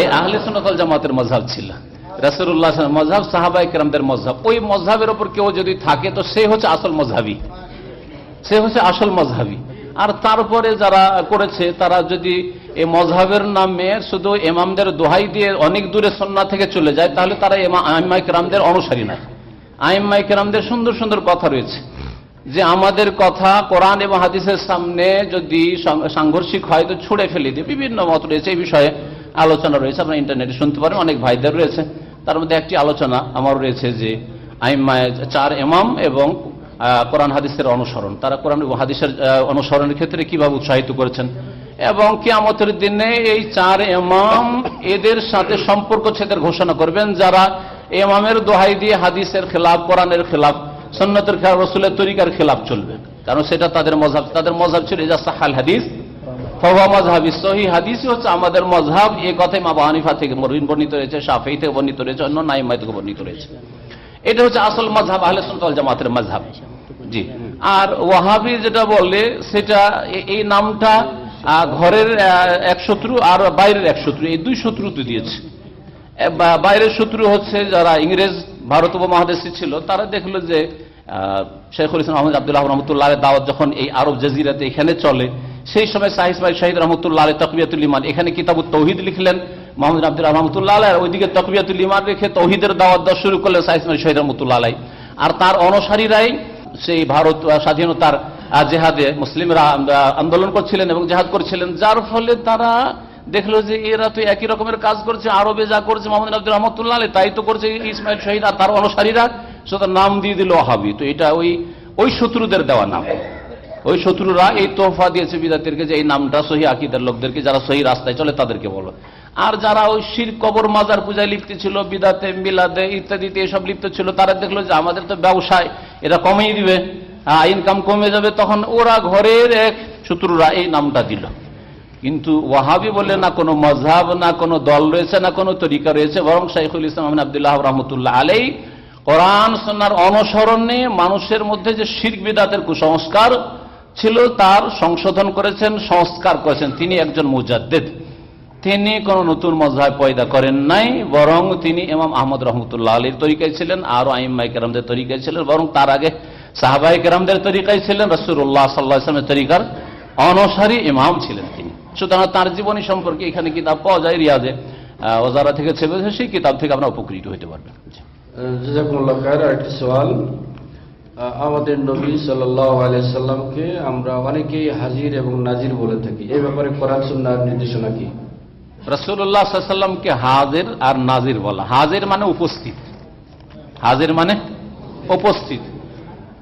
এই আহলে সুনতল জামাতের মজাব ছিল। রাসুল্লাহ মজহাব সাহাবাই কেরামদের মজহাব ওই মজহাবের ওপর কেউ যদি থাকে তো সে হচ্ছে আসল মজহাবি সে হচ্ছে আসল মজহাবি আর তারপরে যারা করেছে, তারা যদি এই মজহাবের নামে শুধু এমামদের দোহাই দিয়ে অনেক দূরে সন্না থেকে চলে যায়, তাহলে তারা আইমাই কেরামদের অনুসারী নয় আইমাই কেরামদের সুন্দর সুন্দর কথা রয়েছে। যে আমাদের কথা কোরআন এবং হাদিসের সামনে যদি সাংঘর্ষিক হয় তো ছুড়ে ফেলে দিয়ে বিভিন্ন মত রয়েছে, এই বিষয়ে আলোচনা রয়েছে। আপনার ইন্টারনেটে শুনতে পারেন, অনেক ভাইদের রয়েছে। তার মধ্যে একটি আলোচনা আমার রয়েছে যে আইমায় চার এমাম এবং কোরআন হাদিসের অনুসরণ। তারা কোরআন হাদিসের অনুসরণের ক্ষেত্রে কীভাবে উৎসাহিত করেছেন? এবং কিয়ামতের দিনে এই চার এমাম এদের সাথে সম্পর্ক ছেদের ঘোষণা করবেন যারা এমামের দোহাই দিয়ে হাদিসের খেলাফ, কোরআনের খেলাফ সন্ন্যতের খেলাফ, রসুলের তরিকার খেলাফ চলবে। কারণ সেটা তাদের মজাব তাদের মজাব ছিল এজা সাহাল হাদিস ফওয়া মজহাবি সহি হাদিসই হচ্ছে আমাদের মজহাব। এ কথাই মা বাহানিফা থেকে বর্ণিত রয়েছে সাফেই থেকে বর্ণিত রয়েছে, অন্য নাইমাই থেকে বর্ণিত রয়েছে। এটা হচ্ছে আসল মজহাব, আহলে সুনতল জামাতের মজহাব। জি। আর ওয়াহাবি যেটা বললে সেটা এই নামটা ঘরের এক শত্রু আর বাইরের এক শত্রু, এই দুই শত্রু তো দিয়েছে বাইরের শত্রু হচ্ছে যারা ইংরেজ ভারত উপমহাদেশে ছিল, তারা দেখল যে শেখুল ইসলাম আহমদ আবদুল্লাহ রহমতুল্লাহ দাওয়াত যখন এই আরব জাজিরাতে এখানে চলে, সেই সময় সাহিস ভাই শাহিদ রহমতুল্লাহ আলী তকবিয়াতুল ইমান এখানে কিতাবুত তৌহিদ লিখলেন মোহাম্মদ আব্দুল রহমতুল্লাহ আলাই ওইদিকে তকবিয়াতুল ইমান রেখে তৌহিদের দাওয়াত দেওয়া শুরু করলেন সাহিস ভাই শহীদ রহমতুল্লাহ আলাই আর তার অনুসারীরাই সেই ভারত স্বাধীনতার জেহাদে মুসলিমরা আন্দোলন করছিলেন এবং জেহাদ করছিলেন। যার ফলে তারা দেখল যে এরা তো একই রকমের কাজ করছে, আরবে যা করছে মোহাম্মদ আব্দুল রহমতুল্লাহ তাই তো করছে ইসমাইল শহীদ আর তার অনুসারীরা। সুতরাং নাম দিয়ে দিল হাবি তো এটা ওই ওই শত্রুদের দেওয়া নাম। ওই শত্রুরা এই তোহফা দিয়েছে বিদাতিরকে যে এই নামটা সহি আকিদের লোকদেরকে, যারা সহি রাস্তায় চলে তাদেরকে বলো। আর যারা ওই শির কবর মাজার পূজায় লিপ্ত ছিল, বিদাতে, মিলাদে ইত্যাদিতে এসব লিপ্ত ছিল, তারা দেখল যে আমাদের তো ব্যবসায় এটা কমিয়ে দিবে। ইনকাম কমে যাবে, তখন ওরা ঘরের এক শত্রুরা এই নামটা দিল। কিন্তু ওয়াহাবি বলে না, কোনো মজহাব, না, কোনো দল রয়েছে, না, কোনো তরিকা রয়েছে। বরং শাইখুল ইসলাম আবদুল্লাহ রহমতুল্লাহ আলাই কোরআন সন্ন্যার অনুসরণে মানুষের মধ্যে যে শির বিদাতের কুসংস্কার ছিল, তার সংশোধন করেছেন, সংস্কার করেছেন। তিনি একজন মুজাদ্দেদ। তিনি কোন নতুন মজাহ পয়দা করেন নাই, বরং তিনি এমাম আহমদ রহমতুল্লাহ আলীর তরিকায় ছিলেন, আরও আইম্মাই কেরামদের তরিকায় ছিলেন, বরং তার আগে সাহাবাই কেরামদের তরিকায় ছিলেন রসুল্লাহ সাল্লাহ ইসলামের তরিকার অনসারী ইমাম ছিলেন তিনি। সুতরাং তার জীবনী সম্পর্কে এখানে কিতাব পাওয়া যায় রিয়াজে ওজারা থেকে ছেড়ে সেই কিতাব থেকে আমরা উপকৃত হইতে পারবেন। আমাদের নবী সাল্লামকে আমরা অনেকেই হাজির এবং নাজির বলে থাকি। এই ব্যাপারে সুন্নার নির্দেশনা কি? রসুল্লাহামকে হাজির আর নাজির বলা। হাজির মানে উপস্থিত। হাজির মানে উপস্থিত।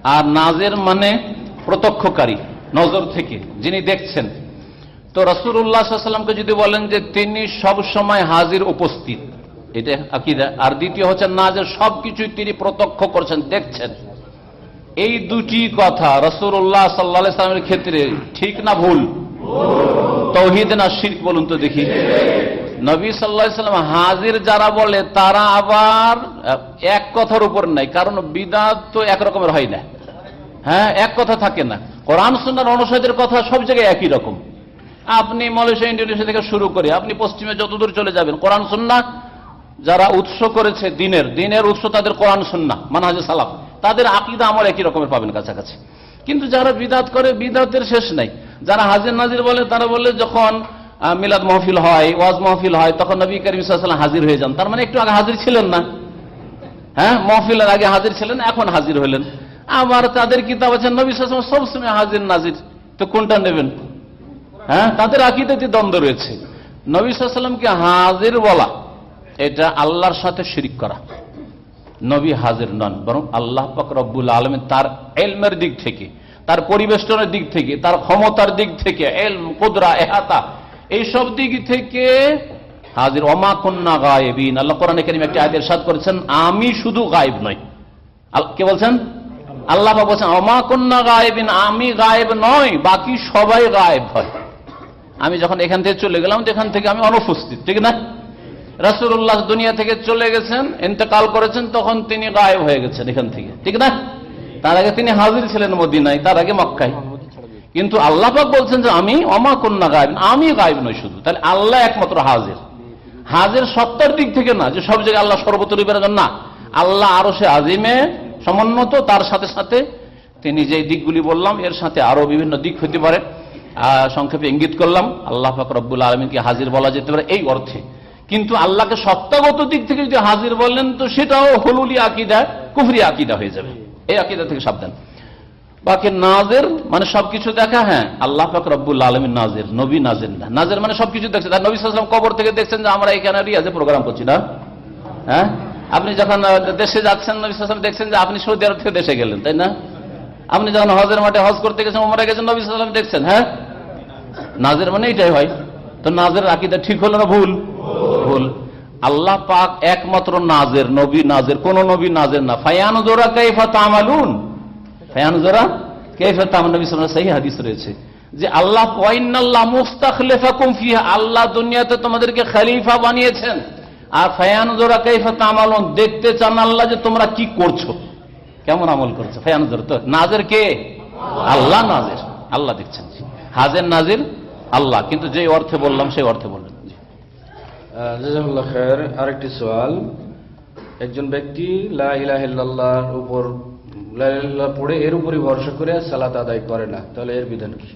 আর নাজের মানে প্রত্যক্ষকারী, নজর থেকে, যিনি দেখছেন। তো রসুল্লাহামকে যদি বলেন যে তিনি সব সময় হাজির উপস্থিত, এটা আকিদা। আর দ্বিতীয় হচ্ছে না যে সবকিছুই তিনি প্রত্যক্ষ করছেন, দেখছেন। এই দুটি কথা রসুল্লাহ সাল্লা সাল্লামের ক্ষেত্রে ঠিক না ভুল? তৌহিদ না শির্ক বলুন তো দেখি। নবী সাল্লাম হাজির যারা বলে, তারা আবার এক কথার উপর নাই, কারণ বিদাত তো একরকমের হয় না। হ্যাঁ এক কথা থাকে না। কোরআন, সুন্নার অনুসাদের কথা সব জায়গায় একই রকম। আপনি মালয়েশিয়া ইন্ডোনেশিয়া থেকে শুরু করে, আপনি পশ্চিমে যতদূর চলে যাবেন, কোরআন, সুন্না যারা উৎস করেছে দিনের দিনের উৎস তাদের কোরআন, সুন্না, মানহাজ সালাফ। তাদের আকিদা আমার একই রকমের পাবেন কাছাকাছি। কিন্তু যারা বিদাত করে, বিদাতের শেষ নাই। যারা হাজির নাজির বলে, তারা বলে যখন মিলাদ মহফিল হয়, ওয়াজ মহফিল হয়, তখন নবী করিম হাজির হয়ে যান। তার মানে একটু আগে হাজির ছিলেন না? হ্যাঁ মহফিলের আগে হাজির ছিলেন, এখন হাজির হলেন। আবার তাদের কিতাব আছে, নবী সবসময় হাজির, নাজির। তো কোনটা নেবেন? হ্যাঁ তাদের আকিদাতে দ্বন্দ্ব রয়েছে। নবী সাল্লামকে হাজির বলা, এটা আল্লাহর সাথে শিরিক করা। নবী হাজির নন, বরং আল্লাহ পাক রব্বুল আলমী তার এলমের দিক থেকে তার পরিবেষ্টনের দিক থেকে, তার ক্ষমতার দিক থেকে এল কুদরা, এহাতা, এইসব দিক থেকে হাজির অমা কন্যা গায়েবিন। আল্লাহ কোরআন করিম একটি আয়াতের সাদ করেছেন, আমি শুধু গায়েব নই। কে বলছেন? আল্লাহ বলছেন অমা কন্যা গায়েবিন, আমি গায়েব নয় বাকি সবাই গায়েব হয়। আমি যখন এখান থেকে চলে গেলাম এখান থেকে আমি অনুপস্থিত, ঠিক না? রাসুল্লাহ দুনিয়া থেকে চলে গেছেন, ইন্তেকাল করেছেন, তখন তিনি গায়েব হয়ে গেছেন এখান থেকে, ঠিক না? তার আগে তিনি হাজির ছিলেন মদিনায়, তার আগে মক্কায়। কিন্তু আল্লাহ বলছেন যে আমি অমা কন্যা গায়েব আমি গায়েব নই শুধু। তাহলে আল্লাহ একমাত্র হাজির। হাজির সত্তার দিক থেকে না, যে সব জায়গায় আল্লাহ সর্বতরী বেড়াবেন না। আল্লাহ আরও সে আজিমে সমন্বত, তার সাথে সাথে তিনি যে দিকগুলি বললাম, এর সাথে আরও বিভিন্ন দিক হতে পারে। সংক্ষেপে ইঙ্গিত করলাম, আল্লাহ পাক রব্বুল আলমিনকে হাজির বলা যেতে পারে এই অর্থে। কিন্তু আল্লাহকে সত্তাগত দিক থেকে যদি হাজির বললেন তো সেটাও হলুলি আকিদা, কুফরি আকিদা হয়ে যাবে। এই আকিদা থেকে সাবধান। বাকি নাজের মানে সবকিছু দেখা হ্যাঁ আল্লাহ পাক রব্বুল আলমী নাজের, নবী নাজের না। নাজের মানে সবকিছু দেখছে। তার নবী সাল্লাম কবর থেকে দেখছেন যে আমরা এখানে রিয়াজে প্রোগ্রাম করছি না। হ্যাঁ? আপনি যখন দেশে যাচ্ছেন, নবী সাল্লাম দেখছেন যে আপনি সৌদি আরব থেকে দেশে গেলেন, তাই না? আপনি যখন হজের মাঠে হজ করতে গেছেন ওমরা গেছেন, নবী সাল্লাম দেখছেন হ্যাঁ? নাজের মানে এটাই হয়। তো নাজের আকিদা ঠিক হলো না ভুল? ভুল। আল্লাহ পাক একমাত্র নাজের নবী নাজের, কোন নবী নাজের না। ফায়ান জোরা কাইফা তামালুন? ফায়ান জোরা কাইফা তামাল নবী আলাইহি হাদিস রয়েছে যে আল্লাহ ফিহা, আল্লাহ দুনিয়াতে তোমাদেরকে খলিফা বানিয়েছেন। আর ফায়ান জোরা কাইফা তামালুন, দেখতে চান আল্লাহ যে তোমরা কি করছ। কেমন আমল করছ? ফায়ান জোরা তো নাজের কে? আল্লাহ নাজের। আল্লাহ দেখছেন। হাজের নাজির আল্লাহ। কিন্তু যে অর্থে বললাম, সেই অর্থে বললেন। খায়ের আরেকটি সওয়াল। একজন ব্যক্তি লা ইলাহা ইল্লাল্লাহর উপর, লা ইলাহা ইল্লাল্লাহ পড়ে এর উপরই ভরসা করে সালাত আদায় করে না। তাহলে এর বিধান কি?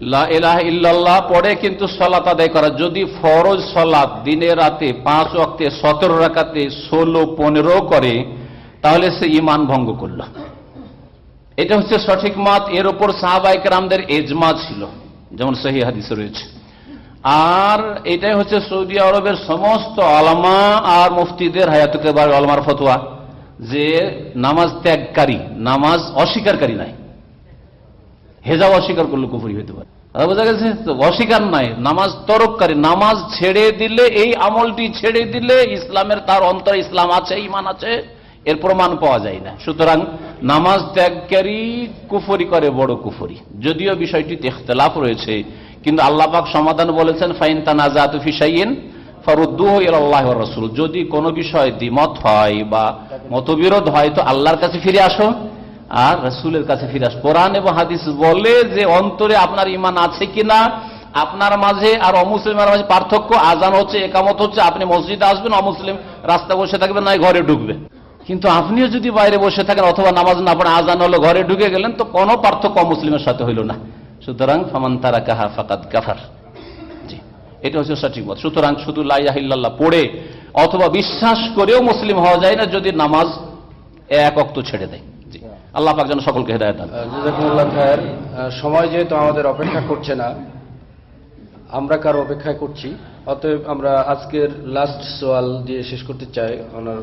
লা ইলাহা ইল্লাল্লাহ পড়ে কিন্তু সলাত আদায় করা। যদি ফরজ সলাত দিনে রাতে পাঁচ অক্টে সতেরো রাখাতে ষোলো, পনেরো করে, তাহলে সে ইমান ভঙ্গ করল। এটা হচ্ছে সঠিক মত। এর উপর সাহাবাইক রামদের এজমা ছিল। যেমন সহি হাদিস রয়েছে। আর এটাই হচ্ছে সৌদি আরবের সমস্ত আলামা আর মুফতিদের হায়াতুকে বা আলমার ফতোয়া, যে নামাজ ত্যাগকারী, নামাজ অস্বীকারী নাই। হেজাব অস্বীকার করলে কুফুরি হইতে পারে। বোঝা গেছে, অস্বীকার নাই, নামাজ তরককারী, নামাজ ছেড়ে দিলে, এই আমলটি ছেড়ে দিলে ইসলামের তার অন্তর ইসলাম আছে ইমান আছে, এর প্রমাণ পাওয়া যায় না। সুতরাং নামাজ ত্যাগকারী কুফরি করে বড় কুফরি। যদিও বিষয়টিতে ইখতলাফ রয়েছে কিন্তু আল্লাহ পাক সমাধান বলেছেন, ফাইন তানাজাত ফিসাইন ফরুদ্দুহ আল্লাহ রসুল। যদি কোনো বিষয় দ্বিমত হয় বা মতবিরোধ হয়, তো আল্লাহর কাছে ফিরে আসো আর রসুলের কাছে ফিরে আস। কোরআন এবং হাদিস বলে যে অন্তরে আপনার ইমান আছে কিনা, আপনার মাঝে আর অমুসলিমের মাঝে পার্থক্য, আজান হচ্ছে, একামত হচ্ছে, আপনি মসজিদে আসবেন, অমুসলিম রাস্তা বসে থাকবেন নয় ঘরে ঢুকবে। কিন্তু আপনিও যদি বাইরে বসে থাকেন অথবা নামাজ না পড়ে, আজান হলো, ঘরে ঢুকে গেলেন, তো কোনো পার্থক্য অমুসলিমের সাথে হইল না। সুতরাং ফামান তারা কাহা ফাকাত কাফার। জি, এটা হচ্ছে সঠিক মত। সুতরাং শুধু লাইয়াহিল্লাহ পড়ে অথবা বিশ্বাস করেও মুসলিম হওয়া যায় না যদি নামাজ এক অক্ত ছেড়ে দেয়। আল্লাহ পাক যেন সকলকে হেদায়ত দান সময় যেহেতু আমাদের অপেক্ষা করছে না, আমরা কার অপেক্ষায় করছি, অতএব আমরা আজকের লাস্ট সোয়াল দিয়ে শেষ করতে চাই ওনার,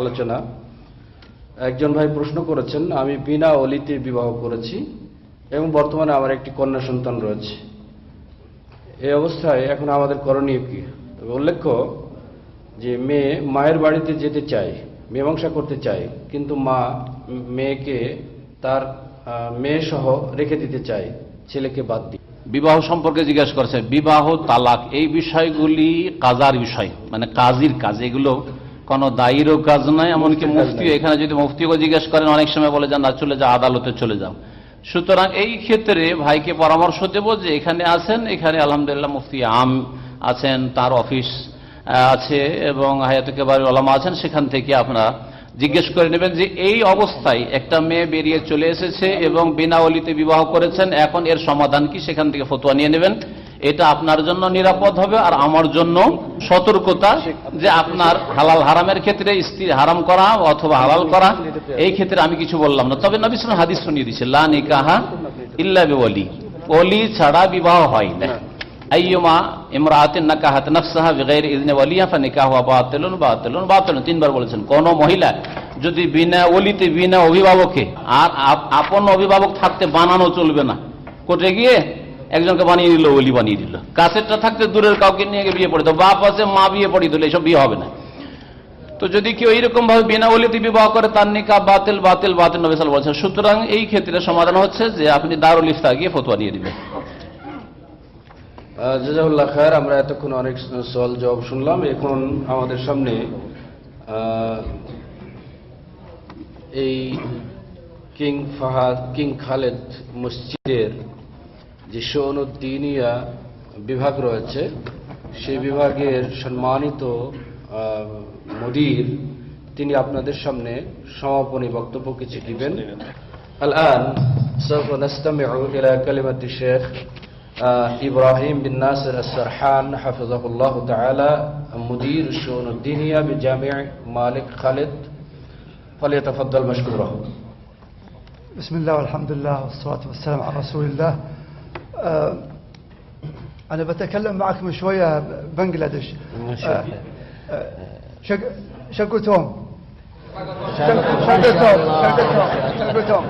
আলোচনা। একজন ভাই প্রশ্ন করেছেন, আমি বিনা অলিতে বিবাহ করেছি এবং বর্তমানে আমার একটি কন্যা সন্তান রয়েছে। এই অবস্থায় এখন আমাদের করণীয় কি? তবে উল্লেখ্য যে মেয়ে মায়ের বাড়িতে যেতে চায় মীমাংসা করতে চায় কিন্তু মা মেয়েকে তার মেয়ে সহ রেখে দিতে চায় ছেলেকে বাদ দিয়ে। বিবাহ সম্পর্কে জিজ্ঞেস করছে বিবাহ তালাক এই বিষয়গুলি কাজার বিষয় মানে কাজীর কাজ এগুলো কোন দায়ীরও কাজ নয় এমনকি মুফতি এখানে যদি মুফতিকে জিজ্ঞেস করেন অনেক সময় বলে যান না চলে যা আদালতে চলে যাও। সুতরাং এই ক্ষেত্রে ভাইকে পরামর্শ দেব যে এখানে আছেন, এখানে আলহামদুলিল্লাহ মুফতি আম আছেন, তার অফিস আছে এবং হায়াতুকে বাড়ি ওলামা আছেন, সেখান থেকে আপনারা জিজ্ঞেস করে নেবেন যে এই অবস্থায় একটা মেয়ে বেরিয়ে চলে এসেছে এবং বিনা অলিতে বিবাহ করেছেন, এখন এর সমাধান কি? সেখান থেকে ফতোয়া নিয়ে নেবেন। এটা আপনার জন্য নিরাপদ হবে আর আমার জন্য সতর্কতা যে আপনার হালাল হারামের ক্ষেত্রে স্ত্রী হারাম করা অথবা হালাল করা, এই ক্ষেত্রে আমি কিছু বললাম না। তবে নবী হাদিস শুনিয়ে দিচ্ছে লা নিকাহা ইল্লা ওলি ছাড়া বিবাহ হয় না। তিনবার বলেছেন, কোন মহিলা যদি বিনা ওলিতে, বিনা অভিভাবকে, আর আপন অভিভাবক থাকতে বানানো চলবে না। কোটে গিয়ে একজনকে বানিয়ে দিল ওলি বানিয়ে দিল। কাছেরটা থাকতে দূরের কাউকে নিয়ে বিয়ে পড়ে তো বাপ আছে মা বিয়ে পড়িয়ে দিল এসব বিয়ে হবে না। তো যদি কেউ এইরকম ভাবে বিনা ওলিতে বিবাহ করে তার নিকা বাতিল বাতিল বাতিল নবিসাল বলছেন সুতরাং এই ক্ষেত্রে সমাধান হচ্ছে যে আপনি দারুল ইফতা গিয়ে ফতুয়া নিয়ে দিবেন। আহ, জাজাকুল্লাহ খায়ের আমরা এতক্ষণ অনেক সওয়াল জবাব শুনলাম। এখন আমাদের সামনে এই কিং ফাহাদ কিং খালেদ মসজিদের যে শৌনুদ্দিনিয়া বিভাগ রয়েছে সেই বিভাগের সম্মানিত আহ, মুদির তিনি আপনাদের সামনে সমাপনী বক্তব্য কিছু দিবেন الآن سوف نستمع إلى كلمة الشيخ آه، إبراهيم بن ناصر السرحان حفظه الله تعالى مدير الشؤون الدينية بجامع مالك خالد فليتفضل مشكورا بسم الله والحمد لله والصلاة والسلام على رسول الله آه، أنا بتكلم معك من شوية بنجلاديش. آه، شكو آه، توم. شكو توم. شكو توم. شقو توم.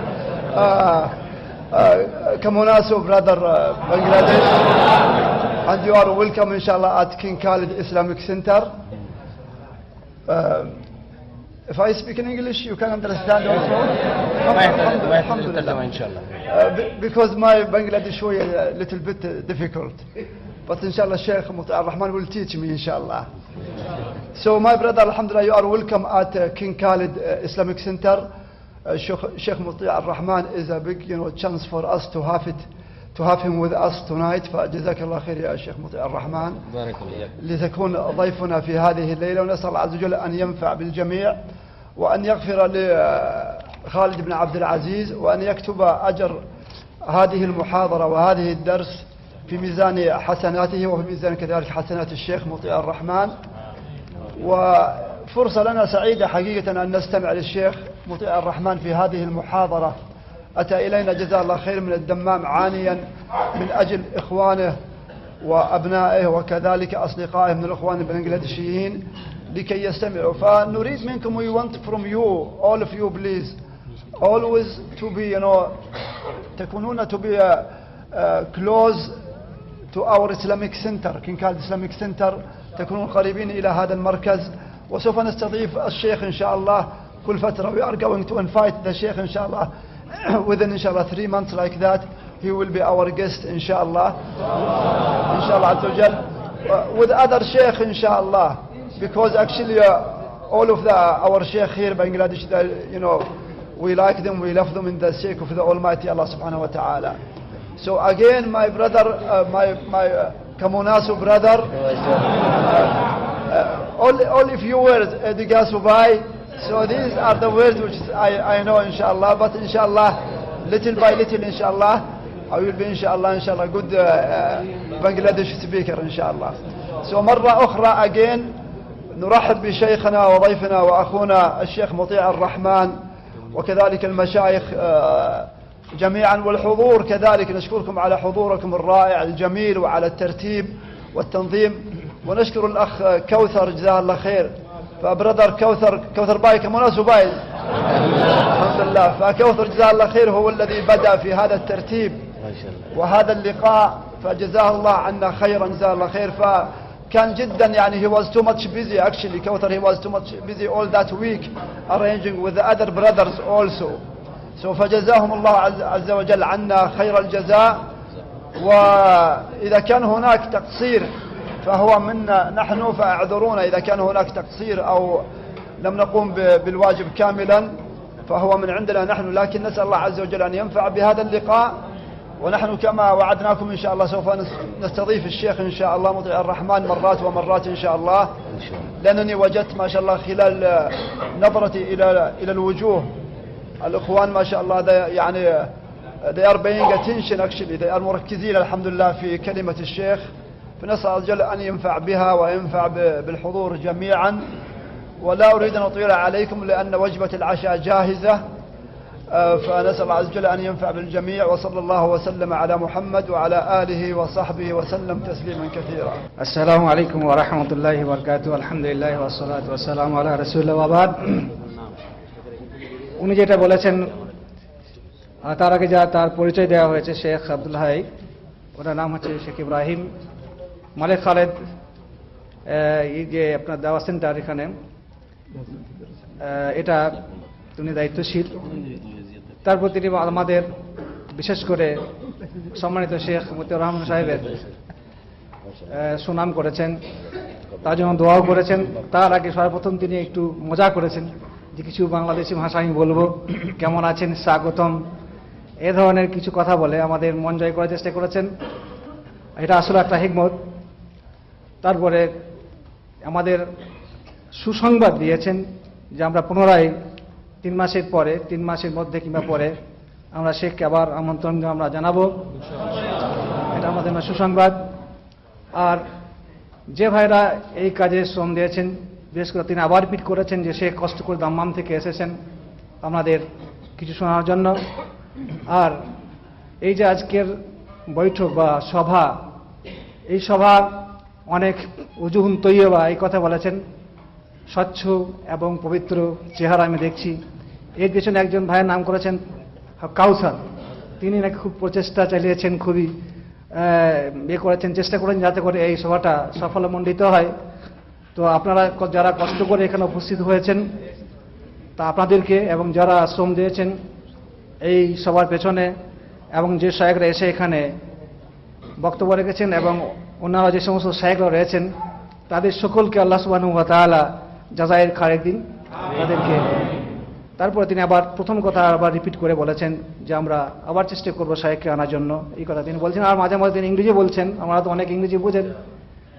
كمناسب برادر بنجلاديش. And you are welcome إن شاء الله at King Khalid Islamic Center. If I speak in English you can understand also Uh, be- because my Bangladesh way a little bit uh, difficult. But inshallah Sheikh Muta Rahman will teach me inshallah. So my brother Alhamdulillah you are welcome at uh, King Khalid uh, Islamic Center. Uh, Sheikh, Sheikh Muta Rahman is a big you know chance for us to have it to have him with us tonight فجزاك الله خير يا شيخ مطيع الرحمن. بارك الله لتكون ضيفنا في هذه الليلة ونسأل الله عز وجل أن ينفع بالجميع وأن يغفر لخالد بن عبد العزيز وأن يكتب أجر هذه المحاضرة وهذه الدرس في ميزان حسناته وفي ميزان كذلك حسنات الشيخ مطيع الرحمن. وفرصة لنا سعيدة حقيقة أن نستمع للشيخ مطيع الرحمن في هذه المحاضرة. أتى إلينا جزاه الله خير من الدمام عانيا من أجل إخوانه وأبنائه وكذلك أصدقائه من الإخوان البنغلاديشيين لكي يستمعوا. فنريد منكم we want from you all of you please always to be you know تكونون to be uh, uh, close to our Islamic center Khalid Islamic Center. تكونون قريبين إلى هذا المركز. وسوف نستضيف الشيخ إن شاء الله. كل فترة we are going to invite the Sheikh إن شاء الله. within inshallah three months like that he will be our guest inshallah. Inshallah uh, with other sheikh inshallah. Because actually uh, all of the our sheikh here Bangladesh you know we like them we love them in the sake of the almighty Allah subhanahu wa ta'ala. So again my brother uh, my my uh, Kamunasu brother uh, uh, all all of you were uh, who buy. So these are the words which I, I know inshallah but inshallah little by little inshallah I will be inshallah inshallah good uh, uh, Bangladesh speaker inshallah. So مرة أخرى again نرحب بشيخنا وضيفنا وأخونا الشيخ مطيع الرحمن وكذلك المشايخ آه، جميعا والحضور كذلك نشكركم على حضوركم الرائع الجميل وعلى الترتيب والتنظيم ونشكر الأخ كوثر جزاه الله خير. فبرادر كوثر كوثر باي كمناس باي الحمد لله. فكوثر جزاه الله خير هو الذي بدأ في هذا الترتيب. وهذا اللقاء فجزاه الله عنا خيرا جزاه الله خير. فكان جدا يعني he was too much busy. Actually كوثر he was too much busy all that week arranging with the other brothers also. So فجزاهم الله عز, عز وجل عنا خير الجزاء. وإذا كان هناك تقصير فهو منا نحن فأعذرونا. إذا كان هناك تقصير أو لم نقوم بالواجب كاملا فهو من عندنا نحن. لكن نسأل الله عز وجل أن ينفع بهذا اللقاء. ونحن كما وعدناكم إن شاء الله سوف نس- نستضيف الشيخ إن شاء الله مطيع الرحمن مرات ومرات إن شاء الله. لأنني وجدت ما شاء الله خلال نظرتي إلى إلى الوجوه. الإخوان ما شاء الله يعني they are paying attention actually. They are مركزين الحمد لله في كلمة الشيخ. فنسأل الله عز وجل أن ينفع بها وينفع ب- بالحضور جميعا ولا أريد أن أطيل عليكم لأن وجبة العشاء جاهزة آه، فنسأل الله عز وجل أن ينفع بالجميع وصلى الله وسلم على محمد وعلى آله وصحبه وسلم تسليما كثيرا আসসালামু আলাইকুম ওয়া রাহমাতুল্লাহি ওয়া বারাকাতুহু আলহামদুলিল্লাহ ওয়া সালাতু ওয়া সালামু আলা রাসূলিল্লাহ ওয়া বাদ উনি যেটা বলেছেন আহ, তার আগে যা তার পরিচয় দেওয়া হয়েছে শেখ আব্দুল হাই ওনার নাম হচ্ছে শেখ ইব্রাহিম মালেক খালেদ এই যে আপনার দেওয়া সেন্টার এখানে এটা তিনি দায়িত্বশীল। তারপর তিনি আমাদের, বিশেষ করে সম্মানিত শেখ মতিউর রহমান সাহেবের সুনাম করেছেন, তার জন্য দোয়াও করেছেন। তার আগে সর্বপ্রথম তিনি একটু মজা করেছেন যে কিছু বাংলাদেশি ভাষা আমি বলব। কেমন আছেন? স্বাগতম। এ ধরনের কিছু কথা বলে আমাদের মন জয় করার চেষ্টা করেছেন। এটা আসলে একটা হিকমত। তারপরে আমাদের সুসংবাদ দিয়েছেন যে আমরা পুনরায় তিন মাসের পরে, তিন মাসের মধ্যে কিংবা পরে আমরা শেখকে আবার আমন্ত্রণ আমরা জানাব। এটা আমাদের সুসংবাদ। আর যে ভাইরা এই কাজে শ্রম দিয়েছেন, বিশেষ করে তিনি আবার রিপিট করেছেন যে সে কষ্ট করে দাম্মাম থেকে এসেছেন আমাদের কিছু শোনার জন্য। আর এই যে আজকের বৈঠক বা সভা, এই সভা অনেক উজুহুন তৈয়বা এই কথা বলেছেন। স্বচ্ছ এবং পবিত্র চেহারা আমি দেখছি। এর পেছনে একজন ভাইয়ের নাম করেছেন কাউসার। তিনি নাকি খুব প্রচেষ্টা চালিয়েছেন, খুবই ইয়ে করেছেন, চেষ্টা করেন যাতে করে এই সভাটা সফলমণ্ডিত হয়। তো আপনারা যারা কষ্ট করে এখানে উপস্থিত হয়েছেন, তা আপনাদেরকে এবং যারা শ্রম দিয়েছেন এই সবার পেছনে এবং যে সাহেবরা এসে এখানে বক্তব্য রেখেছেন এবং ওনারা যে সমস্ত সাহেবরা রয়েছেন তাদের সকলকে আল্লাহ সুবাহ তাআলা যাজাইয়ের খারেক দিন তাদেরকে। তারপরে তিনি আবার প্রথম কথা আবার রিপিট করে বলেছেন যে আমরা আবার চেষ্টা করব সাহেবকে আনার জন্য। এই কথা তিনি বলছেন আর মাঝে মাঝে তিনি ইংরেজি বলছেন আমরা তো অনেক ইংরেজি বুঝেন।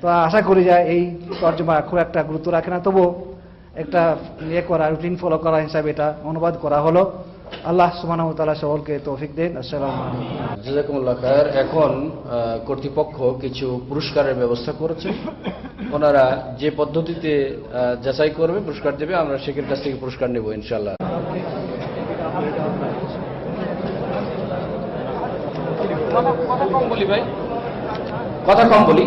তো আশা করি যে এই তর্জমা খুব একটা গুরুত্ব রাখে না। তবুও একটা ইয়ে করা রুটিন ফলো করা হিসাবে এটা অনুবাদ করা হলো। আল্লাহ সুবহানাহু ওয়া তাআলা সকলকে তৌফিক দেন। আসসালামু জাজাকুমুল্লাহ খায়ের। এখন কর্তৃপক্ষ কিছু পুরস্কারের ব্যবস্থা করেছে। ওনারা যে পদ্ধতিতে যাচাই করবে, পুরস্কার দেবে, আমরা শেখের কাছ থেকে পুরস্কার নেব ইনশাল্লাহ কথা কম বলি, ভাই। কথা কম বলি।